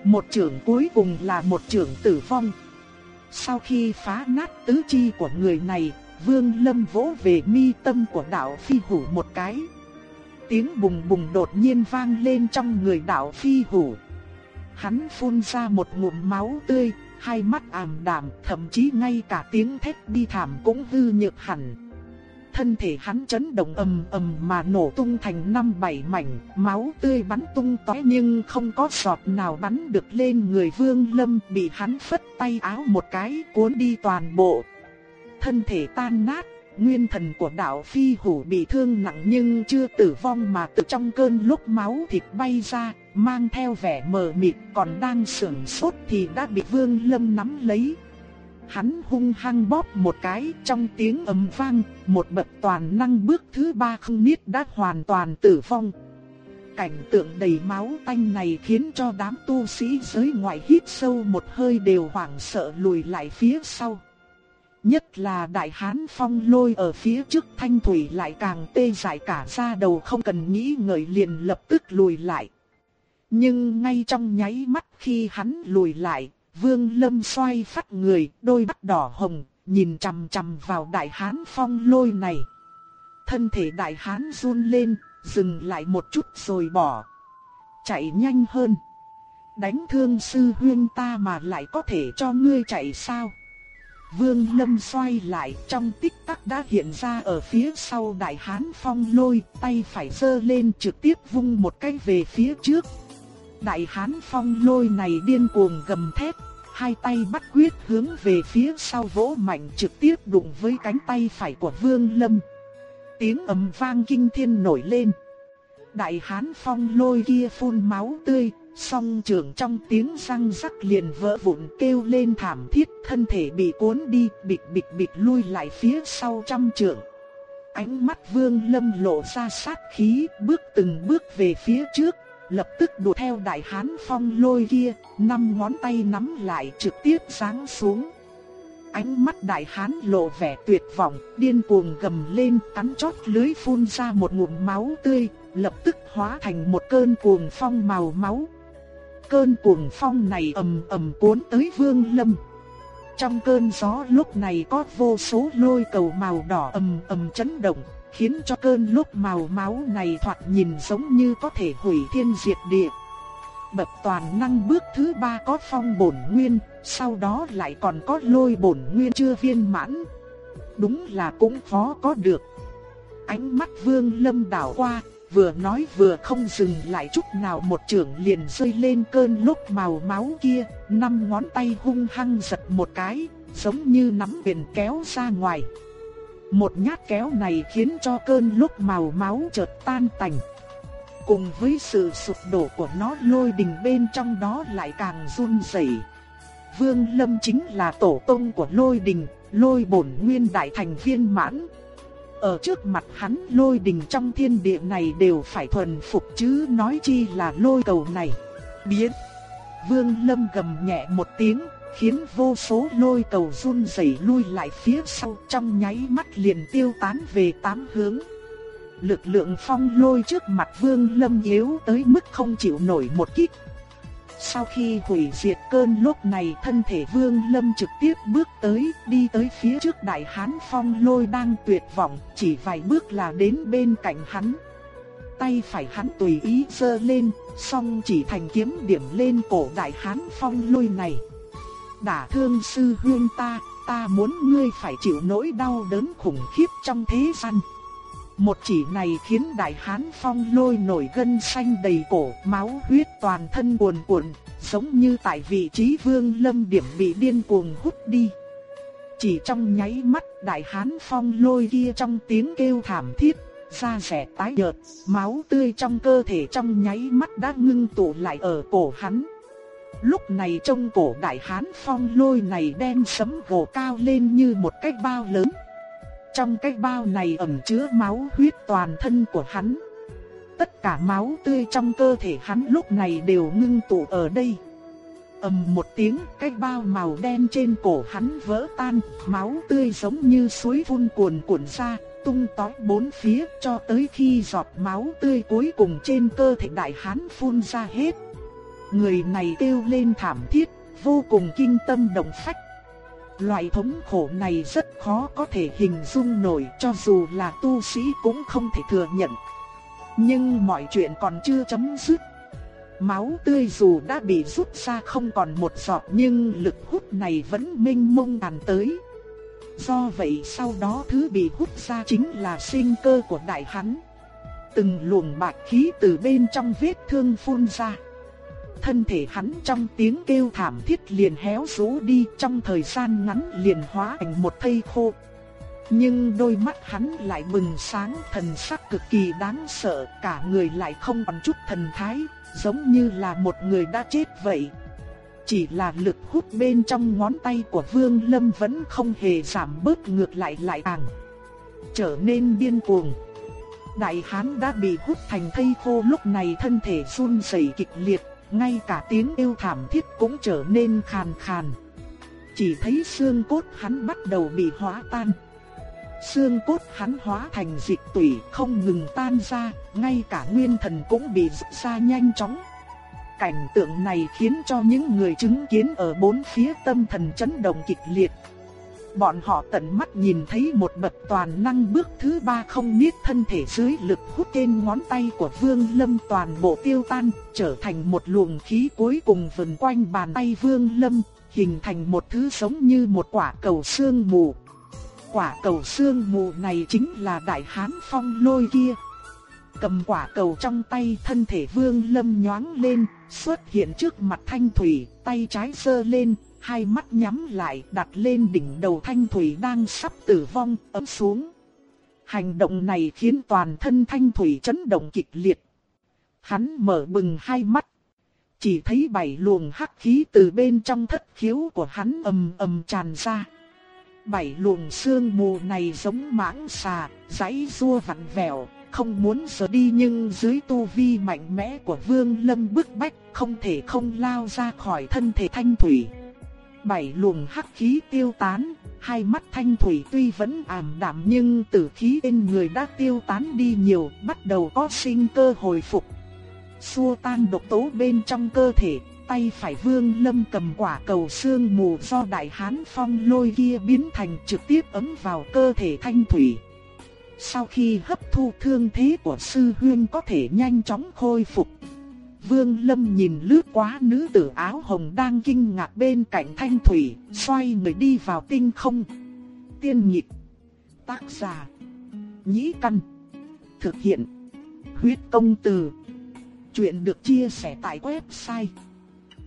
Một trưởng cuối cùng là một trưởng tử vong. Sau khi phá nát tứ chi của người này, Vương Lâm vỗ về mi tâm của đạo phi hủ một cái. Tiếng bùng bùng đột nhiên vang lên trong người đạo phi hủ. Hắn phun ra một ngụm máu tươi, hai mắt ảm đạm, thậm chí ngay cả tiếng thét đi thảm cũng hư nhược hẳn. Thân thể hắn chấn động ầm ầm mà nổ tung thành năm bảy mảnh, máu tươi bắn tung tóe nhưng không có giọt nào bắn được lên người Vương Lâm, bị hắn phất tay áo một cái cuốn đi toàn bộ thân thể tan nát, nguyên thần của đạo phi hủ bị thương nặng nhưng chưa tử vong mà từ trong cơn lúc máu thịt bay ra, mang theo vẻ mờ mịt còn đang sưởng sốt thì đã bị vương lâm nắm lấy. Hắn hung hăng bóp một cái trong tiếng ầm vang, một bậc toàn năng bước thứ ba không biết đã hoàn toàn tử vong. Cảnh tượng đầy máu tanh này khiến cho đám tu sĩ giới ngoại hít sâu một hơi đều hoảng sợ lùi lại phía sau. Nhất là đại hán phong lôi ở phía trước thanh thủy lại càng tê dại cả da đầu không cần nghĩ ngợi liền lập tức lùi lại. Nhưng ngay trong nháy mắt khi hắn lùi lại, vương lâm xoay phát người, đôi mắt đỏ hồng, nhìn chằm chằm vào đại hán phong lôi này. Thân thể đại hán run lên, dừng lại một chút rồi bỏ. Chạy nhanh hơn. Đánh thương sư huyên ta mà lại có thể cho ngươi chạy sao? Vương Lâm xoay lại trong tích tắc đã hiện ra ở phía sau đại hán phong lôi, tay phải giơ lên trực tiếp vung một cái về phía trước. Đại hán phong lôi này điên cuồng gầm thét, hai tay bắt quyết hướng về phía sau vỗ mạnh trực tiếp đụng với cánh tay phải của Vương Lâm. Tiếng ầm vang kinh thiên nổi lên. Đại hán phong lôi kia phun máu tươi, Song trường trong tiếng răng rắc liền vỡ vụn kêu lên thảm thiết, thân thể bị cuốn đi, bịch bịch bịch lui lại phía sau trăm trường. Ánh mắt vương lâm lộ ra sát khí, bước từng bước về phía trước, lập tức đuổi theo đại hán phong lôi kia, năm ngón tay nắm lại trực tiếp giáng xuống. Ánh mắt đại hán lộ vẻ tuyệt vọng, điên cuồng gầm lên, cắn chót lưới phun ra một ngụm máu tươi, lập tức hóa thành một cơn cuồng phong màu máu, cơn cuồng phong này ầm ầm cuốn tới Vương Lâm. Trong cơn gió lúc này có vô số lôi cầu màu đỏ ầm ầm chấn động, khiến cho cơn lúc màu máu này thoạt nhìn giống như có thể hủy thiên diệt địa. Bậc toàn năng bước thứ ba có phong bổn nguyên, sau đó lại còn có lôi bổn nguyên chưa viên mãn. Đúng là cũng khó có được. Ánh mắt Vương Lâm đảo qua, vừa nói vừa không dừng lại chút nào một trường liền rơi lên cơn lúc màu máu kia, năm ngón tay hung hăng giật một cái, giống như nắm quyền kéo ra ngoài. Một nhát kéo này khiến cho cơn lúc màu máu chợt tan tành. Cùng với sự sụp đổ của nó lôi đình bên trong đó lại càng run rẩy. Vương Lâm chính là tổ tông của lôi đình, lôi bổn nguyên đại thành viên mãn, ở trước mặt hắn lôi đình trong thiên địa này đều phải thuần phục chứ nói chi là lôi cầu này. Biến! Vương Lâm gầm nhẹ một tiếng, khiến vô số lôi cầu run rẩy lui lại phía sau trong nháy mắt liền tiêu tán về tám hướng. Lực lượng phong lôi trước mặt Vương Lâm yếu tới mức không chịu nổi một kích. Sau khi hủy diệt cơn lúc này thân thể vương lâm trực tiếp bước tới, đi tới phía trước đại hán phong lôi đang tuyệt vọng, chỉ vài bước là đến bên cạnh hắn. Tay phải hắn tùy ý giơ lên, song chỉ thành kiếm điểm lên cổ đại hán phong lôi này. Đả thương sư huyên ta, ta muốn ngươi phải chịu nỗi đau đớn khủng khiếp trong thế gian. Một chỉ này khiến đại hán phong lôi nổi gân xanh đầy cổ, máu huyết toàn thân cuồn cuộn, giống như tại vị trí vương lâm điểm bị điên cuồng hút đi. Chỉ trong nháy mắt đại hán phong lôi kia trong tiếng kêu thảm thiết, da rẻ tái nhợt, máu tươi trong cơ thể trong nháy mắt đã ngưng tụ lại ở cổ hắn. Lúc này trong cổ đại hán phong lôi này đen sấm gồ cao lên như một cái bao lớn trong cái bao này ẩn chứa máu huyết toàn thân của hắn. Tất cả máu tươi trong cơ thể hắn lúc này đều ngưng tụ ở đây ầm một tiếng, cái bao màu đen trên cổ hắn vỡ tan, máu tươi giống như suối phun cuồn cuộn ra, tung tóe bốn phía cho tới khi giọt máu tươi cuối cùng trên cơ thể đại hán phun ra hết. Người này kêu lên thảm thiết, vô cùng kinh tâm động phách. Loại thống khổ này rất khó có thể hình dung nổi, cho dù là tu sĩ cũng không thể thừa nhận. Nhưng mọi chuyện còn chưa chấm dứt. Máu tươi dù đã bị rút ra không còn một giọt, nhưng lực hút này vẫn mênh mông tàn tới. Do vậy sau đó thứ bị hút ra chính là sinh cơ của đại hắn. Từng luồng bạc khí từ bên trong vết thương phun ra. Thân thể hắn trong tiếng kêu thảm thiết liền héo rũ đi trong thời gian ngắn liền hóa thành một thây khô. Nhưng đôi mắt hắn lại bừng sáng thần sắc cực kỳ đáng sợ cả người lại không còn chút thần thái, giống như là một người đã chết vậy. Chỉ là lực hút bên trong ngón tay của Vương Lâm vẫn không hề giảm bớt ngược lại lại càng trở nên điên cuồng. Đại hán đã bị hút thành thây khô lúc này thân thể run rẩy kịch liệt, ngay cả tiếng yêu thảm thiết cũng trở nên khàn khàn. Chỉ thấy xương cốt hắn bắt đầu bị hóa tan. Xương cốt hắn hóa thành dịch tủy không ngừng tan ra, ngay cả nguyên thần cũng bị rút ra nhanh chóng. Cảnh tượng này khiến cho những người chứng kiến ở bốn phía tâm thần chấn động kịch liệt. Bọn họ tận mắt nhìn thấy một bậc toàn năng bước thứ ba không biết thân thể dưới lực hút trên ngón tay của Vương Lâm toàn bộ tiêu tan, trở thành một luồng khí cuối cùng vần quanh bàn tay Vương Lâm, hình thành một thứ giống như một quả cầu xương mù. Quả cầu xương mù này chính là đại hán phong lôi kia. Cầm quả cầu trong tay thân thể vương lâm nhoáng lên, xuất hiện trước mặt thanh thủy, tay trái sơ lên, hai mắt nhắm lại đặt lên đỉnh đầu thanh thủy đang sắp tử vong, ấm xuống. Hành động này khiến toàn thân thanh thủy chấn động kịch liệt. Hắn mở bừng hai mắt. Chỉ thấy bảy luồng hắc khí từ bên trong thất khiếu của hắn ầm ầm tràn ra. Bảy luồng xương mù này giống mãng xà, giấy rua vặn vẹo, không muốn rời đi nhưng dưới tu vi mạnh mẽ của Vương Lâm bức bách, không thể không lao ra khỏi thân thể thanh thủy. Bảy luồng hắc khí tiêu tán, hai mắt thanh thủy tuy vẫn ảm đạm nhưng tử khí bên người đã tiêu tán đi nhiều, bắt đầu có sinh cơ hồi phục. Xua tan độc tố bên trong cơ thể, tay phải vương lâm cầm quả cầu xương mù do đại hán phong lôi kia biến thành trực tiếp ấm vào cơ thể thanh thủy. Sau khi hấp thu thương thế của sư huyên có thể nhanh chóng khôi phục. Vương Lâm nhìn lướt quá nữ tử áo hồng đang kinh ngạc bên cạnh thanh thủy, xoay người đi vào tinh không. Tiên nhịp, tác giả, nhĩ căn, thực hiện, huyết công từ. Chuyện được chia sẻ tại website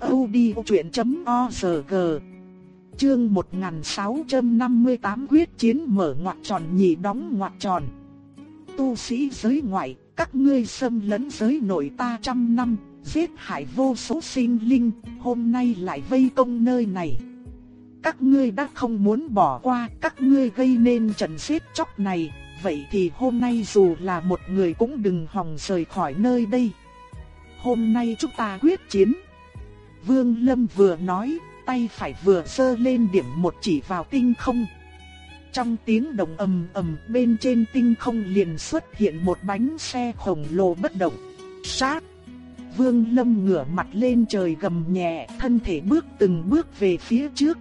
odchuyện.org Chương 1658 quyết chiến mở ngoặc tròn nhị đóng ngoặc tròn Tu sĩ giới ngoại, các ngươi xâm lấn giới nội ta trăm năm, giết hại vô số sinh linh, hôm nay lại vây công nơi này. Các ngươi đã không muốn bỏ qua, các ngươi gây nên trận giết chóc này, vậy thì hôm nay dù là một người cũng đừng hòng rời khỏi nơi đây. Hôm nay chúng ta quyết chiến. Vương Lâm vừa nói, tay phải vừa sơ lên điểm một chỉ vào tinh không. Trong tiếng động ầm ầm bên trên tinh không liền xuất hiện một bánh xe khổng lồ bất động. Sát! Vương Lâm ngửa mặt lên trời gầm nhẹ, thân thể bước từng bước về phía trước.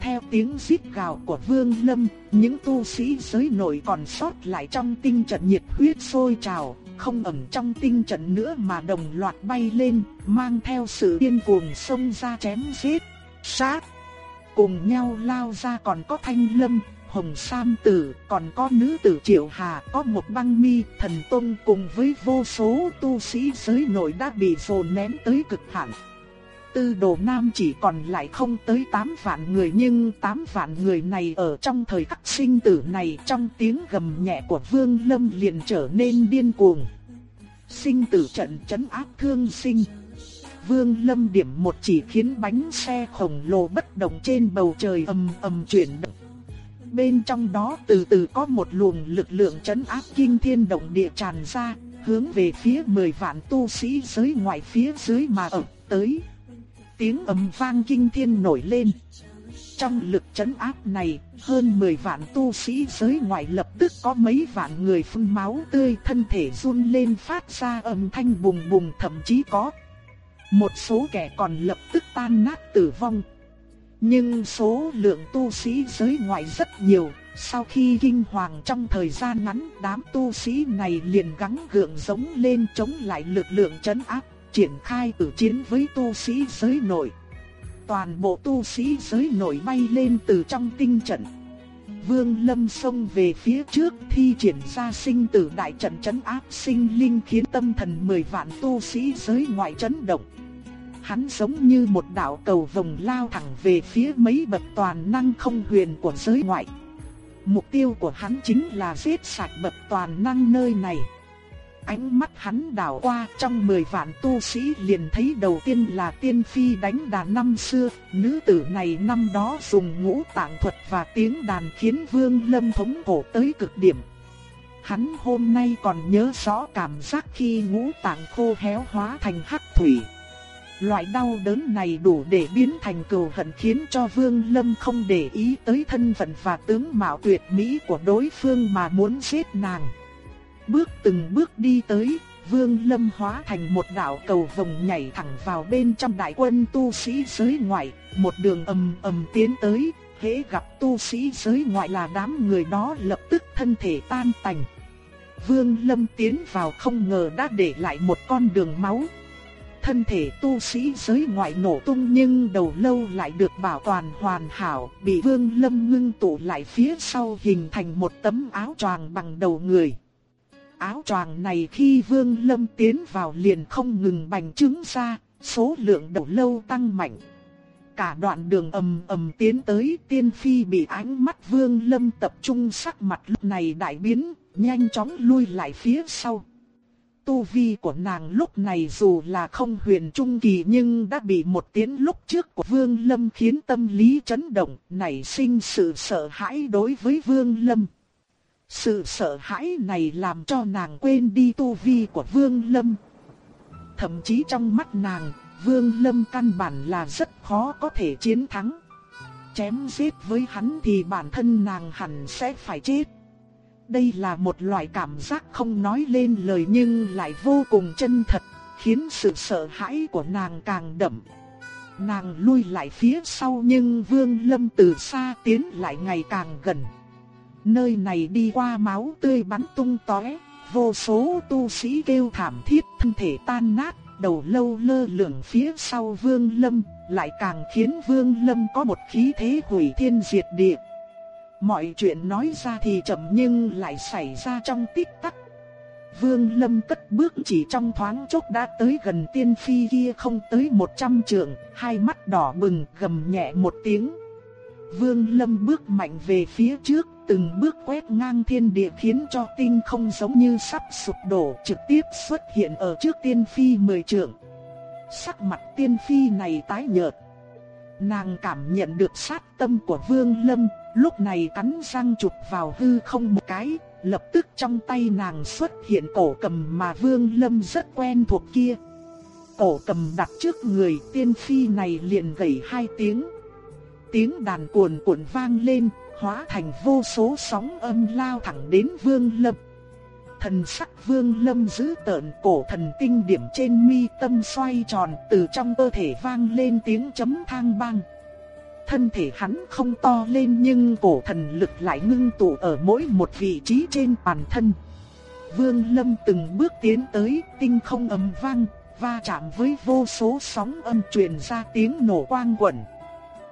Theo tiếng rít gào của Vương Lâm, những tu sĩ giới nội còn sót lại trong tinh trận nhiệt huyết sôi trào, không ẩn trong tinh trận nữa mà đồng loạt bay lên, mang theo sự điên cuồng xông ra chém giết, sát. Cùng nhau lao ra còn có Thanh Lâm, Hồng Sam Tử, còn có nữ tử Triệu Hà, có một băng mi, thần tôn cùng với vô số tu sĩ giới nội đã bị dồn nén tới cực hạn. Tư đồ nam chỉ còn lại không tới 8 vạn người nhưng 8 vạn người này ở trong thời khắc sinh tử này trong tiếng gầm nhẹ của Vương Lâm liền trở nên điên cuồng. Sinh tử trận chấn áp thương sinh. Vương Lâm điểm một chỉ khiến bánh xe khổng lồ bất động trên bầu trời ầm ầm chuyển động bên trong đó từ từ có một luồng lực lượng chấn áp kinh thiên động địa tràn ra, hướng về phía 10 vạn tu sĩ giới ngoại phía dưới mà ập tới. Tiếng ầm vang kinh thiên nổi lên. Trong lực chấn áp này, hơn 10 vạn tu sĩ giới ngoại lập tức có mấy vạn người phun máu tươi thân thể run lên phát ra âm thanh bùng bùng thậm chí có. Một số kẻ còn lập tức tan nát tử vong. Nhưng số lượng tu sĩ giới ngoại rất nhiều, sau khi kinh hoàng trong thời gian ngắn đám tu sĩ này liền gắng gượng giống lên chống lại lực lượng chấn áp, triển khai tử chiến với tu sĩ giới nội. Toàn bộ tu sĩ giới nội bay lên từ trong tinh trận. Vương Lâm xông về phía trước thi triển ra sinh tử đại trận chấn áp sinh linh khiến tâm thần 10 vạn tu sĩ giới ngoại chấn động. Hắn giống như một đạo cầu vồng lao thẳng về phía mấy bậc toàn năng không huyền của giới ngoại. Mục tiêu của hắn chính là giết sạch bậc toàn năng nơi này. Ánh mắt hắn đảo qua trong 10 vạn tu sĩ liền thấy đầu tiên là tiên phi đánh đàn năm xưa, nữ tử này năm đó dùng ngũ tạng thuật và tiếng đàn khiến vương lâm thống cổ tới cực điểm. Hắn hôm nay còn nhớ rõ cảm giác khi ngũ tạng khô héo hóa thành hắc thủy. Loại đau đớn này đủ để biến thành cừu hận khiến cho Vương Lâm không để ý tới thân phận và tướng mạo tuyệt mỹ của đối phương mà muốn giết nàng. Bước từng bước đi tới, Vương Lâm hóa thành một đạo cầu vồng nhảy thẳng vào bên trong đại quân tu sĩ giới ngoại, một đường ầm ầm tiến tới, hễ gặp tu sĩ giới ngoại là đám người đó lập tức thân thể tan tành. Vương Lâm tiến vào không ngờ đã để lại một con đường máu, thân thể tu sĩ giới ngoại nổ tung nhưng đầu lâu lại được bảo toàn hoàn hảo, bị Vương Lâm ngưng tụ lại phía sau hình thành một tấm áo choàng bằng đầu người. Áo choàng này khi Vương Lâm tiến vào liền không ngừng bành trướng ra, số lượng đầu lâu tăng mạnh. Cả đoạn đường ầm ầm tiến tới tiên phi bị ánh mắt Vương Lâm tập trung sắc mặt lúc này đại biến, nhanh chóng lui lại phía sau. Tu vi của nàng lúc này dù là không huyền trung kỳ nhưng đã bị một tiếng lúc trước của Vương Lâm khiến tâm lý chấn động, nảy sinh sự sợ hãi đối với Vương Lâm. Sự sợ hãi này làm cho nàng quên đi tu vi của Vương Lâm. Thậm chí trong mắt nàng, Vương Lâm căn bản là rất khó có thể chiến thắng. Chém giết với hắn thì bản thân nàng hẳn sẽ phải chết. Đây là một loại cảm giác không nói lên lời nhưng lại vô cùng chân thật, khiến sự sợ hãi của nàng càng đậm. Nàng lui lại phía sau nhưng Vương Lâm từ xa tiến lại ngày càng gần. Nơi này đi qua máu tươi bắn tung tóe, vô số tu sĩ kêu thảm thiết, thân thể tan nát, đầu lâu lơ lửng phía sau Vương Lâm, lại càng khiến Vương Lâm có một khí thế hủy thiên diệt địa. Mọi chuyện nói ra thì chậm nhưng lại xảy ra trong tích tắc. Vương Lâm cất bước chỉ trong thoáng chốc đã tới gần tiên phi kia không tới 100 trượng, hai mắt đỏ bừng gầm nhẹ một tiếng. Vương Lâm bước mạnh về phía trước, từng bước quét ngang thiên địa khiến cho tinh không giống như sắp sụp đổ trực tiếp xuất hiện ở trước tiên phi mười trượng. Sắc mặt tiên phi này tái nhợt. Nàng cảm nhận được sát tâm của Vương Lâm, lúc này cắn răng chụp vào hư không một cái, lập tức trong tay nàng xuất hiện cổ cầm mà Vương Lâm rất quen thuộc kia. Cổ cầm đặt trước người tiên phi này liền gảy hai tiếng. Tiếng đàn cuồn cuộn vang lên, hóa thành vô số sóng âm lao thẳng đến Vương Lâm. Thần sắc Vương Lâm giữ tợn cổ thần tinh điểm trên mi tâm xoay tròn từ trong cơ thể vang lên tiếng chấm thang bang. Thân thể hắn không to lên nhưng cổ thần lực lại ngưng tụ ở mỗi một vị trí trên bản thân. Vương Lâm từng bước tiến tới, tinh không ầm vang, va chạm với vô số sóng âm truyền ra tiếng nổ quang quẩn.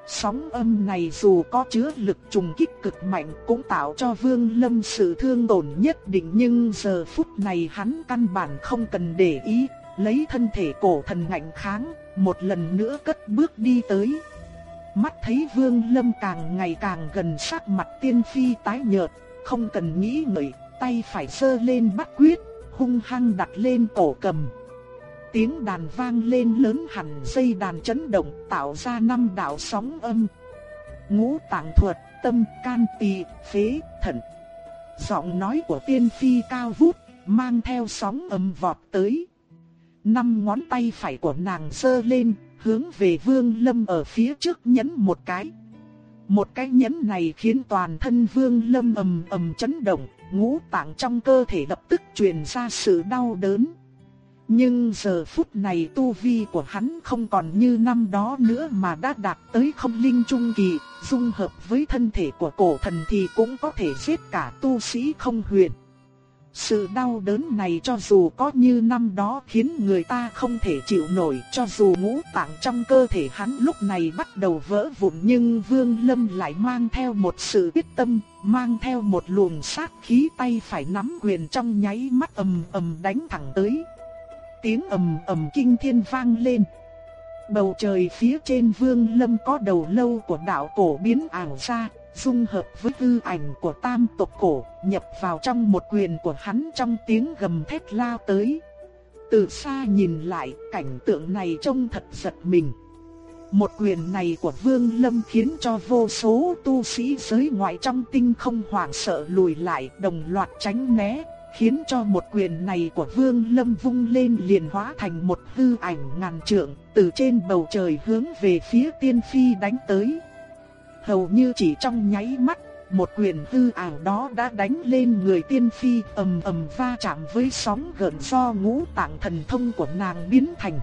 Sóng âm này dù có chứa lực trùng kích cực mạnh cũng tạo cho Vương Lâm sự thương tổn nhất định nhưng giờ phút này hắn căn bản không cần để ý, lấy thân thể cổ thần ngạnh kháng, một lần nữa cất bước đi tới. Mắt thấy Vương Lâm càng ngày càng gần sắc mặt tiên phi tái nhợt, không cần nghĩ ngợi, tay phải sơ lên bắt quyết, hung hăng đặt lên cổ cầm tiếng đàn vang lên lớn hẳn dây đàn chấn động tạo ra năm đạo sóng âm. Ngũ tạng thuật, tâm, can, tỳ, phế, thận. Giọng nói của tiên phi cao vút, mang theo sóng âm vọt tới. Năm ngón tay phải của nàng sơ lên, hướng về Vương Lâm ở phía trước nhấn một cái. Một cái nhấn này khiến toàn thân Vương Lâm ầm ầm chấn động, ngũ tạng trong cơ thể lập tức truyền ra sự đau đớn. Nhưng giờ phút này tu vi của hắn không còn như năm đó nữa mà đã đạt tới không linh trung kỳ, dung hợp với thân thể của cổ thần thì cũng có thể giết cả tu sĩ không huyền. Sự đau đớn này cho dù có như năm đó khiến người ta không thể chịu nổi, cho dù ngũ tạng trong cơ thể hắn lúc này bắt đầu vỡ vụn nhưng Vương Lâm lại mang theo một sự quyết tâm, mang theo một luồng sát khí tay phải nắm quyền trong nháy mắt ầm ầm đánh thẳng tới. Tiếng ầm ầm kinh thiên vang lên. Bầu trời phía trên Vương Lâm có đầu lâu của đạo cổ biến ảo ra, dung hợp với tư ảnh của tam tộc cổ, nhập vào trong một quyền của hắn trong tiếng gầm thét lao tới. Từ xa nhìn lại, cảnh tượng này trông thật giật mình. Một quyền này của Vương Lâm khiến cho vô số tu sĩ giới ngoại trong tinh không hoảng sợ lùi lại, đồng loạt tránh né, khiến cho một quyền này của Vương Lâm vung lên liền hóa thành một hư ảnh ngàn trượng, từ trên bầu trời hướng về phía tiên phi đánh tới. Hầu như chỉ trong nháy mắt, một quyền hư ảo đó đã đánh lên người tiên phi ầm ầm va chạm với sóng gợn do ngũ tạng thần thông của nàng biến thành.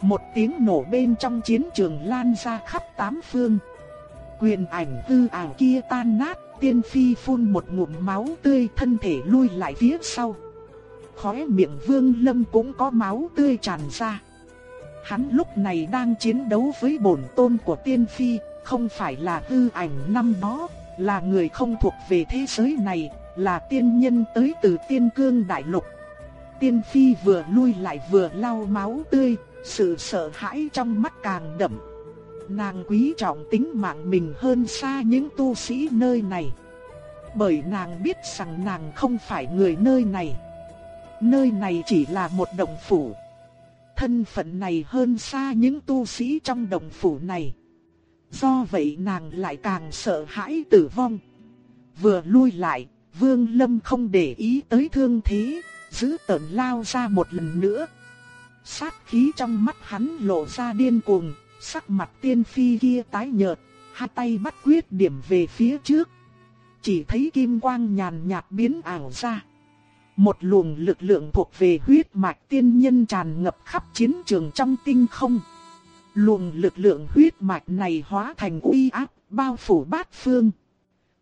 Một tiếng nổ bên trong chiến trường lan ra khắp tám phương. Quyền ảnh hư ảo kia tan nát, tiên phi phun một ngụm máu tươi thân thể lui lại phía sau. Khóe miệng vương lâm cũng có máu tươi tràn ra. Hắn lúc này đang chiến đấu với bổn tôn của tiên phi, không phải là hư ảnh năm đó, là người không thuộc về thế giới này, là tiên nhân tới từ tiên cương đại lục. Tiên phi vừa lui lại vừa lau máu tươi, sự sợ hãi trong mắt càng đậm. Nàng quý trọng tính mạng mình hơn xa những tu sĩ nơi này. Bởi nàng biết rằng nàng không phải người nơi này. Nơi này chỉ là một động phủ. Thân phận này hơn xa những tu sĩ trong động phủ này. Do vậy nàng lại càng sợ hãi tử vong. Vừa lui lại, Vương Lâm không để ý tới thương thế, giữ tợn lao ra một lần nữa. Sát khí trong mắt hắn lộ ra điên cuồng, sắc mặt tiên phi kia tái nhợt, hai tay bắt quyết điểm về phía trước. Chỉ thấy kim quang nhàn nhạt biến ảo ra. Một luồng lực lượng thuộc về huyết mạch tiên nhân tràn ngập khắp chiến trường trong tinh không. Luồng lực lượng huyết mạch này hóa thành uy áp, bao phủ bát phương.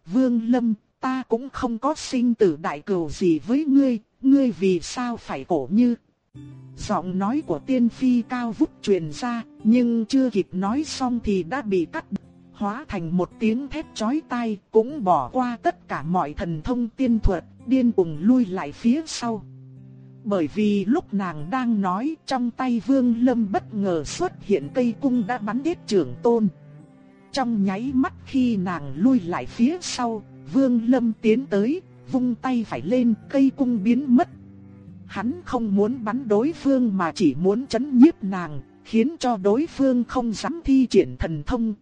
Vương Lâm, ta cũng không có sinh tử đại cừu gì với ngươi, ngươi vì sao phải cổ như. Giọng nói của tiên phi cao vút truyền ra, nhưng chưa kịp nói xong thì đã bị cắt hóa thành một tiếng thét chói tai, cũng bỏ qua tất cả mọi thần thông tiên thuật, điên cuồng lui lại phía sau bởi vì lúc nàng đang nói trong tay Vương Lâm bất ngờ xuất hiện cây cung đã bắn đứt trưởng tôn. Trong nháy mắt khi nàng lui lại phía sau, Vương Lâm tiến tới, vung tay phải lên, cây cung biến mất. Hắn không muốn bắn đối phương mà chỉ muốn chấn nhiếp nàng, khiến cho đối phương không dám thi triển thần thông,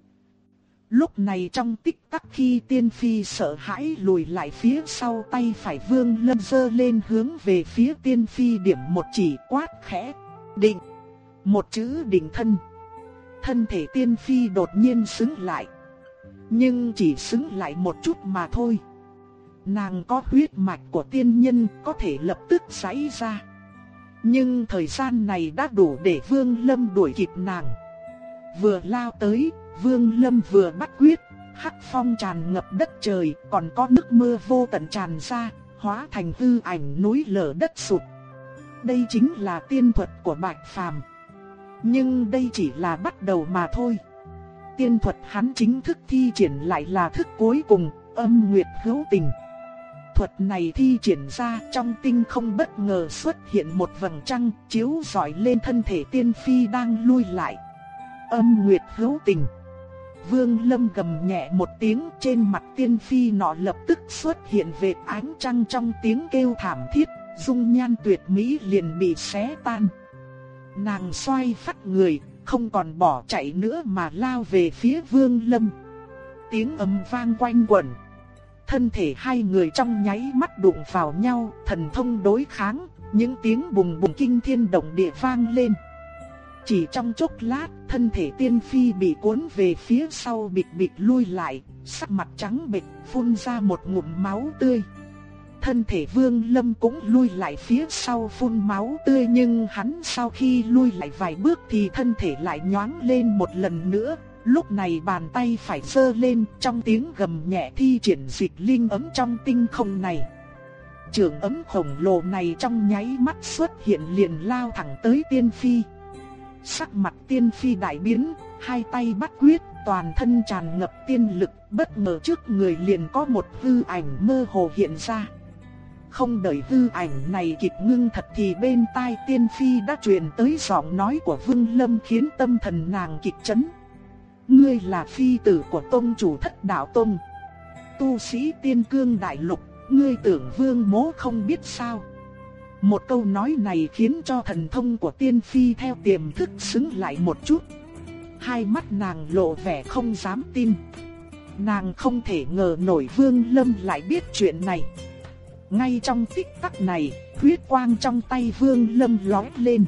Lúc này trong tích tắc khi tiên phi sợ hãi lùi lại phía sau tay phải vương lâm dơ lên hướng về phía tiên phi điểm một chỉ quát khẽ, định, một chữ định thân. Thân thể tiên phi đột nhiên xứng lại, nhưng chỉ xứng lại một chút mà thôi. Nàng có huyết mạch của tiên nhân có thể lập tức xảy ra. Nhưng thời gian này đã đủ để vương lâm đuổi kịp nàng. Vừa lao tới, Vương Lâm vừa bắt quyết, hắc phong tràn ngập đất trời, còn có nước mưa vô tận tràn ra, hóa thành hư ảnh núi lở đất sụt. Đây chính là tiên thuật của Bạch Phàm. Nhưng đây chỉ là bắt đầu mà thôi. Tiên thuật hắn chính thức thi triển lại là thức cuối cùng, âm nguyệt hữu tình. Thuật này thi triển ra trong tinh không bất ngờ xuất hiện một vầng trăng chiếu rọi lên thân thể tiên phi đang lui lại. Âm nguyệt hữu tình. Vương Lâm gầm nhẹ một tiếng trên mặt tiên phi nọ lập tức xuất hiện vệt ánh trăng trong tiếng kêu thảm thiết, dung nhan tuyệt mỹ liền bị xé tan. Nàng xoay phát người, không còn bỏ chạy nữa mà lao về phía Vương Lâm. tiếng ầm vang quanh quẩn. Thân thể hai người trong nháy mắt đụng vào nhau, thần thông đối kháng, những tiếng bùng bùng kinh thiên động địa vang lên. Chỉ trong chốc lát, thân thể tiên phi bị cuốn về phía sau bịch bịch lui lại, sắc mặt trắng bệch, phun ra một ngụm máu tươi. Thân thể Vương Lâm cũng lui lại phía sau phun máu tươi nhưng hắn sau khi lui lại vài bước thì thân thể lại nhoáng lên một lần nữa. Lúc này bàn tay phải sơ lên trong tiếng gầm nhẹ thi triển dịch linh ấm trong tinh không này. Trường ấm khổng lồ này trong nháy mắt xuất hiện liền lao thẳng tới tiên phi. Sắc mặt tiên phi đại biến, hai tay bắt quyết, toàn thân tràn ngập tiên lực, bất ngờ trước người liền có một hư ảnh mơ hồ hiện ra. Không đợi hư ảnh này kịp ngưng thật thì bên tai tiên phi đã truyền tới giọng nói của Vương Lâm khiến tâm thần nàng kịch chấn. Ngươi là phi tử của tông chủ thất đạo tông. Tu sĩ tiên cương đại lục, ngươi tưởng vương mố không biết sao. Một câu nói này khiến cho thần thông của tiên phi theo tiềm thức xứng lại một chút. Hai mắt nàng lộ vẻ không dám tin. Nàng không thể ngờ nổi vương lâm lại biết chuyện này. Ngay trong tích tắc này, huyết quang trong tay vương lâm lói lên.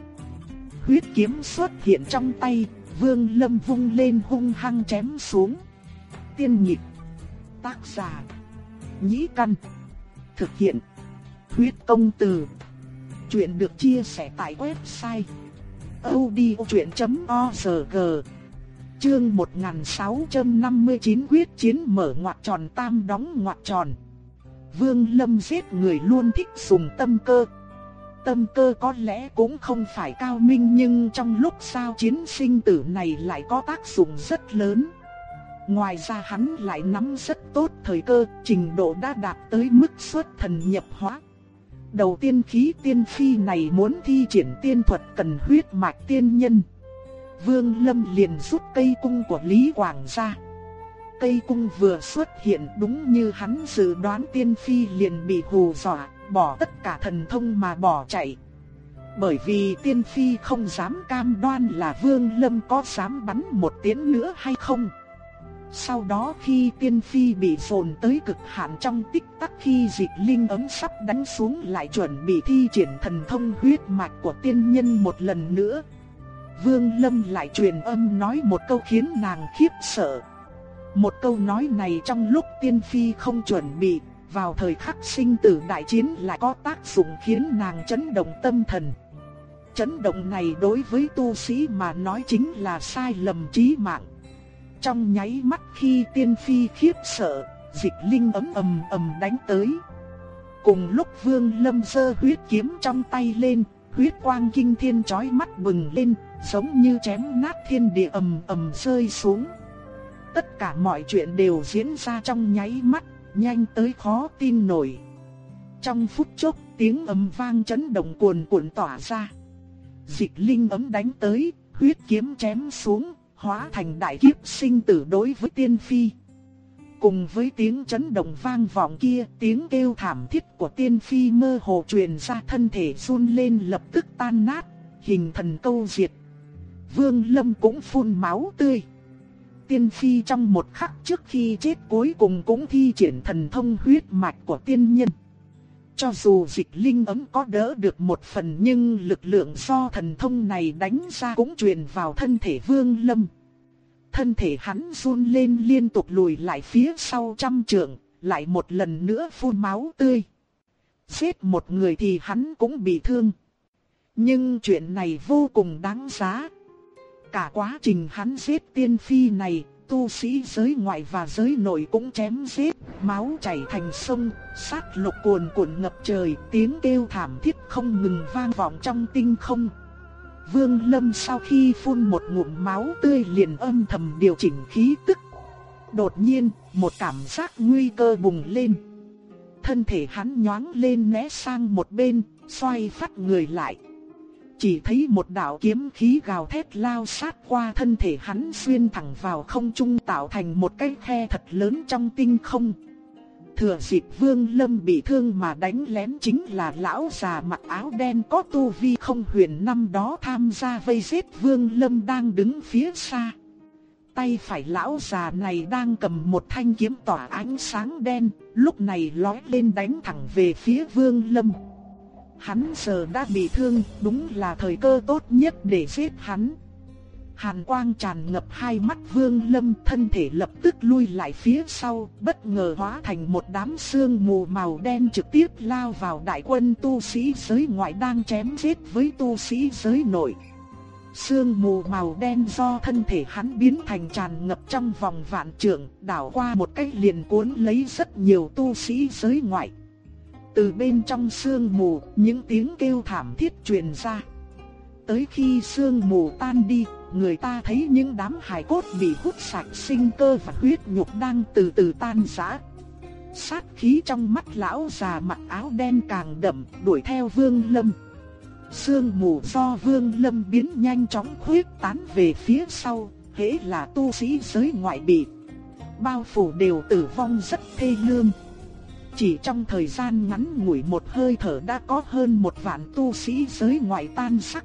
Huyết kiếm xuất hiện trong tay, vương lâm vung lên hung hăng chém xuống. Tiên nhịp, tác giả, nhĩ căn, thực hiện, huyết công từ. Chuyện được chia sẻ tại website odchuyện.org Chương 1659 quyết chiến mở ngoặc tròn tam đóng ngoặc tròn. Vương Lâm giết người luôn thích dùng tâm cơ. Tâm cơ có lẽ cũng không phải cao minh nhưng trong lúc sao chiến sinh tử này lại có tác dụng rất lớn Ngoài ra hắn lại nắm rất tốt thời cơ, trình độ đã đạt tới mức xuất thần nhập hóa Đầu tiên khí tiên phi này muốn thi triển tiên thuật cần huyết mạch tiên nhân. Vương Lâm liền rút cây cung của Lý Quảng ra. Cây cung vừa xuất hiện đúng như hắn dự đoán tiên phi liền bị hù dọa, bỏ tất cả thần thông mà bỏ chạy. Bởi vì tiên phi không dám cam đoan là Vương Lâm có dám bắn một tiếng nữa hay không. Sau đó khi tiên phi bị dồn tới cực hạn trong tích tắc khi dịch linh ấm sắp đánh xuống lại chuẩn bị thi triển thần thông huyết mạch của tiên nhân một lần nữa. Vương Lâm lại truyền âm nói một câu khiến nàng khiếp sợ. Một câu nói này trong lúc tiên phi không chuẩn bị, vào thời khắc sinh tử đại chiến lại có tác dụng khiến nàng chấn động tâm thần. Chấn động này đối với tu sĩ mà nói chính là sai lầm chí mạng. Trong nháy mắt khi tiên phi khiếp sợ, dịch linh ấm ầm ầm đánh tới. Cùng lúc Vương Lâm sơ huyết kiếm trong tay lên, huyết quang kinh thiên chói mắt bừng lên, giống như chém nát thiên địa ầm ầm rơi xuống. Tất cả mọi chuyện đều diễn ra trong nháy mắt, nhanh tới khó tin nổi. Trong phút chốc, tiếng ầm vang chấn động cuồn cuộn tỏa ra. Dịch linh ấm đánh tới, huyết kiếm chém xuống, hóa thành đại kiếp sinh tử đối với tiên phi. Cùng với tiếng chấn động vang vọng kia, tiếng kêu thảm thiết của tiên phi mơ hồ truyền ra thân thể run lên lập tức tan nát, hình thần câu diệt. Vương Lâm cũng phun máu tươi. Tiên phi trong một khắc trước khi chết cuối cùng cũng thi triển thần thông huyết mạch của tiên nhân. Cho dù dịch linh ấm có đỡ được một phần nhưng lực lượng do thần thông này đánh ra cũng truyền vào thân thể vương lâm. Thân thể hắn run lên liên tục lùi lại phía sau trăm trượng, lại một lần nữa phun máu tươi. Giết một người thì hắn cũng bị thương. Nhưng chuyện này vô cùng đáng giá. Cả quá trình hắn giết tiên phi này, tu sĩ giới ngoại và giới nội cũng chém giết, máu chảy thành sông, sát lục cuồn cuộn ngập trời, tiếng kêu thảm thiết không ngừng vang vọng trong tinh không. Vương Lâm sau khi phun một ngụm máu tươi liền âm thầm điều chỉnh khí tức. Đột nhiên, một cảm giác nguy cơ bùng lên. Thân thể hắn nhoáng lên né sang một bên, xoay phát người lại. Chỉ thấy một đạo kiếm khí gào thét lao sát qua thân thể hắn xuyên thẳng vào không trung tạo thành một cái khe thật lớn trong tinh không. Thừa dịp Vương Lâm bị thương mà đánh lén chính là lão già mặc áo đen có tu vi không huyền năm đó tham gia vây giết Vương Lâm đang đứng phía xa. tay phải lão già này đang cầm một thanh kiếm tỏa ánh sáng đen, lúc này lói lên đánh thẳng về phía Vương Lâm. Hắn giờ đã bị thương, đúng là thời cơ tốt nhất để giết hắn. Hàn quang tràn ngập hai mắt Vương Lâm, thân thể lập tức lui lại phía sau, bất ngờ hóa thành một đám sương mù màu đen trực tiếp lao vào đại quân tu sĩ giới ngoại đang chém giết với tu sĩ giới nội. Sương mù màu đen do thân thể hắn biến thành tràn ngập trong vòng vạn trượng, đảo qua một cách liền cuốn lấy rất nhiều tu sĩ giới ngoại. Từ bên trong sương mù, những tiếng kêu thảm thiết truyền ra. Tới khi sương mù tan đi, người ta thấy những đám hài cốt bị hút sạch sinh cơ và huyết nhục đang từ từ tan rã. Sát khí trong mắt lão già mặc áo đen càng đậm, đuổi theo Vương Lâm. Sương mù do Vương Lâm biến nhanh chóng khuyết tán về phía sau, hễ là tu sĩ giới ngoại bị bao phủ đều tử vong rất thê lương. Chỉ trong thời gian ngắn ngủi một hơi thở đã có hơn một vạn tu sĩ giới ngoại tan sắc.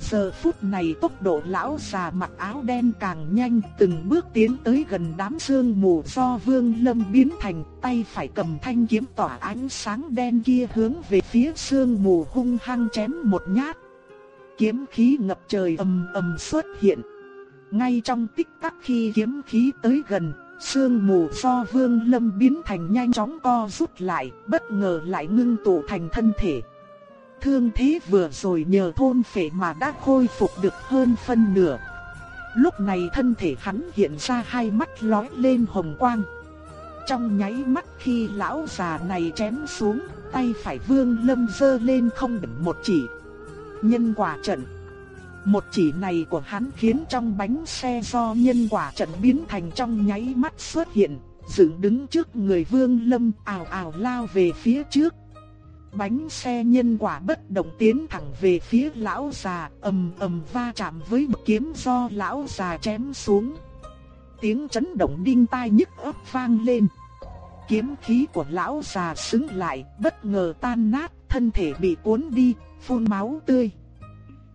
Giờ phút này tốc độ lão già mặc áo đen càng nhanh, từng bước tiến tới gần đám sương mù do Vương Lâm biến thành, tay phải cầm thanh kiếm tỏa ánh sáng đen kia hướng về phía sương mù hung hăng chém một nhát. Kiếm khí ngập trời ầm ầm xuất hiện. Ngay trong tích tắc khi kiếm khí tới gần, sương mù do Vương Lâm biến thành nhanh chóng co rút lại, bất ngờ lại ngưng tụ thành thân thể. Thương thế vừa rồi nhờ thôn phệ mà đã khôi phục được hơn phân nửa. Lúc này thân thể hắn hiện ra hai mắt lóe lên hồng quang. Trong nháy mắt khi lão già này chém xuống, tay phải vương lâm dơ lên không đỉnh một chỉ. Nhân quả trận một chỉ này của hắn khiến trong bánh xe do nhân quả trận biến thành trong nháy mắt xuất hiện, dựng đứng trước người vương lâm ào ào lao về phía trước bánh xe nhân quả bất động tiến thẳng về phía lão già, ầm ầm va chạm với bậc kiếm do lão già chém xuống. Tiếng chấn động đinh tai nhức óc vang lên. Kiếm khí của lão già sững lại, bất ngờ tan nát, thân thể bị cuốn đi, phun máu tươi.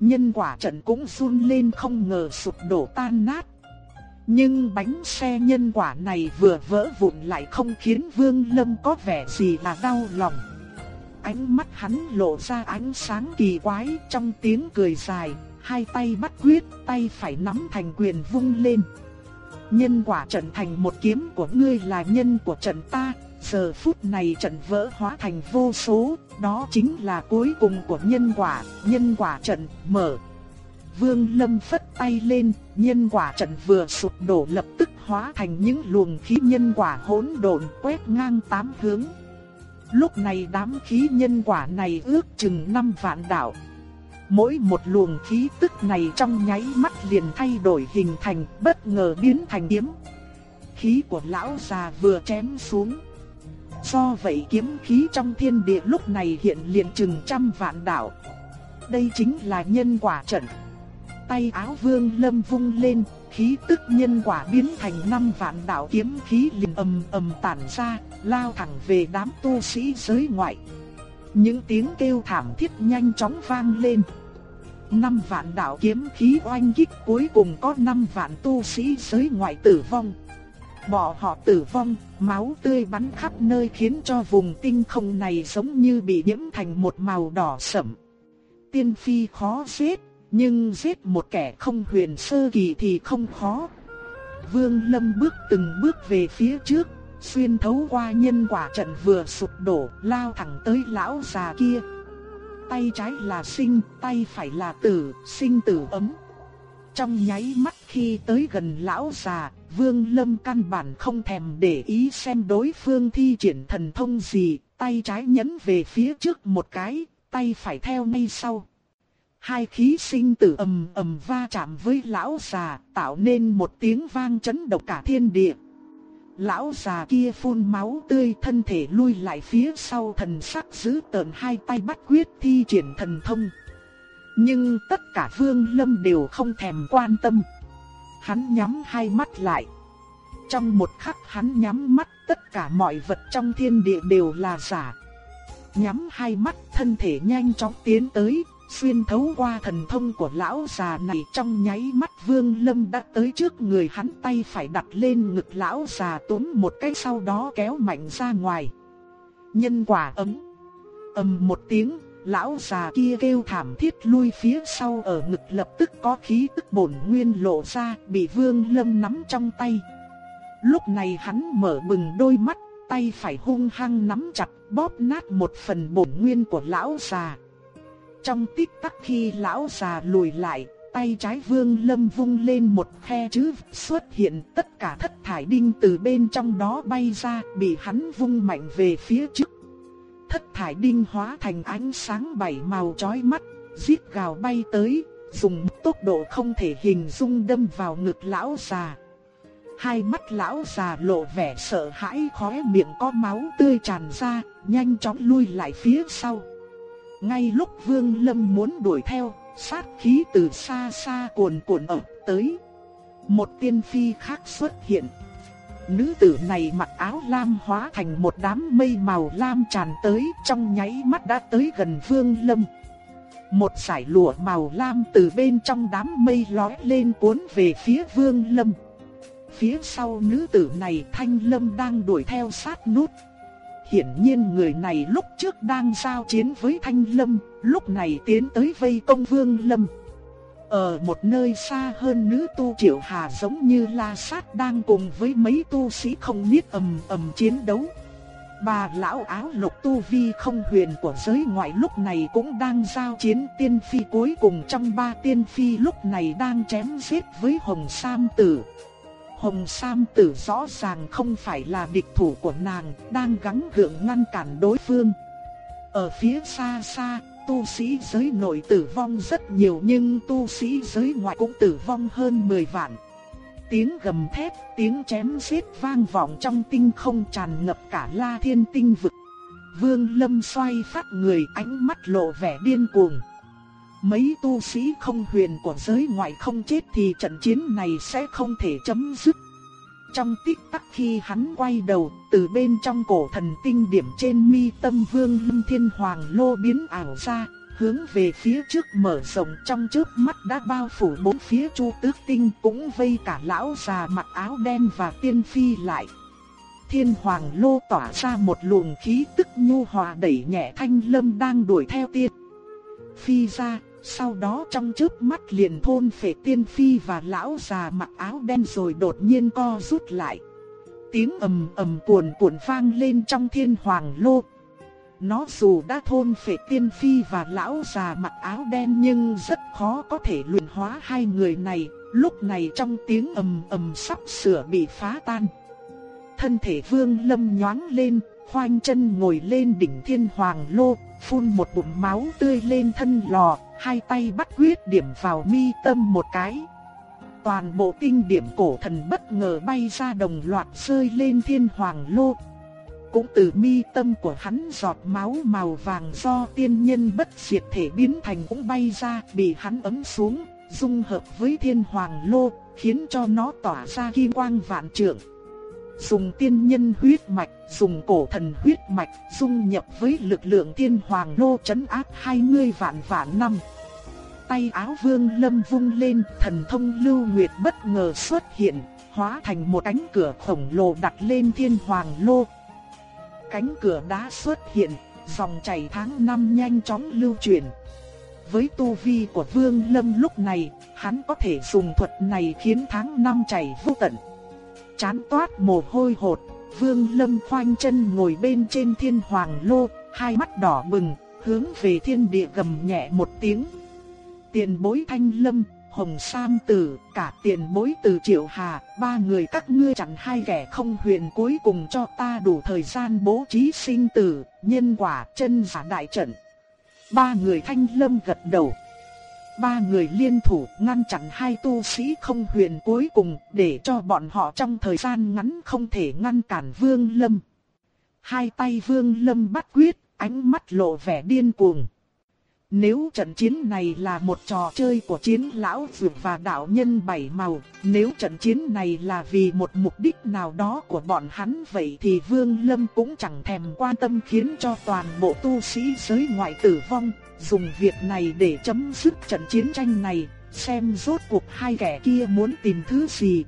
Nhân quả trận cũng run lên không ngờ sụp đổ tan nát. Nhưng bánh xe nhân quả này vừa vỡ vụn lại không khiến Vương Lâm có vẻ gì là đau lòng ánh mắt hắn lộ ra ánh sáng kỳ quái trong tiếng cười dài, hai tay bắt quyết, tay phải nắm thành quyền vung lên. Nhân quả trận thành một kiếm của ngươi là nhân của trận ta, giờ phút này trận vỡ hóa thành vô số, đó chính là cuối cùng của nhân quả, nhân quả trận mở. Vương Lâm phất tay lên, nhân quả trận vừa sụp đổ lập tức hóa thành những luồng khí nhân quả hỗn độn quét ngang tám hướng. Lúc này đám khí nhân quả này ước chừng 5 vạn đạo. Mỗi một luồng khí tức này trong nháy mắt liền thay đổi hình thành, bất ngờ biến thành kiếm. Khí của lão già vừa chém xuống. Do vậy kiếm khí trong thiên địa lúc này hiện liền chừng trăm vạn đạo. Đây chính là nhân quả trận. Tay áo vương lâm vung lên, khí tức nhân quả biến thành năm vạn đạo kiếm khí liền ầm ầm tản ra, lao thẳng về đám tu sĩ giới ngoại. Những tiếng kêu thảm thiết nhanh chóng vang lên. Năm vạn đạo kiếm khí oanh kích cuối cùng có năm vạn tu sĩ giới ngoại tử vong. Bỏ họ tử vong, máu tươi bắn khắp nơi khiến cho vùng tinh không này giống như bị nhiễm thành một màu đỏ sẫm. Tiên phi khó giết, nhưng giết một kẻ không huyền sơ kỳ thì không khó. Vương Lâm bước từng bước về phía trước, xuyên thấu qua nhân quả trận vừa sụp đổ, lao thẳng tới lão già kia. Tay trái là sinh, tay phải là tử, sinh tử ấm. Trong nháy mắt khi tới gần lão già, Vương Lâm căn bản không thèm để ý xem đối phương thi triển thần thông gì, tay trái nhấn về phía trước một cái, tay phải theo ngay sau. Hai khí sinh tử ầm ầm va chạm với lão già, tạo nên một tiếng vang chấn động cả thiên địa. Lão già kia phun máu tươi thân thể lui lại phía sau thần sắc giữ tợn hai tay bắt quyết thi triển thần thông. Nhưng tất cả vương lâm đều không thèm quan tâm. Hắn nhắm hai mắt lại. Trong một khắc hắn nhắm mắt tất cả mọi vật trong thiên địa đều là giả. Nhắm hai mắt thân thể nhanh chóng tiến tới, Xuyên thấu qua thần thông của lão già này trong nháy mắt Vương Lâm đã tới trước người hắn tay phải đặt lên ngực lão già túm một cái sau đó kéo mạnh ra ngoài. Nhân quả ấm. ầm một tiếng, lão già kia kêu thảm thiết lui phía sau ở ngực lập tức có khí tức bổn nguyên lộ ra bị Vương Lâm nắm trong tay. Lúc này hắn mở bừng đôi mắt, tay phải hung hăng nắm chặt bóp nát một phần bổn nguyên của lão già. Trong tích tắc khi lão già lùi lại, tay trái vương lâm vung lên một khe chữ xuất hiện tất cả thất thải đinh từ bên trong đó bay ra bị hắn vung mạnh về phía trước. Thất thải đinh hóa thành ánh sáng bảy màu chói mắt, giết gào bay tới, dùng tốc độ không thể hình dung đâm vào ngực lão già. Hai mắt lão già lộ vẻ sợ hãi khóe miệng có máu tươi tràn ra, nhanh chóng lui lại phía sau. Ngay lúc Vương Lâm muốn đuổi theo, sát khí từ xa xa cuồn cuộn ập tới. Một tiên phi khác xuất hiện. Nữ tử này mặc áo lam hóa thành một đám mây màu lam tràn tới trong nháy mắt đã tới gần Vương Lâm. Một sải lụa màu lam từ bên trong đám mây lói lên cuốn về phía Vương Lâm. Phía sau nữ tử này Thanh Lâm đang đuổi theo sát nút. Hiển nhiên người này lúc trước đang giao chiến với Thanh Lâm, lúc này tiến tới vây công Vương Lâm. Ở một nơi xa hơn nữ tu Triệu Hà giống như La Sát đang cùng với mấy tu sĩ không biết ầm ầm chiến đấu. Bà lão áo lục tu vi không huyền của giới ngoại lúc này cũng đang giao chiến tiên phi cuối cùng trong ba tiên phi lúc này đang chém giết với Hồng Sam Tử. Hồng Sam Tử rõ ràng không phải là địch thủ của nàng, đang gắng gượng ngăn cản đối phương. Ở phía xa xa, tu sĩ giới nội tử vong rất nhiều nhưng tu sĩ giới ngoại cũng tử vong hơn 10 vạn. Tiếng gầm thét, tiếng chém giết vang vọng trong tinh không tràn ngập cả la thiên tinh vực. Vương Lâm xoay phát người ánh mắt lộ vẻ điên cuồng. Mấy tu sĩ không huyền của giới ngoại không chết thì trận chiến này sẽ không thể chấm dứt. Trong tích tắc khi hắn quay đầu, từ bên trong cổ thần tinh điểm trên mi tâm vương lâm thiên hoàng lô biến ảo ra, hướng về phía trước mở rộng trong trước mắt đã bao phủ bốn phía chu tước tinh cũng vây cả lão già mặc áo đen và tiên phi lại. Thiên hoàng lô tỏa ra một luồng khí tức nhu hòa đẩy nhẹ thanh lâm đang đuổi theo tiên. Phi ra, sau đó trong chớp mắt liền thôn phệ tiên phi và lão già mặc áo đen rồi đột nhiên co rút lại. Tiếng ầm ầm cuồn cuộn vang lên trong thiên hoàng lô. Nó dù đã thôn phệ tiên phi và lão già mặc áo đen nhưng rất khó có thể luyện hóa hai người này, lúc này trong tiếng ầm ầm sắp sửa bị phá tan. Thân thể vương lâm nhoáng lên, khoanh chân ngồi lên đỉnh thiên hoàng lô, phun một bụng máu tươi lên thân lò, hai tay bắt quyết điểm vào mi tâm một cái. Toàn bộ tinh điểm cổ thần bất ngờ bay ra đồng loạt rơi lên thiên hoàng lô. Cũng từ mi tâm của hắn giọt máu màu vàng do tiên nhân bất diệt thể biến thành cũng bay ra bị hắn ấm xuống, dung hợp với thiên hoàng lô, khiến cho nó tỏa ra kim quang vạn trượng. Dùng tiên nhân huyết mạch, dùng cổ thần huyết mạch, dung nhập với lực lượng thiên hoàng lô chấn áp hai mươi vạn vạn năm. Tay áo vương lâm vung lên, thần thông lưu nguyệt bất ngờ xuất hiện, hóa thành một cánh cửa khổng lồ đặt lên thiên hoàng lô. Cánh cửa đã xuất hiện, dòng chảy tháng năm nhanh chóng lưu truyền. Với tu vi của Vương Lâm lúc này, hắn có thể dùng thuật này khiến tháng năm chảy vô tận chán toát mồ hôi hột, Vương Lâm khoanh chân ngồi bên trên thiên hoàng lô, hai mắt đỏ bừng, hướng về thiên địa gầm nhẹ một tiếng. Tiền bối thanh lâm, hồng sam tử, cả tiền bối từ triệu hà, ba người các ngươi chẳng hai kẻ không huyền cuối cùng cho ta đủ thời gian bố trí sinh tử, nhân quả chân giả đại trận. Ba người thanh lâm gật đầu ba người liên thủ ngăn chặn hai tu sĩ không huyền cuối cùng để cho bọn họ trong thời gian ngắn không thể ngăn cản Vương Lâm. Hai tay Vương Lâm bắt quyết, ánh mắt lộ vẻ điên cuồng. Nếu trận chiến này là một trò chơi của chiến lão dược và đạo nhân bảy màu, nếu trận chiến này là vì một mục đích nào đó của bọn hắn vậy thì Vương Lâm cũng chẳng thèm quan tâm khiến cho toàn bộ tu sĩ giới ngoại tử vong, dùng việc này để chấm dứt trận chiến tranh này, xem rốt cuộc hai kẻ kia muốn tìm thứ gì,